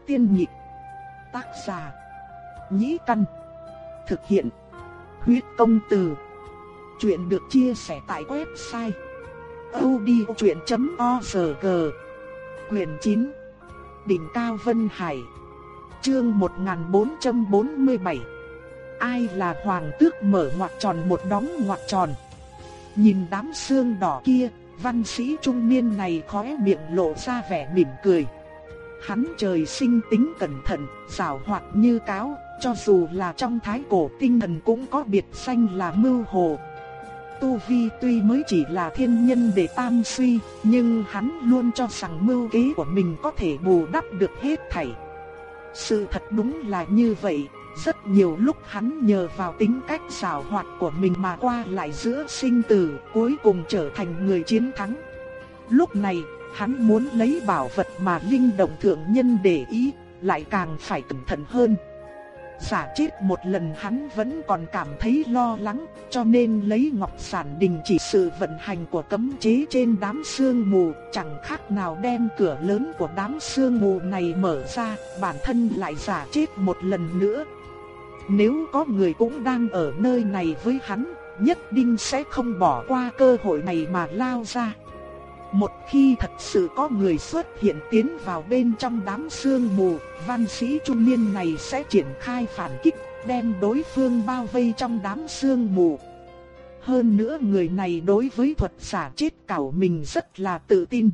Speaker 1: Tiên nhịp. Tác giả. Nhĩ căn. Thực hiện. Huyết công từ. Chuyện được chia sẻ tại website audiochuyện.org Quyền 9 Đỉnh Cao Vân Hải Chương 1447 Ai là hoàng tước mở ngoặc tròn một đóng ngoặc tròn? Nhìn đám xương đỏ kia, văn sĩ trung niên này khóe miệng lộ ra vẻ mỉm cười. Hắn trời sinh tính cẩn thận, xảo hoạt như cáo, cho dù là trong thái cổ tinh thần cũng có biệt danh là mưu hồ, Tu Vi tuy mới chỉ là thiên nhân để tam suy, nhưng hắn luôn cho rằng mưu kế của mình có thể bù đắp được hết thảy. Sự thật đúng là như vậy, rất nhiều lúc hắn nhờ vào tính cách xảo hoạt của mình mà qua lại giữa sinh tử, cuối cùng trở thành người chiến thắng. Lúc này, hắn muốn lấy bảo vật mà linh động thượng nhân để ý, lại càng phải cẩn thận hơn giả chết một lần hắn vẫn còn cảm thấy lo lắng, cho nên lấy ngọc sản đình chỉ sự vận hành của cấm chế trên đám sương mù, chẳng khác nào đem cửa lớn của đám sương mù này mở ra, bản thân lại giả chết một lần nữa. Nếu có người cũng đang ở nơi này với hắn, nhất định sẽ không bỏ qua cơ hội này mà lao ra. Một khi thật sự có người xuất hiện tiến vào bên trong đám sương mù, văn sĩ trung niên này sẽ triển khai phản kích, đem đối phương bao vây trong đám sương mù. Hơn nữa người này đối với thuật giả chết cảo mình rất là tự tin.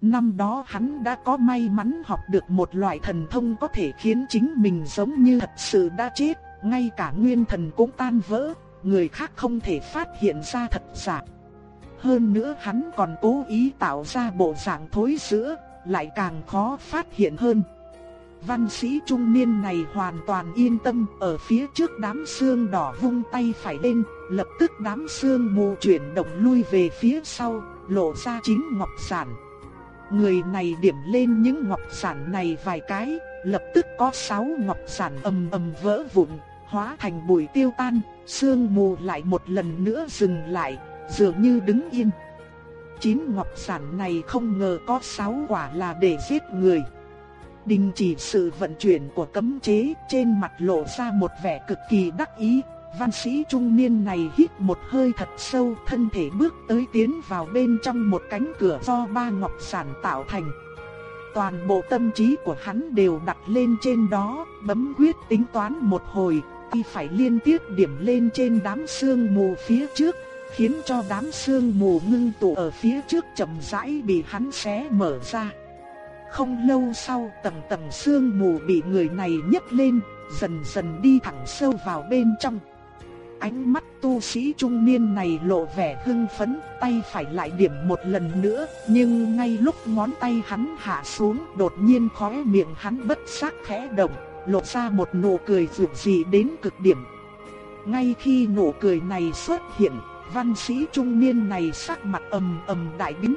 Speaker 1: Năm đó hắn đã có may mắn học được một loại thần thông có thể khiến chính mình giống như thật sự đã chết, ngay cả nguyên thần cũng tan vỡ, người khác không thể phát hiện ra thật giả. Hơn nữa hắn còn cố ý tạo ra bộ dạng thối sữa, lại càng khó phát hiện hơn. Văn sĩ trung niên này hoàn toàn yên tâm, ở phía trước đám xương đỏ vung tay phải lên, lập tức đám xương mù chuyển động lui về phía sau, lộ ra chính ngọc sản. Người này điểm lên những ngọc sản này vài cái, lập tức có sáu ngọc sản ầm ầm vỡ vụn, hóa thành bụi tiêu tan, xương mù lại một lần nữa dừng lại, dường như đứng yên. Chín ngọc sản này không ngờ có sáu quả là để giết người. Đình chỉ sự vận chuyển của cấm chế, trên mặt lộ ra một vẻ cực kỳ đắc ý. Văn sĩ trung niên này hít một hơi thật sâu, thân thể bước tới tiến vào bên trong một cánh cửa do ba ngọc sản tạo thành. Toàn bộ tâm trí của hắn đều đặt lên trên đó, bấm quyết tính toán một hồi, y phải liên tiếp điểm lên trên đám sương mù phía trước, khiến cho đám sương mù ngưng tụ ở phía trước chậm rãi bị hắn xé mở ra. Không lâu sau tầng tầng sương mù bị người này nhấc lên, dần dần đi thẳng sâu vào bên trong. Ánh mắt tu sĩ trung niên này lộ vẻ hưng phấn, tay phải lại điểm một lần nữa, nhưng ngay lúc ngón tay hắn hạ xuống, đột nhiên khóe miệng hắn bất giác khẽ động, lộ ra một nụ cười rực rỡ đến cực điểm. Ngay khi nụ cười này xuất hiện, văn sĩ trung niên này sắc mặt ầm ầm đại biến.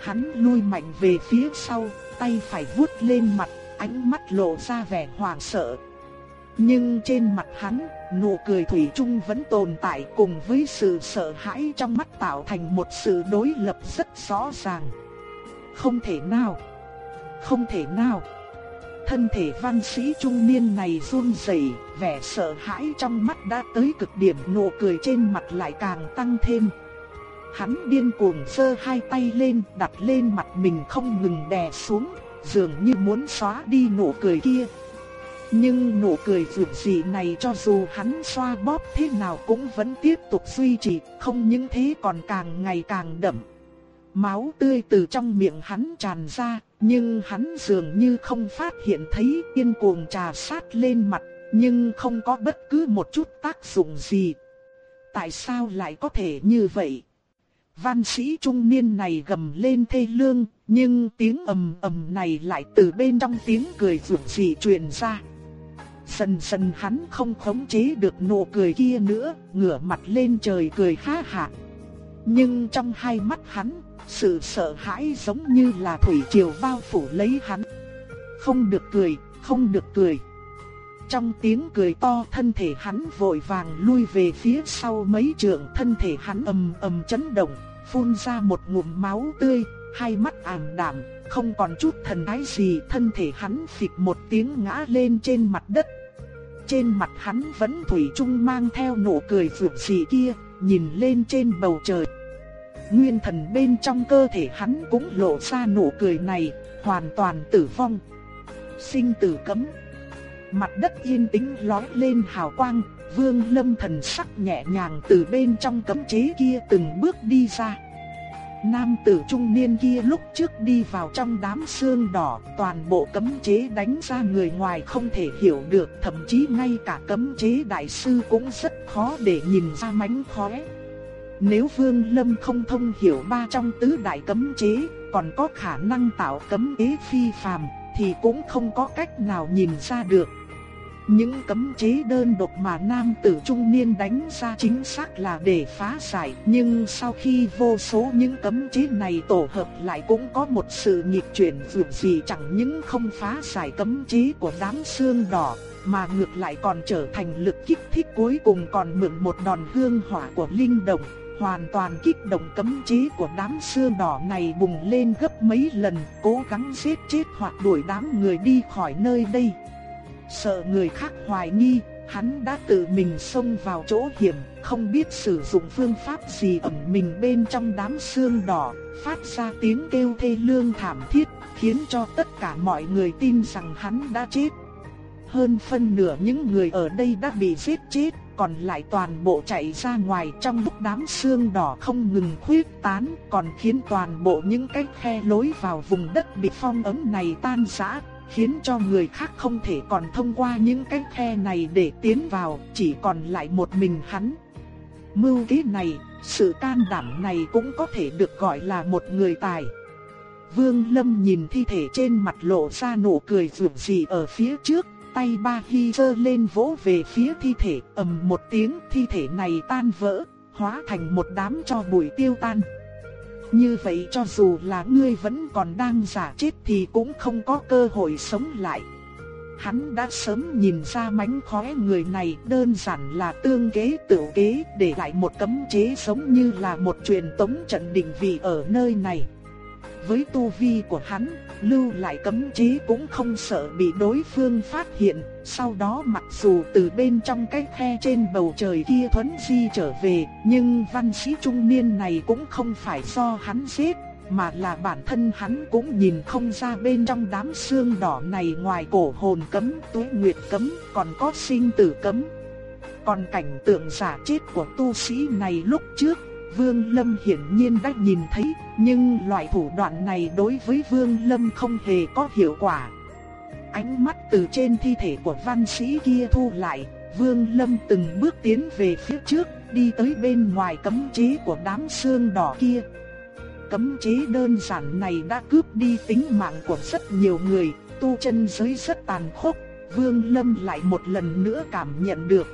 Speaker 1: Hắn lui mạnh về phía sau, tay phải vuốt lên mặt, ánh mắt lộ ra vẻ hoảng sợ. Nhưng trên mặt hắn, nụ cười thủy chung vẫn tồn tại cùng với sự sợ hãi trong mắt tạo thành một sự đối lập rất rõ ràng. Không thể nào! Không thể nào! Thân thể văn sĩ trung niên này run rẩy, vẻ sợ hãi trong mắt đã tới cực điểm, nụ cười trên mặt lại càng tăng thêm. Hắn điên cuồng giơ hai tay lên, đặt lên mặt mình không ngừng đè xuống, dường như muốn xóa đi nụ cười kia. Nhưng nụ cười dược dị này cho dù hắn xoa bóp thế nào cũng vẫn tiếp tục duy trì, không những thế còn càng ngày càng đậm. Máu tươi từ trong miệng hắn tràn ra, nhưng hắn dường như không phát hiện thấy yên cuồng trà sát lên mặt, nhưng không có bất cứ một chút tác dụng gì. Tại sao lại có thể như vậy? Văn sĩ trung niên này gầm lên thê lương, nhưng tiếng ầm ầm này lại từ bên trong tiếng cười rụng rỉ truyền ra. Dần dần hắn không khống chế được nụ cười kia nữa, ngửa mặt lên trời cười ha hả. Nhưng trong hai mắt hắn, sự sợ hãi giống như là thủy triều bao phủ lấy hắn. Không được cười, không được cười. Trong tiếng cười to thân thể hắn vội vàng lui về phía sau mấy trượng thân thể hắn ầm ầm chấn động, phun ra một ngụm máu tươi, hai mắt ảm đạm, không còn chút thần thái gì thân thể hắn phịch một tiếng ngã lên trên mặt đất. Trên mặt hắn vẫn thủy chung mang theo nụ cười vượt dị kia, nhìn lên trên bầu trời. Nguyên thần bên trong cơ thể hắn cũng lộ ra nụ cười này, hoàn toàn tử vong. Sinh tử cấm. Mặt đất yên tĩnh lóe lên hào quang, Vương Lâm thần sắc nhẹ nhàng từ bên trong cấm chế kia từng bước đi ra. Nam tử trung niên kia lúc trước đi vào trong đám xương đỏ, toàn bộ cấm chế đánh ra người ngoài không thể hiểu được, thậm chí ngay cả cấm chế đại sư cũng rất khó để nhìn ra mánh khóe. Nếu Vương Lâm không thông hiểu ba trong tứ đại cấm chế, còn có khả năng tạo cấm chế phi phàm, thì cũng không có cách nào nhìn ra được. Những cấm chế đơn độc mà nam tử trung niên đánh ra chính xác là để phá giải, nhưng sau khi vô số những cấm chế này tổ hợp lại cũng có một sự nghịch chuyển dù gì chẳng những không phá giải cấm chế của đám xương đỏ, mà ngược lại còn trở thành lực kích thích cuối cùng còn mượn một đòn hương hỏa của linh đồng, hoàn toàn kích động cấm chế của đám xương đỏ này bùng lên gấp mấy lần, cố gắng giết chết hoặc đuổi đám người đi khỏi nơi đây. Sợ người khác hoài nghi, hắn đã tự mình xông vào chỗ hiểm, không biết sử dụng phương pháp gì ẩn mình bên trong đám xương đỏ, phát ra tiếng kêu thê lương thảm thiết, khiến cho tất cả mọi người tin rằng hắn đã chết. Hơn phân nửa những người ở đây đã bị giết chết, còn lại toàn bộ chạy ra ngoài trong lúc đám xương đỏ không ngừng khuyết tán, còn khiến toàn bộ những cái khe lối vào vùng đất bị phong ấm này tan rã, khiến cho người khác không thể còn thông qua những cái khe này để tiến vào, chỉ còn lại một mình hắn. Mưu kế này, sự can đảm này cũng có thể được gọi là một người tài. Vương Lâm nhìn thi thể trên mặt lộ ra nụ cười rủi gì ở phía trước, tay ba hy giơ lên vỗ về phía thi thể, ầm một tiếng thi thể này tan vỡ, hóa thành một đám cho bụi tiêu tan. Như vậy cho dù là ngươi vẫn còn đang giả chết thì cũng không có cơ hội sống lại. Hắn đã sớm nhìn ra mánh khóe người này đơn giản là tương kế tự kế để lại một cấm chế giống như là một truyền tống trận định vị ở nơi này. Với tu vi của hắn, lưu lại cấm chế cũng không sợ bị đối phương phát hiện, sau đó mặc dù từ bên trong cái khe trên bầu trời kia thuấn di trở về, nhưng văn sĩ trung niên này cũng không phải do hắn giết, mà là bản thân hắn cũng nhìn không ra bên trong đám xương đỏ này ngoài cổ hồn cấm, tuế nguyệt cấm, còn có sinh tử cấm. Còn cảnh tượng giả chết của tu sĩ này lúc trước, Vương Lâm hiển nhiên đã nhìn thấy, nhưng loại thủ đoạn này đối với Vương Lâm không hề có hiệu quả. Ánh mắt từ trên thi thể của văn sĩ kia thu lại, Vương Lâm từng bước tiến về phía trước, đi tới bên ngoài cấm chế của đám xương đỏ kia, cấm chế đơn giản này đã cướp đi tính mạng của rất nhiều người, tu chân giới rất tàn khốc, Vương Lâm lại một lần nữa cảm nhận được.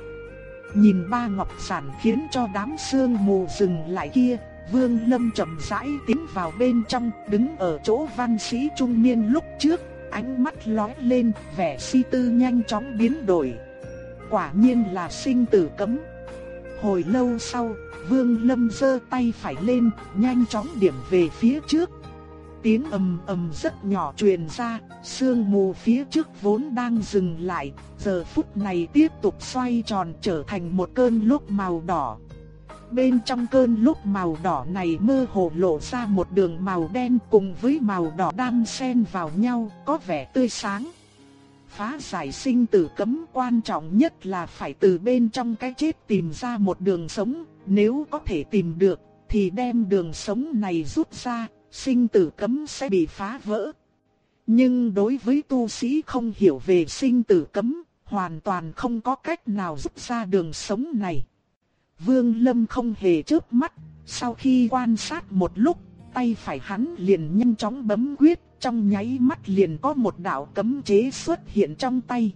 Speaker 1: Nhìn ba ngọc sản khiến cho đám sương mù dừng lại kia, Vương Lâm chậm rãi tiến vào bên trong, đứng ở chỗ văn sĩ trung niên lúc trước, ánh mắt lóe lên, vẻ si tư nhanh chóng biến đổi. Quả nhiên là sinh tử cấm. Hồi lâu sau, Vương Lâm giơ tay phải lên, nhanh chóng điểm về phía trước. Tiếng ầm ầm rất nhỏ truyền ra, sương mù phía trước vốn đang dừng lại, giờ phút này tiếp tục xoay tròn trở thành một cơn lốc màu đỏ. Bên trong cơn lốc màu đỏ này mơ hồ lộ ra một đường màu đen cùng với màu đỏ đan xen vào nhau, có vẻ tươi sáng. Phá giải sinh tử cấm quan trọng nhất là phải từ bên trong cái chết tìm ra một đường sống, nếu có thể tìm được thì đem đường sống này rút ra, sinh tử cấm sẽ bị phá vỡ. Nhưng đối với tu sĩ không hiểu về sinh tử cấm, hoàn toàn không có cách nào rút ra đường sống này. Vương Lâm không hề chớp mắt, sau khi quan sát một lúc, tay phải hắn liền nhanh chóng bấm quyết, trong nháy mắt liền có một đạo cấm chế xuất hiện trong tay.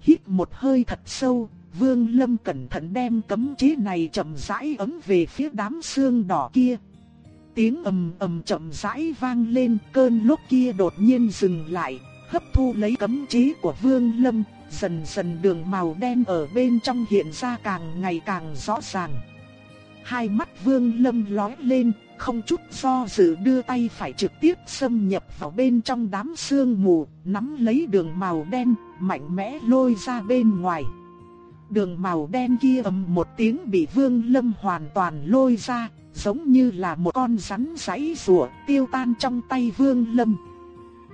Speaker 1: Hít một hơi thật sâu, Vương Lâm cẩn thận đem cấm chế này chậm rãi ấm về phía đám xương đỏ kia. Tiếng ầm ầm chậm rãi vang lên, cơn lốc kia đột nhiên dừng lại, hấp thu lấy cấm chế của Vương Lâm, dần dần đường màu đen ở bên trong hiện ra càng ngày càng rõ ràng. Hai mắt Vương Lâm lóe lên, không chút do dự đưa tay phải trực tiếp xâm nhập vào bên trong đám sương mù, nắm lấy đường màu đen, mạnh mẽ lôi ra bên ngoài. Đường màu đen kia ầm một tiếng bị Vương Lâm hoàn toàn lôi ra, giống như là một con rắn giấy rùa tiêu tan trong tay Vương Lâm.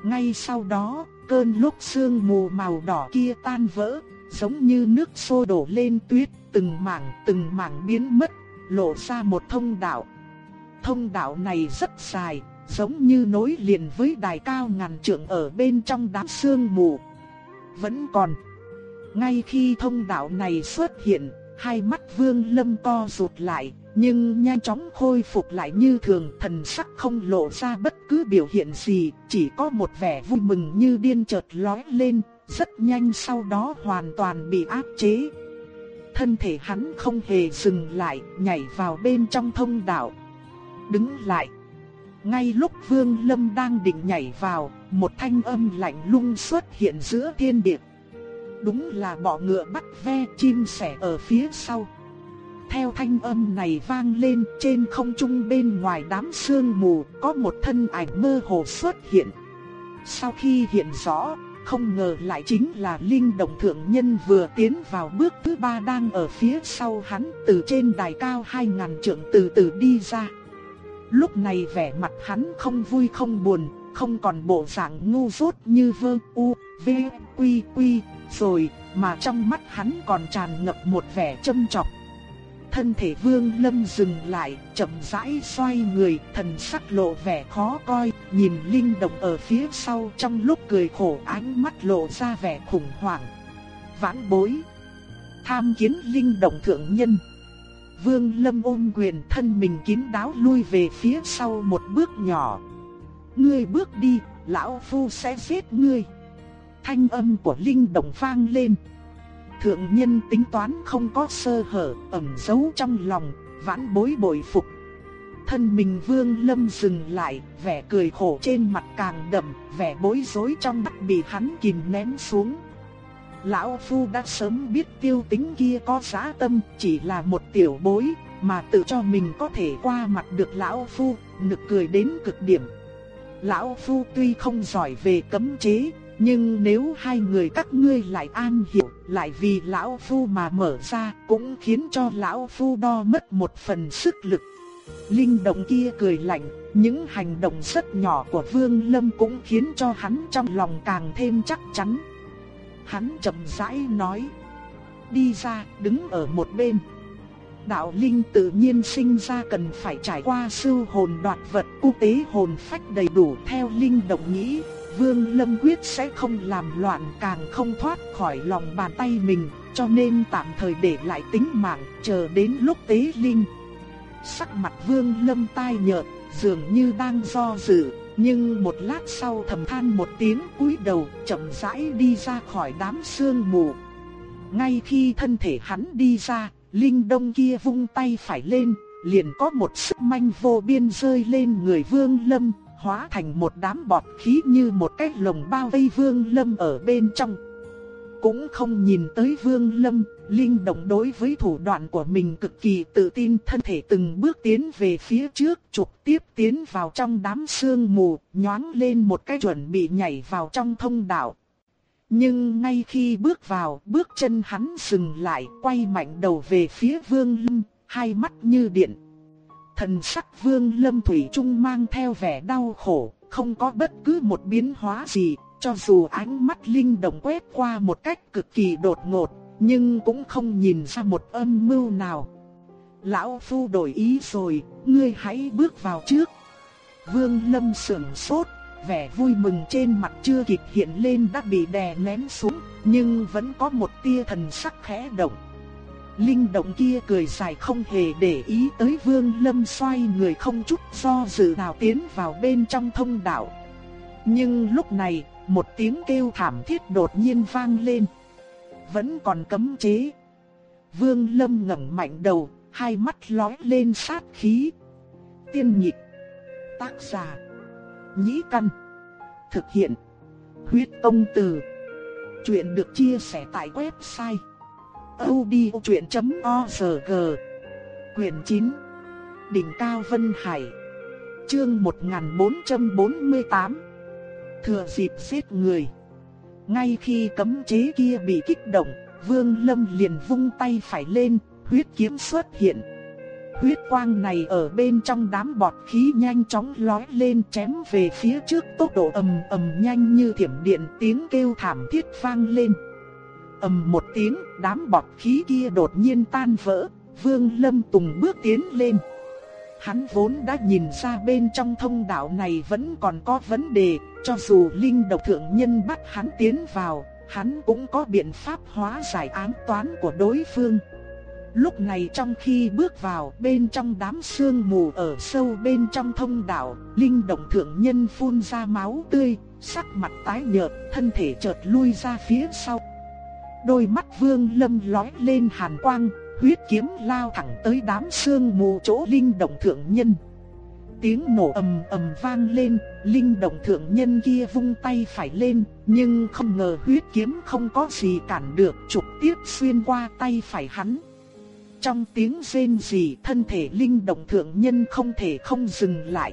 Speaker 1: Ngay sau đó, cơn lúc sương mù màu đỏ kia tan vỡ, giống như nước sôi đổ lên tuyết, từng mảng từng mảng biến mất, lộ ra một thông đạo. Thông đạo này rất dài, giống như nối liền với đài cao ngàn trượng ở bên trong đám sương mù. Vẫn còn ngay khi thông đạo này xuất hiện, hai mắt Vương Lâm co rụt lại, nhưng nhanh chóng khôi phục lại như thường, thần sắc không lộ ra bất cứ biểu hiện gì, chỉ có một vẻ vui mừng như điên chợt lóe lên, rất nhanh sau đó hoàn toàn bị áp chế. Thân thể hắn không hề dừng lại, nhảy vào bên trong thông đạo. Đứng lại. Ngay lúc Vương Lâm đang định nhảy vào, một thanh âm lạnh lùng xuất hiện giữa thiên địa đúng là bọ ngựa bắt ve chim sẻ ở phía sau. Theo thanh âm này vang lên trên không trung bên ngoài đám sương mù có một thân ảnh mơ hồ xuất hiện. Sau khi hiện rõ, không ngờ lại chính là Linh Động Thượng Nhân vừa tiến vào bước thứ ba đang ở phía sau hắn từ trên đài cao hai ngàn trượng từ từ đi ra. Lúc này vẻ mặt hắn không vui không buồn, không còn bộ dạng ngu dốt như vơ u, v, quy quy, rồi, mà trong mắt hắn còn tràn ngập một vẻ châm trọng Thân thể Vương Lâm dừng lại, chậm rãi xoay người, thần sắc lộ vẻ khó coi, nhìn Linh Động ở phía sau trong lúc cười khổ ánh mắt lộ ra vẻ khủng hoảng. Vãn bối, tham kiến Linh Động thượng nhân. Vương Lâm ôm quyền thân mình kín đáo lui về phía sau một bước nhỏ. ngươi bước đi, lão phu sẽ giết ngươi. Thanh âm của linh động vang lên. Thượng nhân tính toán không có sơ hở, ẩn giấu trong lòng, vãn bối bội phục. Thân mình vương lâm dừng lại, vẻ cười khổ trên mặt càng đậm, vẻ bối rối trong mắt bị hắn kìm nén xuống. Lão Phu đã sớm biết tiêu tính kia có giá tâm, chỉ là một tiểu bối, mà tự cho mình có thể qua mặt được Lão Phu, nực cười đến cực điểm. Lão Phu tuy không giỏi về cấm chế, nhưng nếu hai người các ngươi lại an hiểu, lại vì Lão Phu mà mở ra, cũng khiến cho Lão Phu đo mất một phần sức lực. Linh động kia cười lạnh, những hành động rất nhỏ của Vương Lâm cũng khiến cho hắn trong lòng càng thêm chắc chắn. Hắn chậm rãi nói, đi ra, đứng ở một bên. Đạo linh tự nhiên sinh ra cần phải trải qua sư hồn đoạt vật quốc tế hồn phách đầy đủ theo linh động nghĩ, Vương Lâm quyết sẽ không làm loạn càng không thoát khỏi lòng bàn tay mình, cho nên tạm thời để lại tính mạng, chờ đến lúc tế linh. Sắc mặt Vương Lâm tai nhợt, dường như đang do dự, nhưng một lát sau thầm than một tiếng cúi đầu, chậm rãi đi ra khỏi đám sương mù. Ngay khi thân thể hắn đi ra, Linh Đông kia vung tay phải lên, liền có một sức manh vô biên rơi lên người Vương Lâm, hóa thành một đám bọt khí như một cái lồng bao vây Vương Lâm ở bên trong. Cũng không nhìn tới Vương Lâm, Linh động đối với thủ đoạn của mình cực kỳ tự tin thân thể từng bước tiến về phía trước trục tiếp tiến vào trong đám sương mù, nhoáng lên một cái chuẩn bị nhảy vào trong thông đạo. Nhưng ngay khi bước vào, bước chân hắn dừng lại, quay mạnh đầu về phía Vương Lâm, hai mắt như điện. Thần sắc Vương Lâm Thủy Trung mang theo vẻ đau khổ, không có bất cứ một biến hóa gì, cho dù ánh mắt linh động quét qua một cách cực kỳ đột ngột, nhưng cũng không nhìn ra một âm mưu nào. Lão Phu đổi ý rồi, ngươi hãy bước vào trước. Vương Lâm sửng sốt, vẻ vui mừng trên mặt chưa kịp hiện lên đã bị đè nén xuống, nhưng vẫn có một tia thần sắc khẽ động. Linh động kia cười dài không hề để ý tới Vương Lâm xoay người không chút do dự nào tiến vào bên trong thông đạo. Nhưng lúc này, một tiếng kêu thảm thiết đột nhiên vang lên. Vẫn còn cấm chế. Vương Lâm ngẩng mạnh đầu, hai mắt lóe lên sát khí. Tiên nhịp. Tác giả. Nhĩ căn. Thực hiện. Huyết công từ. Chuyện được chia sẻ tại website odchuyện.org Quyền 9 Đỉnh Cao Vân Hải, Chương 1448 Thừa dịp giết người, Ngay khi cấm chế kia bị kích động, Vương Lâm liền vung tay phải lên, Huyết kiếm xuất hiện Huyết quang này ở bên trong đám bọt khí nhanh chóng lói lên chém về phía trước, tốc độ ầm ầm nhanh như thiểm điện, tiếng kêu thảm thiết vang lên ầm một tiếng, đám bọt khí kia đột nhiên tan vỡ, Vương Lâm Tùng bước tiến lên. Hắn vốn đã nhìn ra bên trong thông đạo này vẫn còn có vấn đề, cho dù linh độc thượng nhân bắt hắn tiến vào, hắn cũng có biện pháp hóa giải án toán của đối phương. Lúc này trong khi bước vào bên trong đám sương mù ở sâu bên trong thông đạo, linh động thượng nhân phun ra máu tươi, sắc mặt tái nhợt, thân thể chợt lui ra phía sau. Đôi mắt vương lâm lói lên hàn quang, huyết kiếm lao thẳng tới đám sương mù chỗ linh động thượng nhân. Tiếng nổ ầm ầm vang lên, linh động thượng nhân kia vung tay phải lên, nhưng không ngờ huyết kiếm không có gì cản được, trực tiếp xuyên qua tay phải hắn. Trong tiếng rên rỉ thân thể linh động thượng nhân không thể không dừng lại.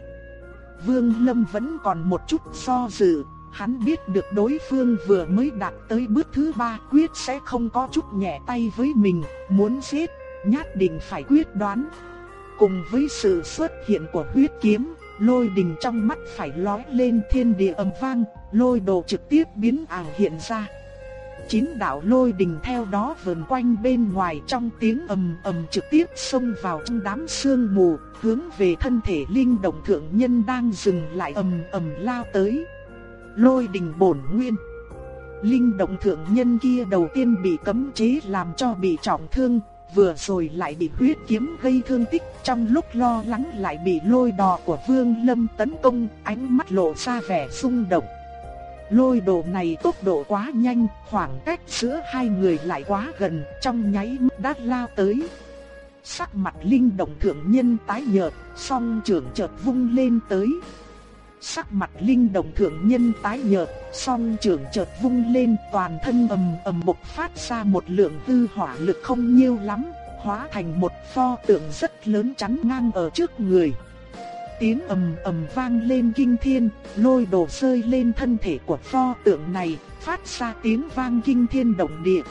Speaker 1: Vương Lâm vẫn còn một chút do dự, hắn biết được đối phương vừa mới đạt tới bước thứ ba quyết sẽ không có chút nhẹ tay với mình, muốn giết, nhất định phải quyết đoán. Cùng với sự xuất hiện của huyết kiếm, lôi đình trong mắt phải lói lên thiên địa ầm vang, lôi đồ trực tiếp biến ảo hiện ra chín đạo lôi đình theo đó vần quanh bên ngoài trong tiếng ầm ầm trực tiếp xông vào trong đám sương mù, hướng về thân thể linh động thượng nhân đang dừng lại ầm ầm lao tới. Lôi đình bổn nguyên. Linh động thượng nhân kia đầu tiên bị cấm chế làm cho bị trọng thương, vừa rồi lại bị huyết kiếm gây thương tích, trong lúc lo lắng lại bị lôi đò của Vương Lâm tấn công, ánh mắt lộ ra vẻ xung động. Lôi đồ này tốc độ quá nhanh, khoảng cách giữa hai người lại quá gần, trong nháy mắt đã lao tới. Sắc mặt linh động thượng nhân tái nhợt, song trưởng chợt vung lên tới. Sắc mặt linh động thượng nhân tái nhợt, song trưởng chợt vung lên toàn thân ầm ầm bộc phát ra một lượng hư hỏa lực không nhiêu lắm, hóa thành một pho tượng rất lớn chắn ngang ở trước người. Tiếng ầm ầm vang lên kinh thiên, lôi đổ rơi lên thân thể của pho tượng này, phát ra tiếng vang kinh thiên động địa.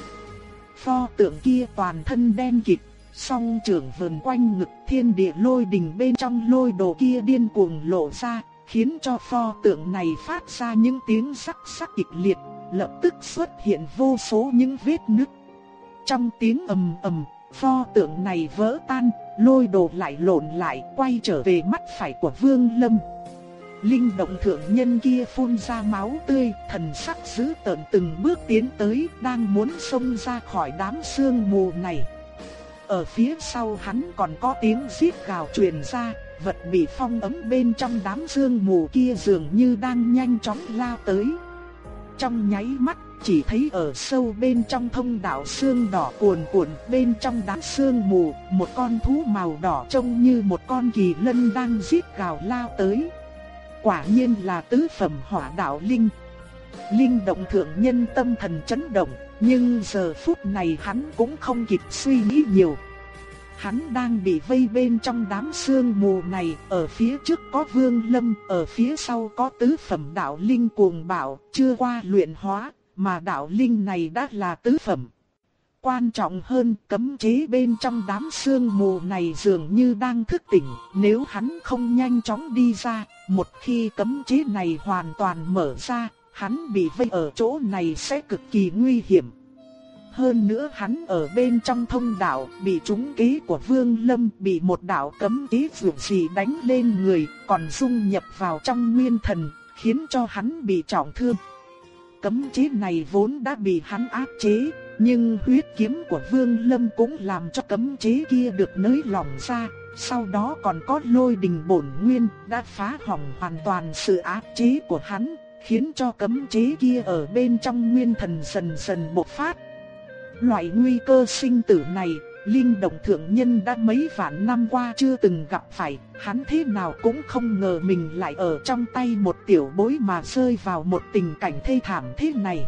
Speaker 1: Pho tượng kia toàn thân đen kịt, song trưởng vần quanh ngực thiên địa lôi đình bên trong lôi đồ kia điên cuồng lộ ra, khiến cho pho tượng này phát ra những tiếng sắc sắc kịch liệt, lập tức xuất hiện vô số những vết nứt. Trong tiếng ầm ầm, pho tượng này vỡ tan, lôi đồ lại lộn lại, quay trở về mắt phải của Vương Lâm. Linh động thượng nhân kia phun ra máu tươi, thần sắc dữ tợn từng bước tiến tới, đang muốn xông ra khỏi đám sương mù này. Ở phía sau hắn còn có tiếng rít gào truyền ra, vật bị phong ấm bên trong đám sương mù kia dường như đang nhanh chóng lao tới. Trong nháy mắt, chỉ thấy ở sâu bên trong thông đạo xương đỏ cuồn cuộn bên trong đám sương mù, một con thú màu đỏ trông như một con kỳ lân đang rít gào lao tới. Quả nhiên là tứ phẩm hỏa đạo linh. Linh động thượng nhân tâm thần chấn động, nhưng giờ phút này hắn cũng không kịp suy nghĩ nhiều. Hắn đang bị vây bên trong đám sương mù này, ở phía trước có Vương Lâm, ở phía sau có tứ phẩm đạo linh cuồng bảo, chưa qua luyện hóa, mà đạo linh này đã là tứ phẩm. Quan trọng hơn, cấm chế bên trong đám sương mù này dường như đang thức tỉnh, nếu hắn không nhanh chóng đi ra, một khi cấm chế này hoàn toàn mở ra, hắn bị vây ở chỗ này sẽ cực kỳ nguy hiểm. Hơn nữa hắn ở bên trong thông đạo, bị trúng kế của Vương Lâm, bị một đạo cấm ký vượt gì đánh lên người, còn dung nhập vào trong nguyên thần, khiến cho hắn bị trọng thương. Cấm chế này vốn đã bị hắn áp chế, nhưng huyết kiếm của Vương Lâm cũng làm cho cấm chế kia được nới lỏng ra, sau đó còn có lôi đình bổn nguyên đã phá hỏng hoàn toàn sự áp chế của hắn, khiến cho cấm chế kia ở bên trong nguyên thần dần dần bộc phát Loại nguy cơ sinh tử này, Linh Động Thượng Nhân đã mấy vạn năm qua chưa từng gặp phải, hắn thế nào cũng không ngờ mình lại ở trong tay một tiểu bối mà rơi vào một tình cảnh thê thảm thế này.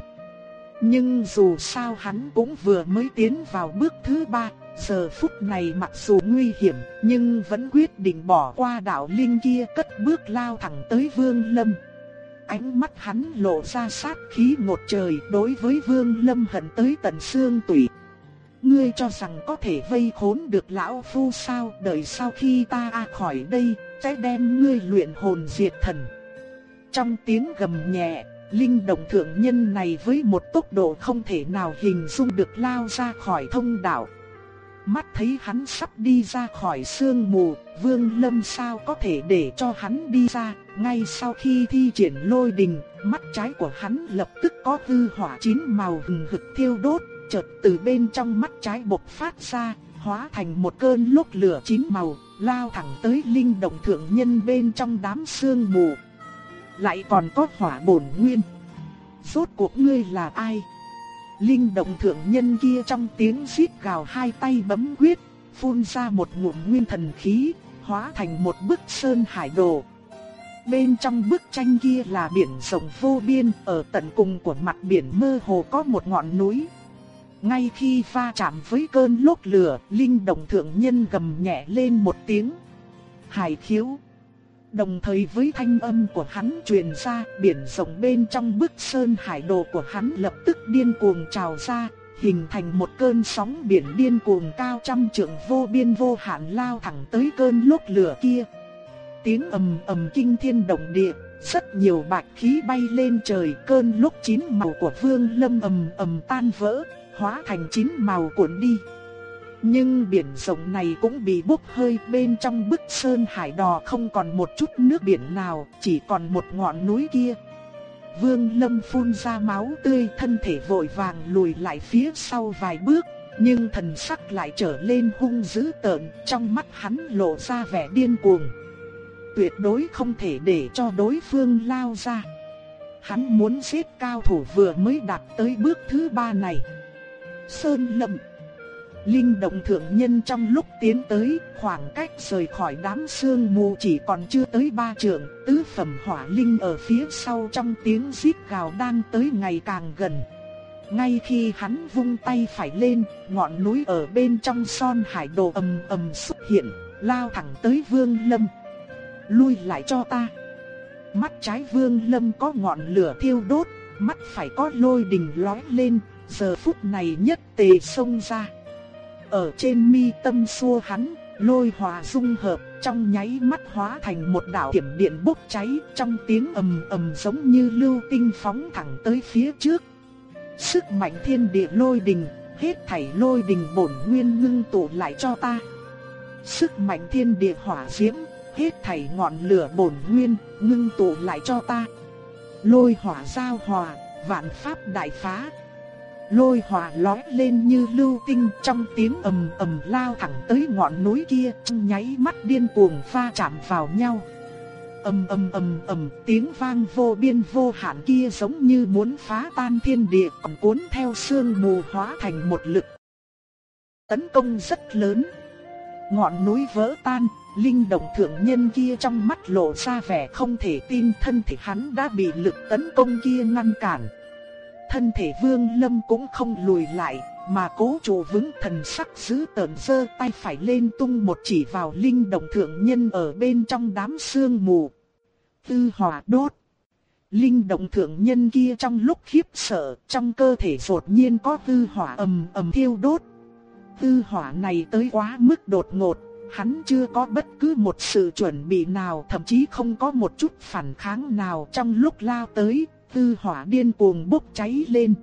Speaker 1: Nhưng dù sao hắn cũng vừa mới tiến vào bước thứ ba, giờ phút này mặc dù nguy hiểm, nhưng vẫn quyết định bỏ qua đạo linh kia cất bước lao thẳng tới Vương Lâm ánh mắt hắn lộ ra sát khí ngột trời đối với Vương Lâm hận tới tận xương tủy. Ngươi cho rằng có thể vây khốn được lão phu sao, đợi sau khi ta a khỏi đây, sẽ đem ngươi luyện hồn diệt thần. Trong tiếng gầm nhẹ, linh động thượng nhân này với một tốc độ không thể nào hình dung được lao ra khỏi thông đạo. Mắt thấy hắn sắp đi ra khỏi sương mù, Vương Lâm sao có thể để cho hắn đi ra, ngay sau khi thi triển lôi đình, mắt trái của hắn lập tức có hư hỏa chín màu hừng hực thiêu đốt, chợt từ bên trong mắt trái bộc phát ra, hóa thành một cơn lốc lửa chín màu, lao thẳng tới linh động thượng nhân bên trong đám sương mù. Lại còn có hỏa bổn nguyên. Rốt cuộc ngươi là ai? Linh động thượng nhân kia trong tiếng xít gào hai tay bấm quyết, phun ra một ngụm nguyên thần khí, hóa thành một bức sơn hải đồ. Bên trong bức tranh kia là biển rộng vô biên, ở tận cùng của mặt biển mơ hồ có một ngọn núi. Ngay khi va chạm với cơn lốc lửa, linh động thượng nhân gầm nhẹ lên một tiếng. Hải khiếu. Đồng thời với thanh âm của hắn truyền ra, biển rộng bên trong bức sơn hải đồ của hắn lập tức điên cuồng trào ra, hình thành một cơn sóng biển điên cuồng cao trăm trượng vô biên vô hạn lao thẳng tới cơn lốc lửa kia. Tiếng ầm ầm kinh thiên động địa, rất nhiều bạch khí bay lên trời, cơn lốc chín màu của Vương Lâm ầm ầm tan vỡ, hóa thành chín màu cuộn đi. Nhưng biển rộng này cũng bị bốc hơi bên trong bức sơn hải đò không còn một chút nước biển nào, chỉ còn một ngọn núi kia. Vương Lâm phun ra máu tươi thân thể vội vàng lùi lại phía sau vài bước, nhưng thần sắc lại trở lên hung dữ tợn, trong mắt hắn lộ ra vẻ điên cuồng. Tuyệt đối không thể để cho đối phương lao ra. Hắn muốn giết cao thủ vừa mới đạt tới bước thứ ba này. Sơn Lâm Linh động thượng nhân trong lúc tiến tới, khoảng cách rời khỏi đám sương mù chỉ còn chưa tới ba trượng, tứ phẩm hỏa linh ở phía sau trong tiếng rít gào đang tới ngày càng gần. Ngay khi hắn vung tay phải lên, ngọn núi ở bên trong son hải đồ ầm ầm xuất hiện, lao thẳng tới Vương Lâm. Lui lại cho ta. Mắt trái Vương Lâm có ngọn lửa thiêu đốt, mắt phải có lôi đình lói lên, giờ phút này nhất tề xông ra. Ở trên mi tâm xua hắn, lôi hòa dung hợp, trong nháy mắt hóa thành một đạo tiệm điện bốc cháy, trong tiếng ầm ầm giống như lưu tinh phóng thẳng tới phía trước. Sức mạnh thiên địa lôi đình, hết thảy lôi đình bổn nguyên ngưng tụ lại cho ta. Sức mạnh thiên địa hỏa diễm, hết thảy ngọn lửa bổn nguyên ngưng tụ lại cho ta. Lôi hỏa giao hòa, vạn pháp đại phá. Lôi hỏa lói lên như lưu tinh trong tiếng ầm ầm lao thẳng tới ngọn núi kia, trong nháy mắt điên cuồng pha chạm vào nhau ầm ầm ầm ầm, tiếng vang vô biên vô hạn kia giống như muốn phá tan thiên địa, còn cuốn theo sương mù hóa thành một lực. Tấn công rất lớn. Ngọn núi vỡ tan, linh động thượng nhân kia trong mắt lộ ra vẻ không thể tin thân thể hắn đã bị lực tấn công kia ngăn cản. Thân thể Vương Lâm cũng không lùi lại, mà cố trụ vững thần sắc giữ tờn sơ tay phải lên tung một chỉ vào linh động thượng nhân ở bên trong đám sương mù. Tư hỏa đốt. Linh động thượng nhân kia trong lúc khiếp sợ, trong cơ thể đột nhiên có tư hỏa ầm ầm thiêu đốt. Tư hỏa này tới quá mức đột ngột, hắn chưa có bất cứ một sự chuẩn bị nào, thậm chí không có một chút phản kháng nào trong lúc lao tới, tư hỏa điên cuồng bốc cháy lên.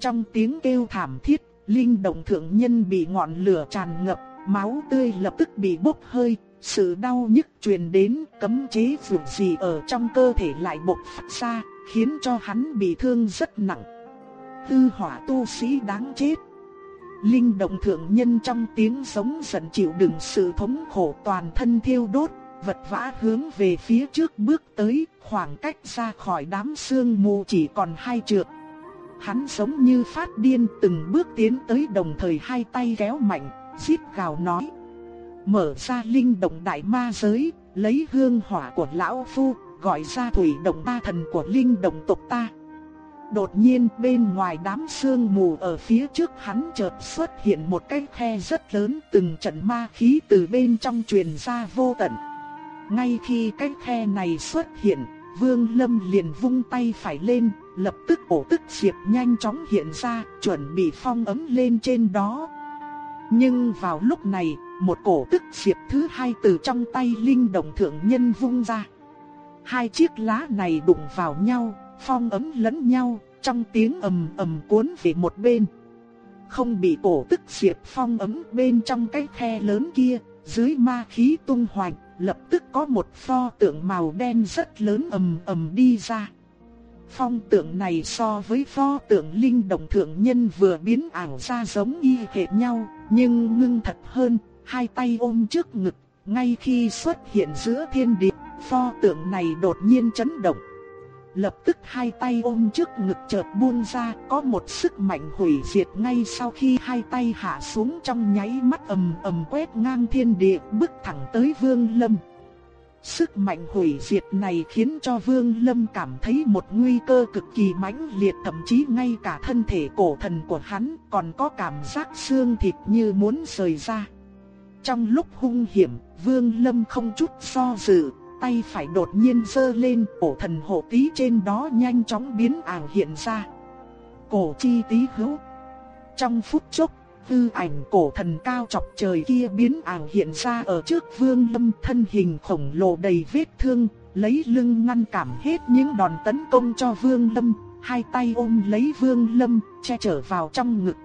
Speaker 1: Trong tiếng kêu thảm thiết, linh động thượng nhân bị ngọn lửa tràn ngập, máu tươi lập tức bị bốc hơi, sự đau nhức truyền đến cấm chế vượt gì ở trong cơ thể lại bộc phát ra, khiến cho hắn bị thương rất nặng. Tư hỏa tu sĩ đáng chết. Linh động thượng nhân trong tiếng sống giận chịu đựng sự thống khổ toàn thân thiêu đốt, vật vã hướng về phía trước bước tới, khoảng cách ra khỏi đám sương mù chỉ còn hai trượng. Hắn giống như phát điên từng bước tiến tới đồng thời hai tay kéo mạnh, xít gào nói. Mở ra linh động đại ma giới, lấy hương hỏa của lão phu, gọi ra thủy động ba thần của linh động tộc ta. Đột nhiên bên ngoài đám sương mù ở phía trước hắn chợt xuất hiện một cái khe rất lớn từng trận ma khí từ bên trong truyền ra vô tận. Ngay khi cái khe này xuất hiện, Vương Lâm liền vung tay phải lên, lập tức ổ tức diệp nhanh chóng hiện ra, chuẩn bị phong ấm lên trên đó. Nhưng vào lúc này, một cổ tức diệp thứ hai từ trong tay linh động thượng nhân vung ra. Hai chiếc lá này đụng vào nhau, phong ấm lẫn nhau, trong tiếng ầm ầm cuốn về một bên. Không bị cổ tức diệp phong ấm bên trong cái khe lớn kia, dưới ma khí tung hoành, lập tức có một pho tượng màu đen rất lớn ầm ầm đi ra. Phong tượng này so với pho tượng linh động thượng nhân vừa biến ảo ra giống y hệt nhau, nhưng ngưng thật hơn, hai tay ôm trước ngực, ngay khi xuất hiện giữa thiên địa, pho tượng này đột nhiên chấn động. Lập tức hai tay ôm trước ngực chợt buông ra, có một sức mạnh hủy diệt ngay sau khi hai tay hạ xuống trong nháy mắt ầm ầm quét ngang thiên địa, bước thẳng tới Vương Lâm. Sức mạnh hủy diệt này khiến cho Vương Lâm cảm thấy một nguy cơ cực kỳ mãnh liệt thậm chí ngay cả thân thể cổ thần của hắn còn có cảm giác xương thịt như muốn rời ra. Trong lúc hung hiểm, Vương Lâm không chút do dự, tay phải đột nhiên giơ lên, cổ thần hộ tí trên đó nhanh chóng biến ảo hiện ra. Cổ chi tí hữu. Trong phút chốc, hư ảnh cổ thần cao chọc trời kia biến ảo hiện ra ở trước vương lâm thân hình khổng lồ đầy vết thương, lấy lưng ngăn cản hết những đòn tấn công cho vương lâm, hai tay ôm lấy vương lâm, che chở vào trong ngực.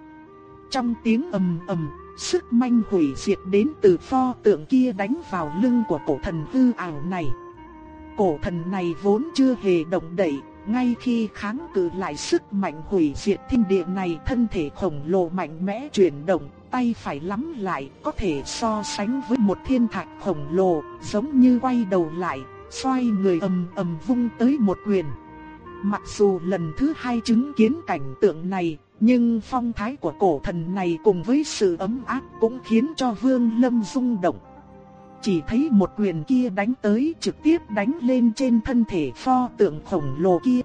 Speaker 1: Trong tiếng ầm ầm, sức manh hủy diệt đến từ pho tượng kia đánh vào lưng của cổ thần hư ảo này. Cổ thần này vốn chưa hề động đậy, ngay khi kháng cự lại sức mạnh hủy diệt thiên địa này thân thể khổng lồ mạnh mẽ chuyển động, tay phải lắm lại có thể so sánh với một thiên thạch khổng lồ, giống như quay đầu lại, xoay người ầm ầm vung tới một quyền. Mặc dù lần thứ hai chứng kiến cảnh tượng này, nhưng phong thái của cổ thần này cùng với sự ấm áp cũng khiến cho Vương Lâm rung động. Chỉ thấy một quyền kia đánh tới trực tiếp đánh lên trên thân thể pho tượng khổng lồ kia.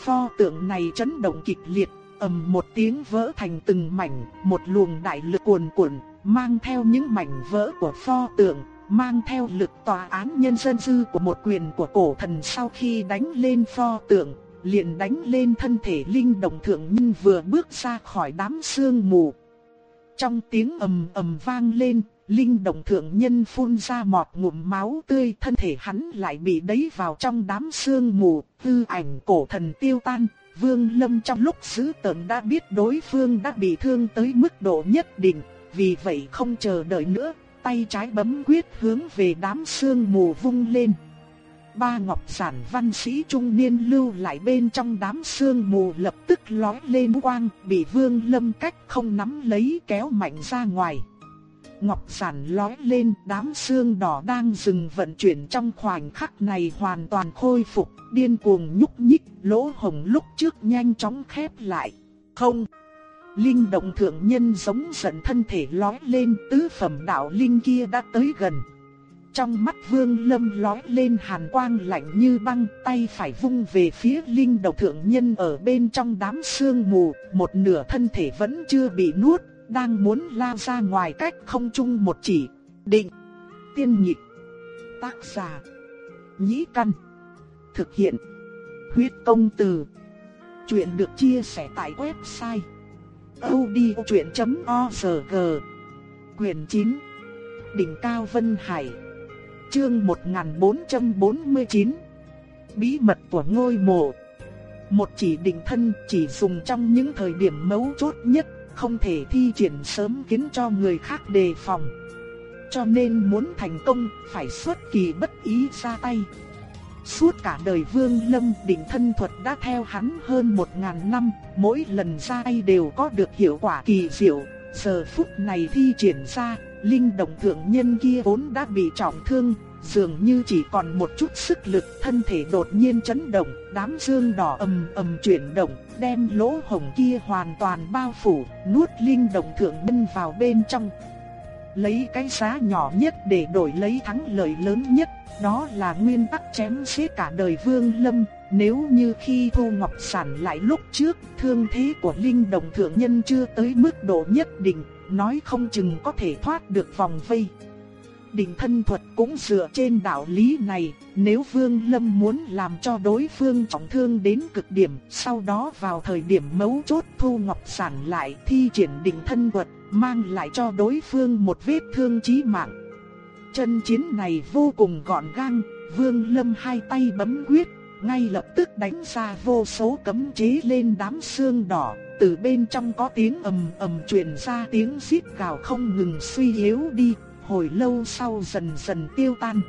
Speaker 1: Pho tượng này chấn động kịch liệt, ầm một tiếng vỡ thành từng mảnh, một luồng đại lực cuồn cuộn, mang theo những mảnh vỡ của pho tượng, mang theo lực tòa án nhân dân dư của một quyền của cổ thần sau khi đánh lên pho tượng, liền đánh lên thân thể linh động thượng nhân vừa bước ra khỏi đám sương mù. Trong tiếng ầm ầm vang lên, linh động thượng nhân phun ra một ngụm máu tươi, thân thể hắn lại bị đẩy vào trong đám sương mù, tư ảnh cổ thần tiêu tan. Vương Lâm trong lúc giữ tợn đã biết đối phương đã bị thương tới mức độ nhất định, vì vậy không chờ đợi nữa, tay trái bấm quyết hướng về đám sương mù vung lên ba ngọc giản văn sĩ trung niên lưu lại bên trong đám sương mù lập tức lói lên quang, bị Vương Lâm cách không nắm lấy kéo mạnh ra ngoài. Ngọc giản lói lên, đám xương đỏ đang dừng vận chuyển trong khoảnh khắc này hoàn toàn khôi phục, điên cuồng nhúc nhích, lỗ hồng lúc trước nhanh chóng khép lại. Không! Linh động thượng nhân giống giận thân thể lói lên, tứ phẩm đạo linh kia đã tới gần. Trong mắt vương lâm lói lên hàn quang lạnh như băng, tay phải vung về phía linh độc thượng nhân ở bên trong đám sương mù, một nửa thân thể vẫn chưa bị nuốt, đang muốn lao ra ngoài cách không chung một chỉ. Định, tiên nhịp, tác giả, nhĩ căn, thực hiện, huyết công từ. Chuyện được chia sẻ tại website odchuyện.org Quyền 9 Đỉnh Cao Vân Hải Chương 1449 Bí mật của ngôi mộ. Một chỉ định thân chỉ dùng trong những thời điểm mấu chốt nhất Không thể thi triển sớm khiến cho người khác đề phòng. Cho nên muốn thành công phải xuất kỳ bất ý ra tay. Suốt cả đời Vương Lâm định thân thuật đã theo hắn hơn một ngàn năm, mỗi lần ra tay đều có được hiệu quả kỳ diệu. Giờ phút này thi triển ra, linh động thượng nhân kia vốn đã bị trọng thương, dường như chỉ còn một chút sức lực, thân thể đột nhiên chấn động, đám xương đỏ ầm ầm chuyển động, đem lỗ hồng kia hoàn toàn bao phủ, nuốt linh động thượng nhân vào bên trong. Lấy cái giá nhỏ nhất để đổi lấy thắng lợi lớn nhất, đó là nguyên tắc chém giết cả đời Vương Lâm. Nếu như khi Thu Ngọc Sản lại lúc trước, thương thế của linh đồng thượng nhân chưa tới mức độ nhất định, nói không chừng có thể thoát được vòng vây. Định thân thuật cũng dựa trên đạo lý này, nếu Vương Lâm muốn làm cho đối phương trọng thương đến cực điểm, sau đó vào thời điểm mấu chốt Thu Ngọc Sản lại thi triển định thân thuật, mang lại cho đối phương một vết thương chí mạng. Chân chiến này vô cùng gọn gàng, Vương Lâm hai tay bấm quyết, ngay lập tức đánh ra vô số cấm chế lên đám xương đỏ, từ bên trong có tiếng ầm ầm truyền ra tiếng xít gào không ngừng suy yếu đi, hồi lâu sau dần dần tiêu tan.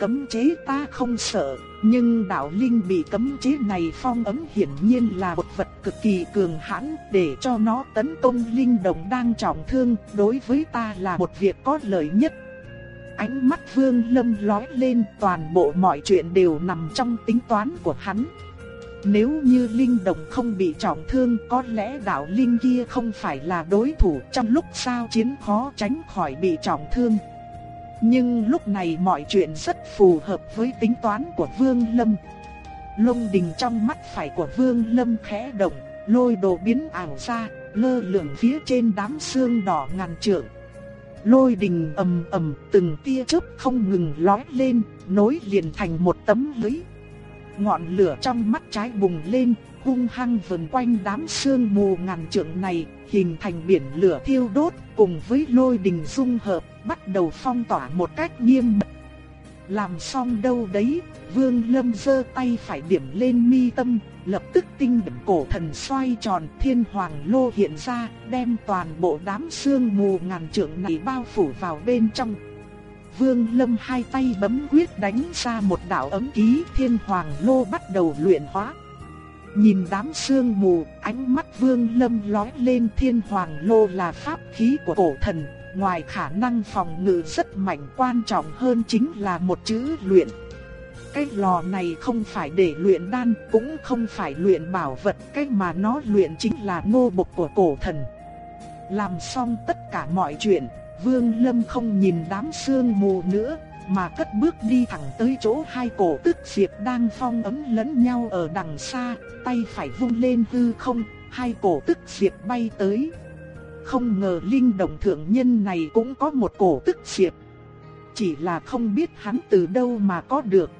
Speaker 1: Cấm chế ta không sợ, nhưng đạo linh bị cấm chế này phong ấm hiển nhiên là một vật cực kỳ cường hãn, để cho nó tấn công linh đồng đang trọng thương, đối với ta là một việc có lợi nhất. Ánh mắt Vương Lâm lóe lên, toàn bộ mọi chuyện đều nằm trong tính toán của hắn. Nếu như linh đồng không bị trọng thương có lẽ đạo linh kia không phải là đối thủ trong lúc sao chiến khó tránh khỏi bị trọng thương. Nhưng lúc này mọi chuyện rất phù hợp với tính toán của Vương Lâm. Lông đình trong mắt phải của Vương Lâm khẽ động, lôi đồ biến ảo ra, lơ lửng phía trên đám xương đỏ ngàn trượng. Lôi đình ầm ầm, từng tia chớp không ngừng lói lên, nối liền thành một tấm lưới. Ngọn lửa trong mắt trái bùng lên, hung hăng vần quanh đám sương mù ngàn trượng này, hình thành biển lửa thiêu đốt, cùng với lôi đình dung hợp, bắt đầu phong tỏa một cách nghiêm mật. Làm xong đâu đấy, Vương Lâm giơ tay phải điểm lên mi tâm, lập tức tinh điểm cổ thần xoay tròn, thiên hoàng lô hiện ra, đem toàn bộ đám sương mù ngàn trượng này bao phủ vào bên trong. Vương Lâm hai tay bấm quyết đánh ra một đạo ấm ký thiên hoàng lô bắt đầu luyện hóa. Nhìn đám sương mù, ánh mắt Vương Lâm lóe lên thiên hoàng lô là pháp khí của cổ thần, ngoài khả năng phòng ngự rất mạnh quan trọng hơn chính là một chữ luyện. Cái lò này không phải để luyện đan, cũng không phải luyện bảo vật, cái mà nó luyện chính là nô bộc của cổ thần. Làm xong tất cả mọi chuyện, Vương Lâm không nhìn đám sương mù nữa, mà cất bước đi thẳng tới chỗ hai cổ tức diệp đang phong ấm lẫn nhau ở đằng xa, tay phải vung lên hư không, hai cổ tức diệp bay tới. Không ngờ linh động thượng nhân này cũng có một cổ tức diệp. Chỉ là không biết hắn từ đâu mà có được.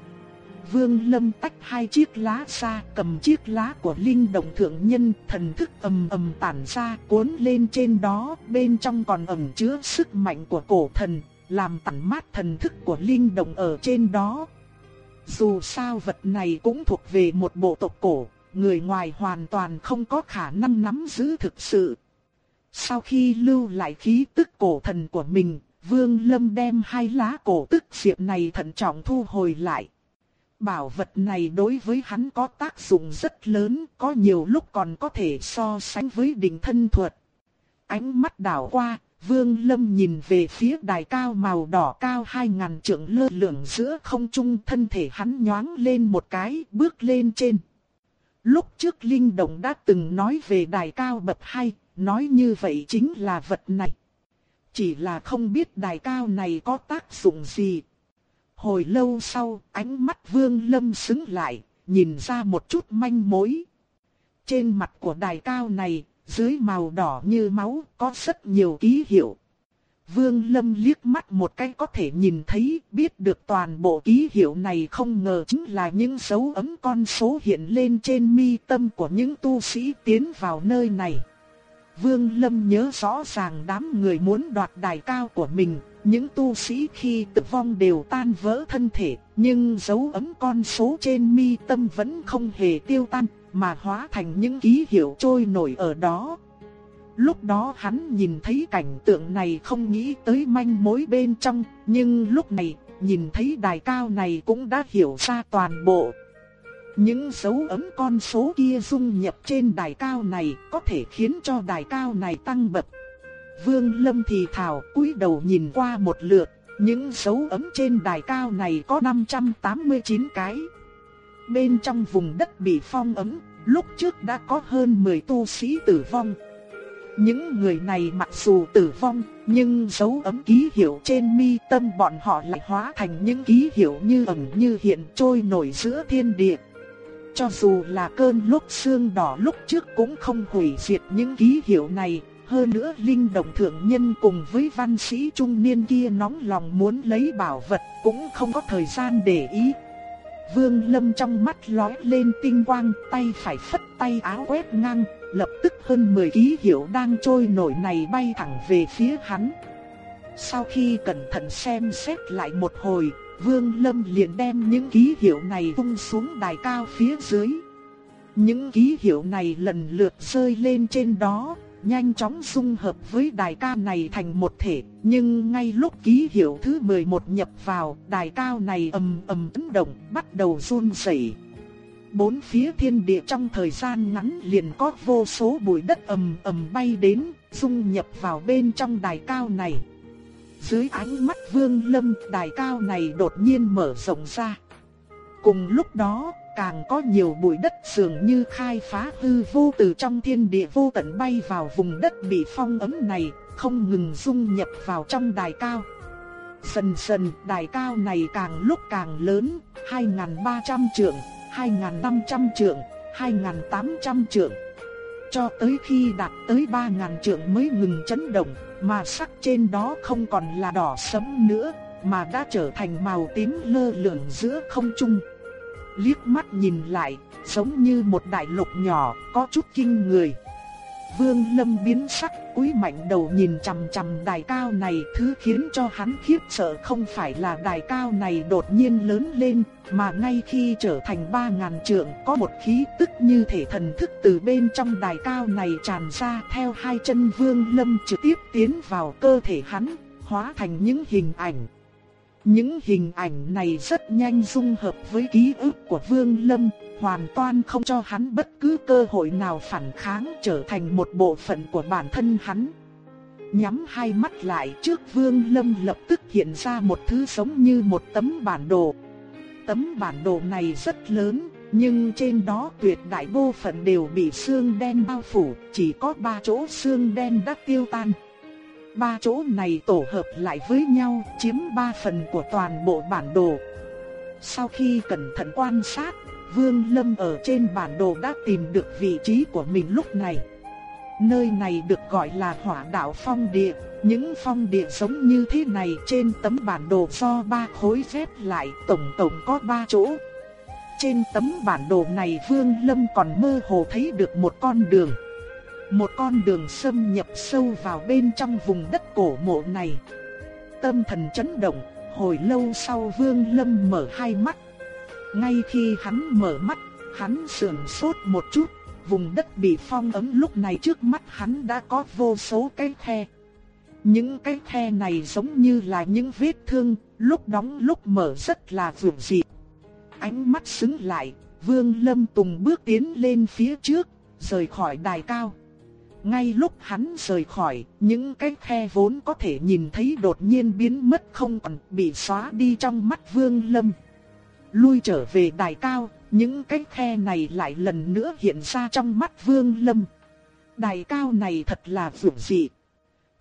Speaker 1: Vương Lâm tách hai chiếc lá ra, cầm chiếc lá của linh động thượng nhân, thần thức ầm ầm tản ra, cuốn lên trên đó, bên trong còn ẩn chứa sức mạnh của cổ thần, làm tản mát thần thức của linh động ở trên đó. Dù sao vật này cũng thuộc về một bộ tộc cổ, người ngoài hoàn toàn không có khả năng nắm giữ thực sự. Sau khi lưu lại khí tức cổ thần của mình, Vương Lâm đem hai lá cổ tức diệp này thận trọng thu hồi lại. Bảo vật này đối với hắn có tác dụng rất lớn, có nhiều lúc còn có thể so sánh với đỉnh thân thuật. Ánh mắt đảo qua, Vương Lâm nhìn về phía đài cao màu đỏ cao hai ngàn trượng lơ lửng giữa không trung thân thể hắn nhoáng lên một cái, bước lên trên. Lúc trước Linh Động đã từng nói về đài cao bậc hai, nói như vậy chính là vật này. Chỉ là không biết đài cao này có tác dụng gì. Hồi lâu sau, ánh mắt Vương Lâm sững lại, nhìn ra một chút manh mối. Trên mặt của đài cao này, dưới màu đỏ như máu, có rất nhiều ký hiệu. Vương Lâm liếc mắt một cái có thể nhìn thấy, biết được toàn bộ ký hiệu này không ngờ chính là những dấu ấm con số hiện lên trên mi tâm của những tu sĩ tiến vào nơi này. Vương Lâm nhớ rõ ràng đám người muốn đoạt đài cao của mình, những tu sĩ khi tử vong đều tan vỡ thân thể, nhưng dấu ấn con số trên mi tâm vẫn không hề tiêu tan, mà hóa thành những ký hiệu trôi nổi ở đó. Lúc đó hắn nhìn thấy cảnh tượng này không nghĩ tới manh mối bên trong, nhưng lúc này, nhìn thấy đài cao này cũng đã hiểu ra toàn bộ. Những dấu ấm con số kia dung nhập trên đài cao này có thể khiến cho đài cao này tăng bậc. Vương Lâm thì thào cúi đầu nhìn qua một lượt, những dấu ấm trên đài cao này có 589 cái. Bên trong vùng đất bị phong ấm, lúc trước đã có hơn 10 tu sĩ tử vong. Những người này mặc dù tử vong, nhưng dấu ấm ký hiệu trên mi tâm bọn họ lại hóa thành những ký hiệu như ẩn như hiện trôi nổi giữa thiên địa. Cho dù là cơn lốc xương đỏ lúc trước cũng không hủy diệt những ký hiệu này, hơn nữa linh động thượng nhân cùng với văn sĩ trung niên kia nóng lòng muốn lấy bảo vật cũng không có thời gian để ý. Vương Lâm trong mắt lóe lên tinh quang, tay phải phất tay áo quét ngang, lập tức hơn 10 ký hiệu đang trôi nổi này bay thẳng về phía hắn. Sau khi cẩn thận xem xét lại một hồi, Vương Lâm liền đem những ký hiệu này tung xuống đài cao phía dưới. Những ký hiệu này lần lượt rơi lên trên đó, nhanh chóng dung hợp với đài cao này thành một thể, nhưng ngay lúc ký hiệu thứ 11 nhập vào, đài cao này ầm ầm chấn động, bắt đầu run rẩy. Bốn phía thiên địa trong thời gian ngắn liền có vô số bụi đất ầm ầm bay đến, dung nhập vào bên trong đài cao này. Dưới ánh mắt Vương Lâm, đài cao này đột nhiên mở rộng ra. Cùng lúc đó, càng có nhiều bụi đất dường như khai phá hư vô từ trong thiên địa vô tận bay vào vùng đất bị phong ấm này, không ngừng dung nhập vào trong đài cao. Dần dần đài cao này càng lúc càng lớn, 2.300 trượng, 2.500 trượng, 2.800 trượng. Cho tới khi đạt tới 3.000 trượng mới ngừng chấn động, mà sắc trên đó không còn là đỏ sẫm nữa, mà đã trở thành màu tím lơ lửng giữa không trung liếc mắt nhìn lại, giống như một đại lục nhỏ, có chút kinh người. Vương Lâm biến sắc, cúi mạnh đầu nhìn chằm chằm đài cao này, thứ khiến cho hắn khiếp sợ không phải là đài cao này đột nhiên lớn lên, mà ngay khi trở thành ba ngàn trượng, có một khí tức như thể thần thức từ bên trong đài cao này tràn ra, theo hai chân Vương Lâm trực tiếp tiến vào cơ thể hắn, hóa thành những hình ảnh. Những hình ảnh này rất nhanh dung hợp với ký ức của Vương Lâm, hoàn toàn không cho hắn bất cứ cơ hội nào phản kháng trở thành một bộ phận của bản thân hắn. Nhắm hai mắt lại trước Vương Lâm lập tức hiện ra một thứ giống như một tấm bản đồ. Tấm bản đồ này rất lớn, nhưng trên đó tuyệt đại bộ phận đều bị xương đen bao phủ, chỉ có ba chỗ xương đen đã tiêu tan. Ba chỗ này tổ hợp lại với nhau chiếm ba phần của toàn bộ bản đồ. Sau khi cẩn thận quan sát, Vương Lâm ở trên bản đồ đã tìm được vị trí của mình lúc này. Nơi này được gọi là hỏa đạo phong địa, những phong địa giống như thế này trên tấm bản đồ do ba khối xếp lại tổng tổng có ba chỗ. Trên tấm bản đồ này Vương Lâm còn mơ hồ thấy được một con đường. Một con đường xâm nhập sâu vào bên trong vùng đất cổ mộ này. Tâm thần chấn động, hồi lâu sau Vương Lâm mở hai mắt. Ngay khi hắn mở mắt, hắn sườn sốt một chút, vùng đất bị phong ấm lúc này trước mắt hắn đã có vô số cái khe. Những cái khe này giống như là những vết thương, lúc đóng lúc mở rất là vượng dị. Ánh mắt sững lại, Vương Lâm Tùng bước tiến lên phía trước, rời khỏi đài cao. Ngay lúc hắn rời khỏi, những cái khe vốn có thể nhìn thấy đột nhiên biến mất không còn bị xóa đi trong mắt Vương Lâm. Lui trở về đài cao, những cái khe này lại lần nữa hiện ra trong mắt Vương Lâm. Đài cao này thật là vượng dị.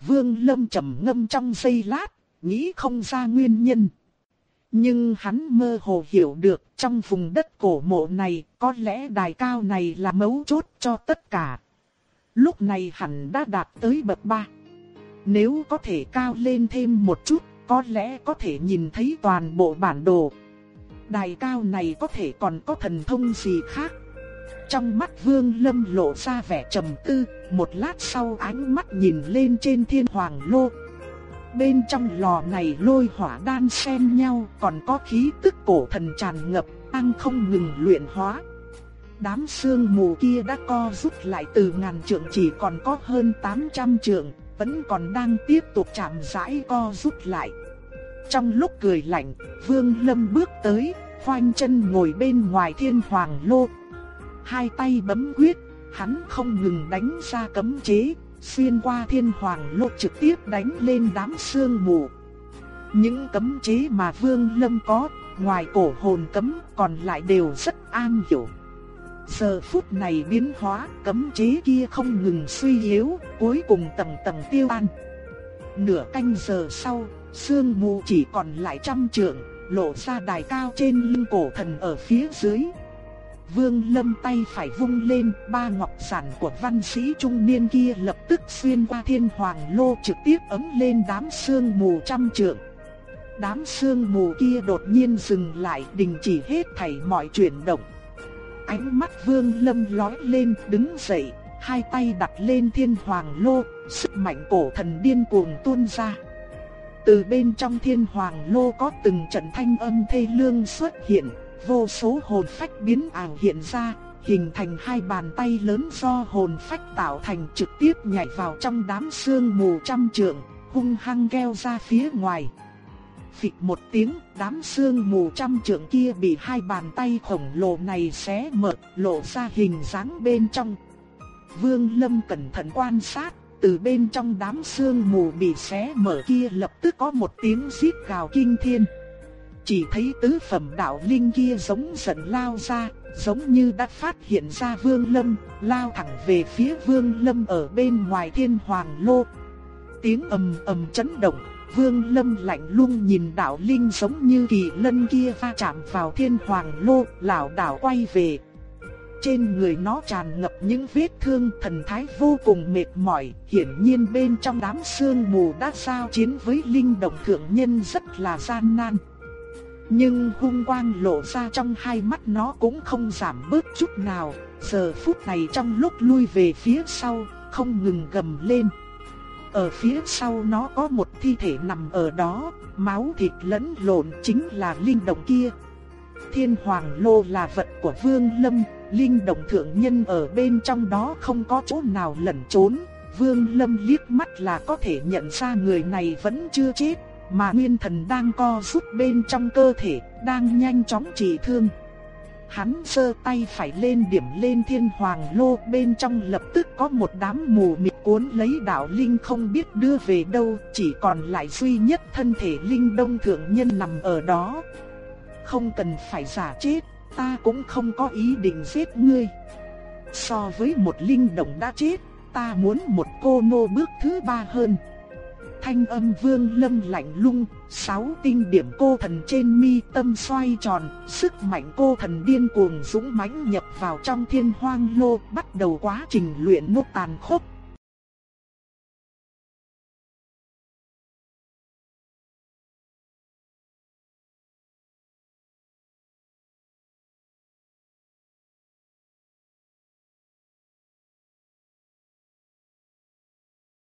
Speaker 1: Vương Lâm trầm ngâm trong giây lát, nghĩ không ra nguyên nhân. Nhưng hắn mơ hồ hiểu được trong vùng đất cổ mộ này có lẽ đài cao này là mấu chốt cho tất cả. Lúc này hẳn đã đạt tới bậc ba. Nếu có thể cao lên thêm một chút, có lẽ có thể nhìn thấy toàn bộ bản đồ. Đài cao này có thể còn có thần thông gì khác. Trong mắt Vương Lâm lộ ra vẻ trầm tư, một lát sau ánh mắt nhìn lên trên thiên hoàng lô. Bên trong lò này lôi hỏa đan xen nhau, còn có khí tức cổ thần tràn ngập, đang không ngừng luyện hóa. Đám sương mù kia đã co rút lại từ ngàn trượng chỉ còn có hơn 800 trượng, vẫn còn đang tiếp tục chạm rãi co rút lại. Trong lúc cười lạnh, Vương Lâm bước tới, khoanh chân ngồi bên ngoài thiên hoàng lô. Hai tay bấm quyết, hắn không ngừng đánh ra cấm chế, xuyên qua thiên hoàng lô trực tiếp đánh lên đám sương mù. Những cấm chế mà Vương Lâm có, ngoài cổ hồn cấm còn lại đều rất an hiểu. Giờ phút này biến hóa, cấm chế kia không ngừng suy yếu, cuối cùng tầng tầng tiêu tan. Nửa canh giờ sau, sương mù chỉ còn lại trăm trượng, lộ ra đài cao trên lưng cổ thần ở phía dưới. Vương Lâm tay phải vung lên, ba ngọc sản của văn sĩ trung niên kia lập tức xuyên qua thiên hoàng lô trực tiếp ấm lên đám sương mù trăm trượng. Đám sương mù kia đột nhiên dừng lại đình chỉ hết thảy mọi chuyển động. Ánh mắt Vương Lâm lói lên đứng dậy, hai tay đặt lên thiên hoàng lô, sức mạnh cổ thần điên cuồng tuôn ra. Từ bên trong thiên hoàng lô có từng trận thanh âm thê lương xuất hiện, vô số hồn phách biến ảo hiện ra, hình thành hai bàn tay lớn do hồn phách tạo thành trực tiếp nhảy vào trong đám sương mù trăm trượng, hung hăng keo ra phía ngoài. Phịch một tiếng, đám sương mù trăm trượng kia bị hai bàn tay khổng lồ này xé mở, lộ ra hình dáng bên trong. Vương Lâm cẩn thận quan sát, từ bên trong đám sương mù bị xé mở kia lập tức có một tiếng rít gào kinh thiên. Chỉ thấy tứ phẩm đạo linh kia giống giận lao ra, giống như đã phát hiện ra Vương Lâm, lao thẳng về phía Vương Lâm ở bên ngoài thiên hoàng lô. Tiếng ầm ầm chấn động, Vương Lâm lạnh lùng nhìn đạo linh giống như kỳ lân kia va chạm vào thiên hoàng lô, lão đảo quay về. Trên người nó tràn ngập những vết thương thần thái vô cùng mệt mỏi, hiển nhiên bên trong đám sương mù đã giao chiến với linh động thượng nhân rất là gian nan. Nhưng hung quang lộ ra trong hai mắt nó cũng không giảm bớt chút nào, giờ phút này trong lúc lui về phía sau, không ngừng gầm lên. Ở phía sau nó có một thi thể nằm ở đó, máu thịt lẫn lộn chính là linh động kia. Thiên Hoàng Lô là vật của Vương Lâm, linh động thượng nhân ở bên trong đó không có chỗ nào lẩn trốn. Vương Lâm liếc mắt là có thể nhận ra người này vẫn chưa chết, mà nguyên thần đang co rút bên trong cơ thể, đang nhanh chóng trị thương. Hắn sơ tay phải lên điểm lên thiên hoàng lô bên trong lập tức có một đám mù mịt cuốn lấy đạo linh không biết đưa về đâu, chỉ còn lại duy nhất thân thể linh đông thượng nhân nằm ở đó. Không cần phải giả chết, ta cũng không có ý định giết ngươi. So với một linh động đã chết, ta muốn một cô nô bước thứ ba hơn thanh âm vương lâm lạnh lung, sáu tinh điểm cô thần trên mi tâm xoay tròn, sức mạnh cô thần điên cuồng dũng mãnh nhập vào trong thiên hoang lô, bắt đầu quá trình luyện nốt tàn khốc.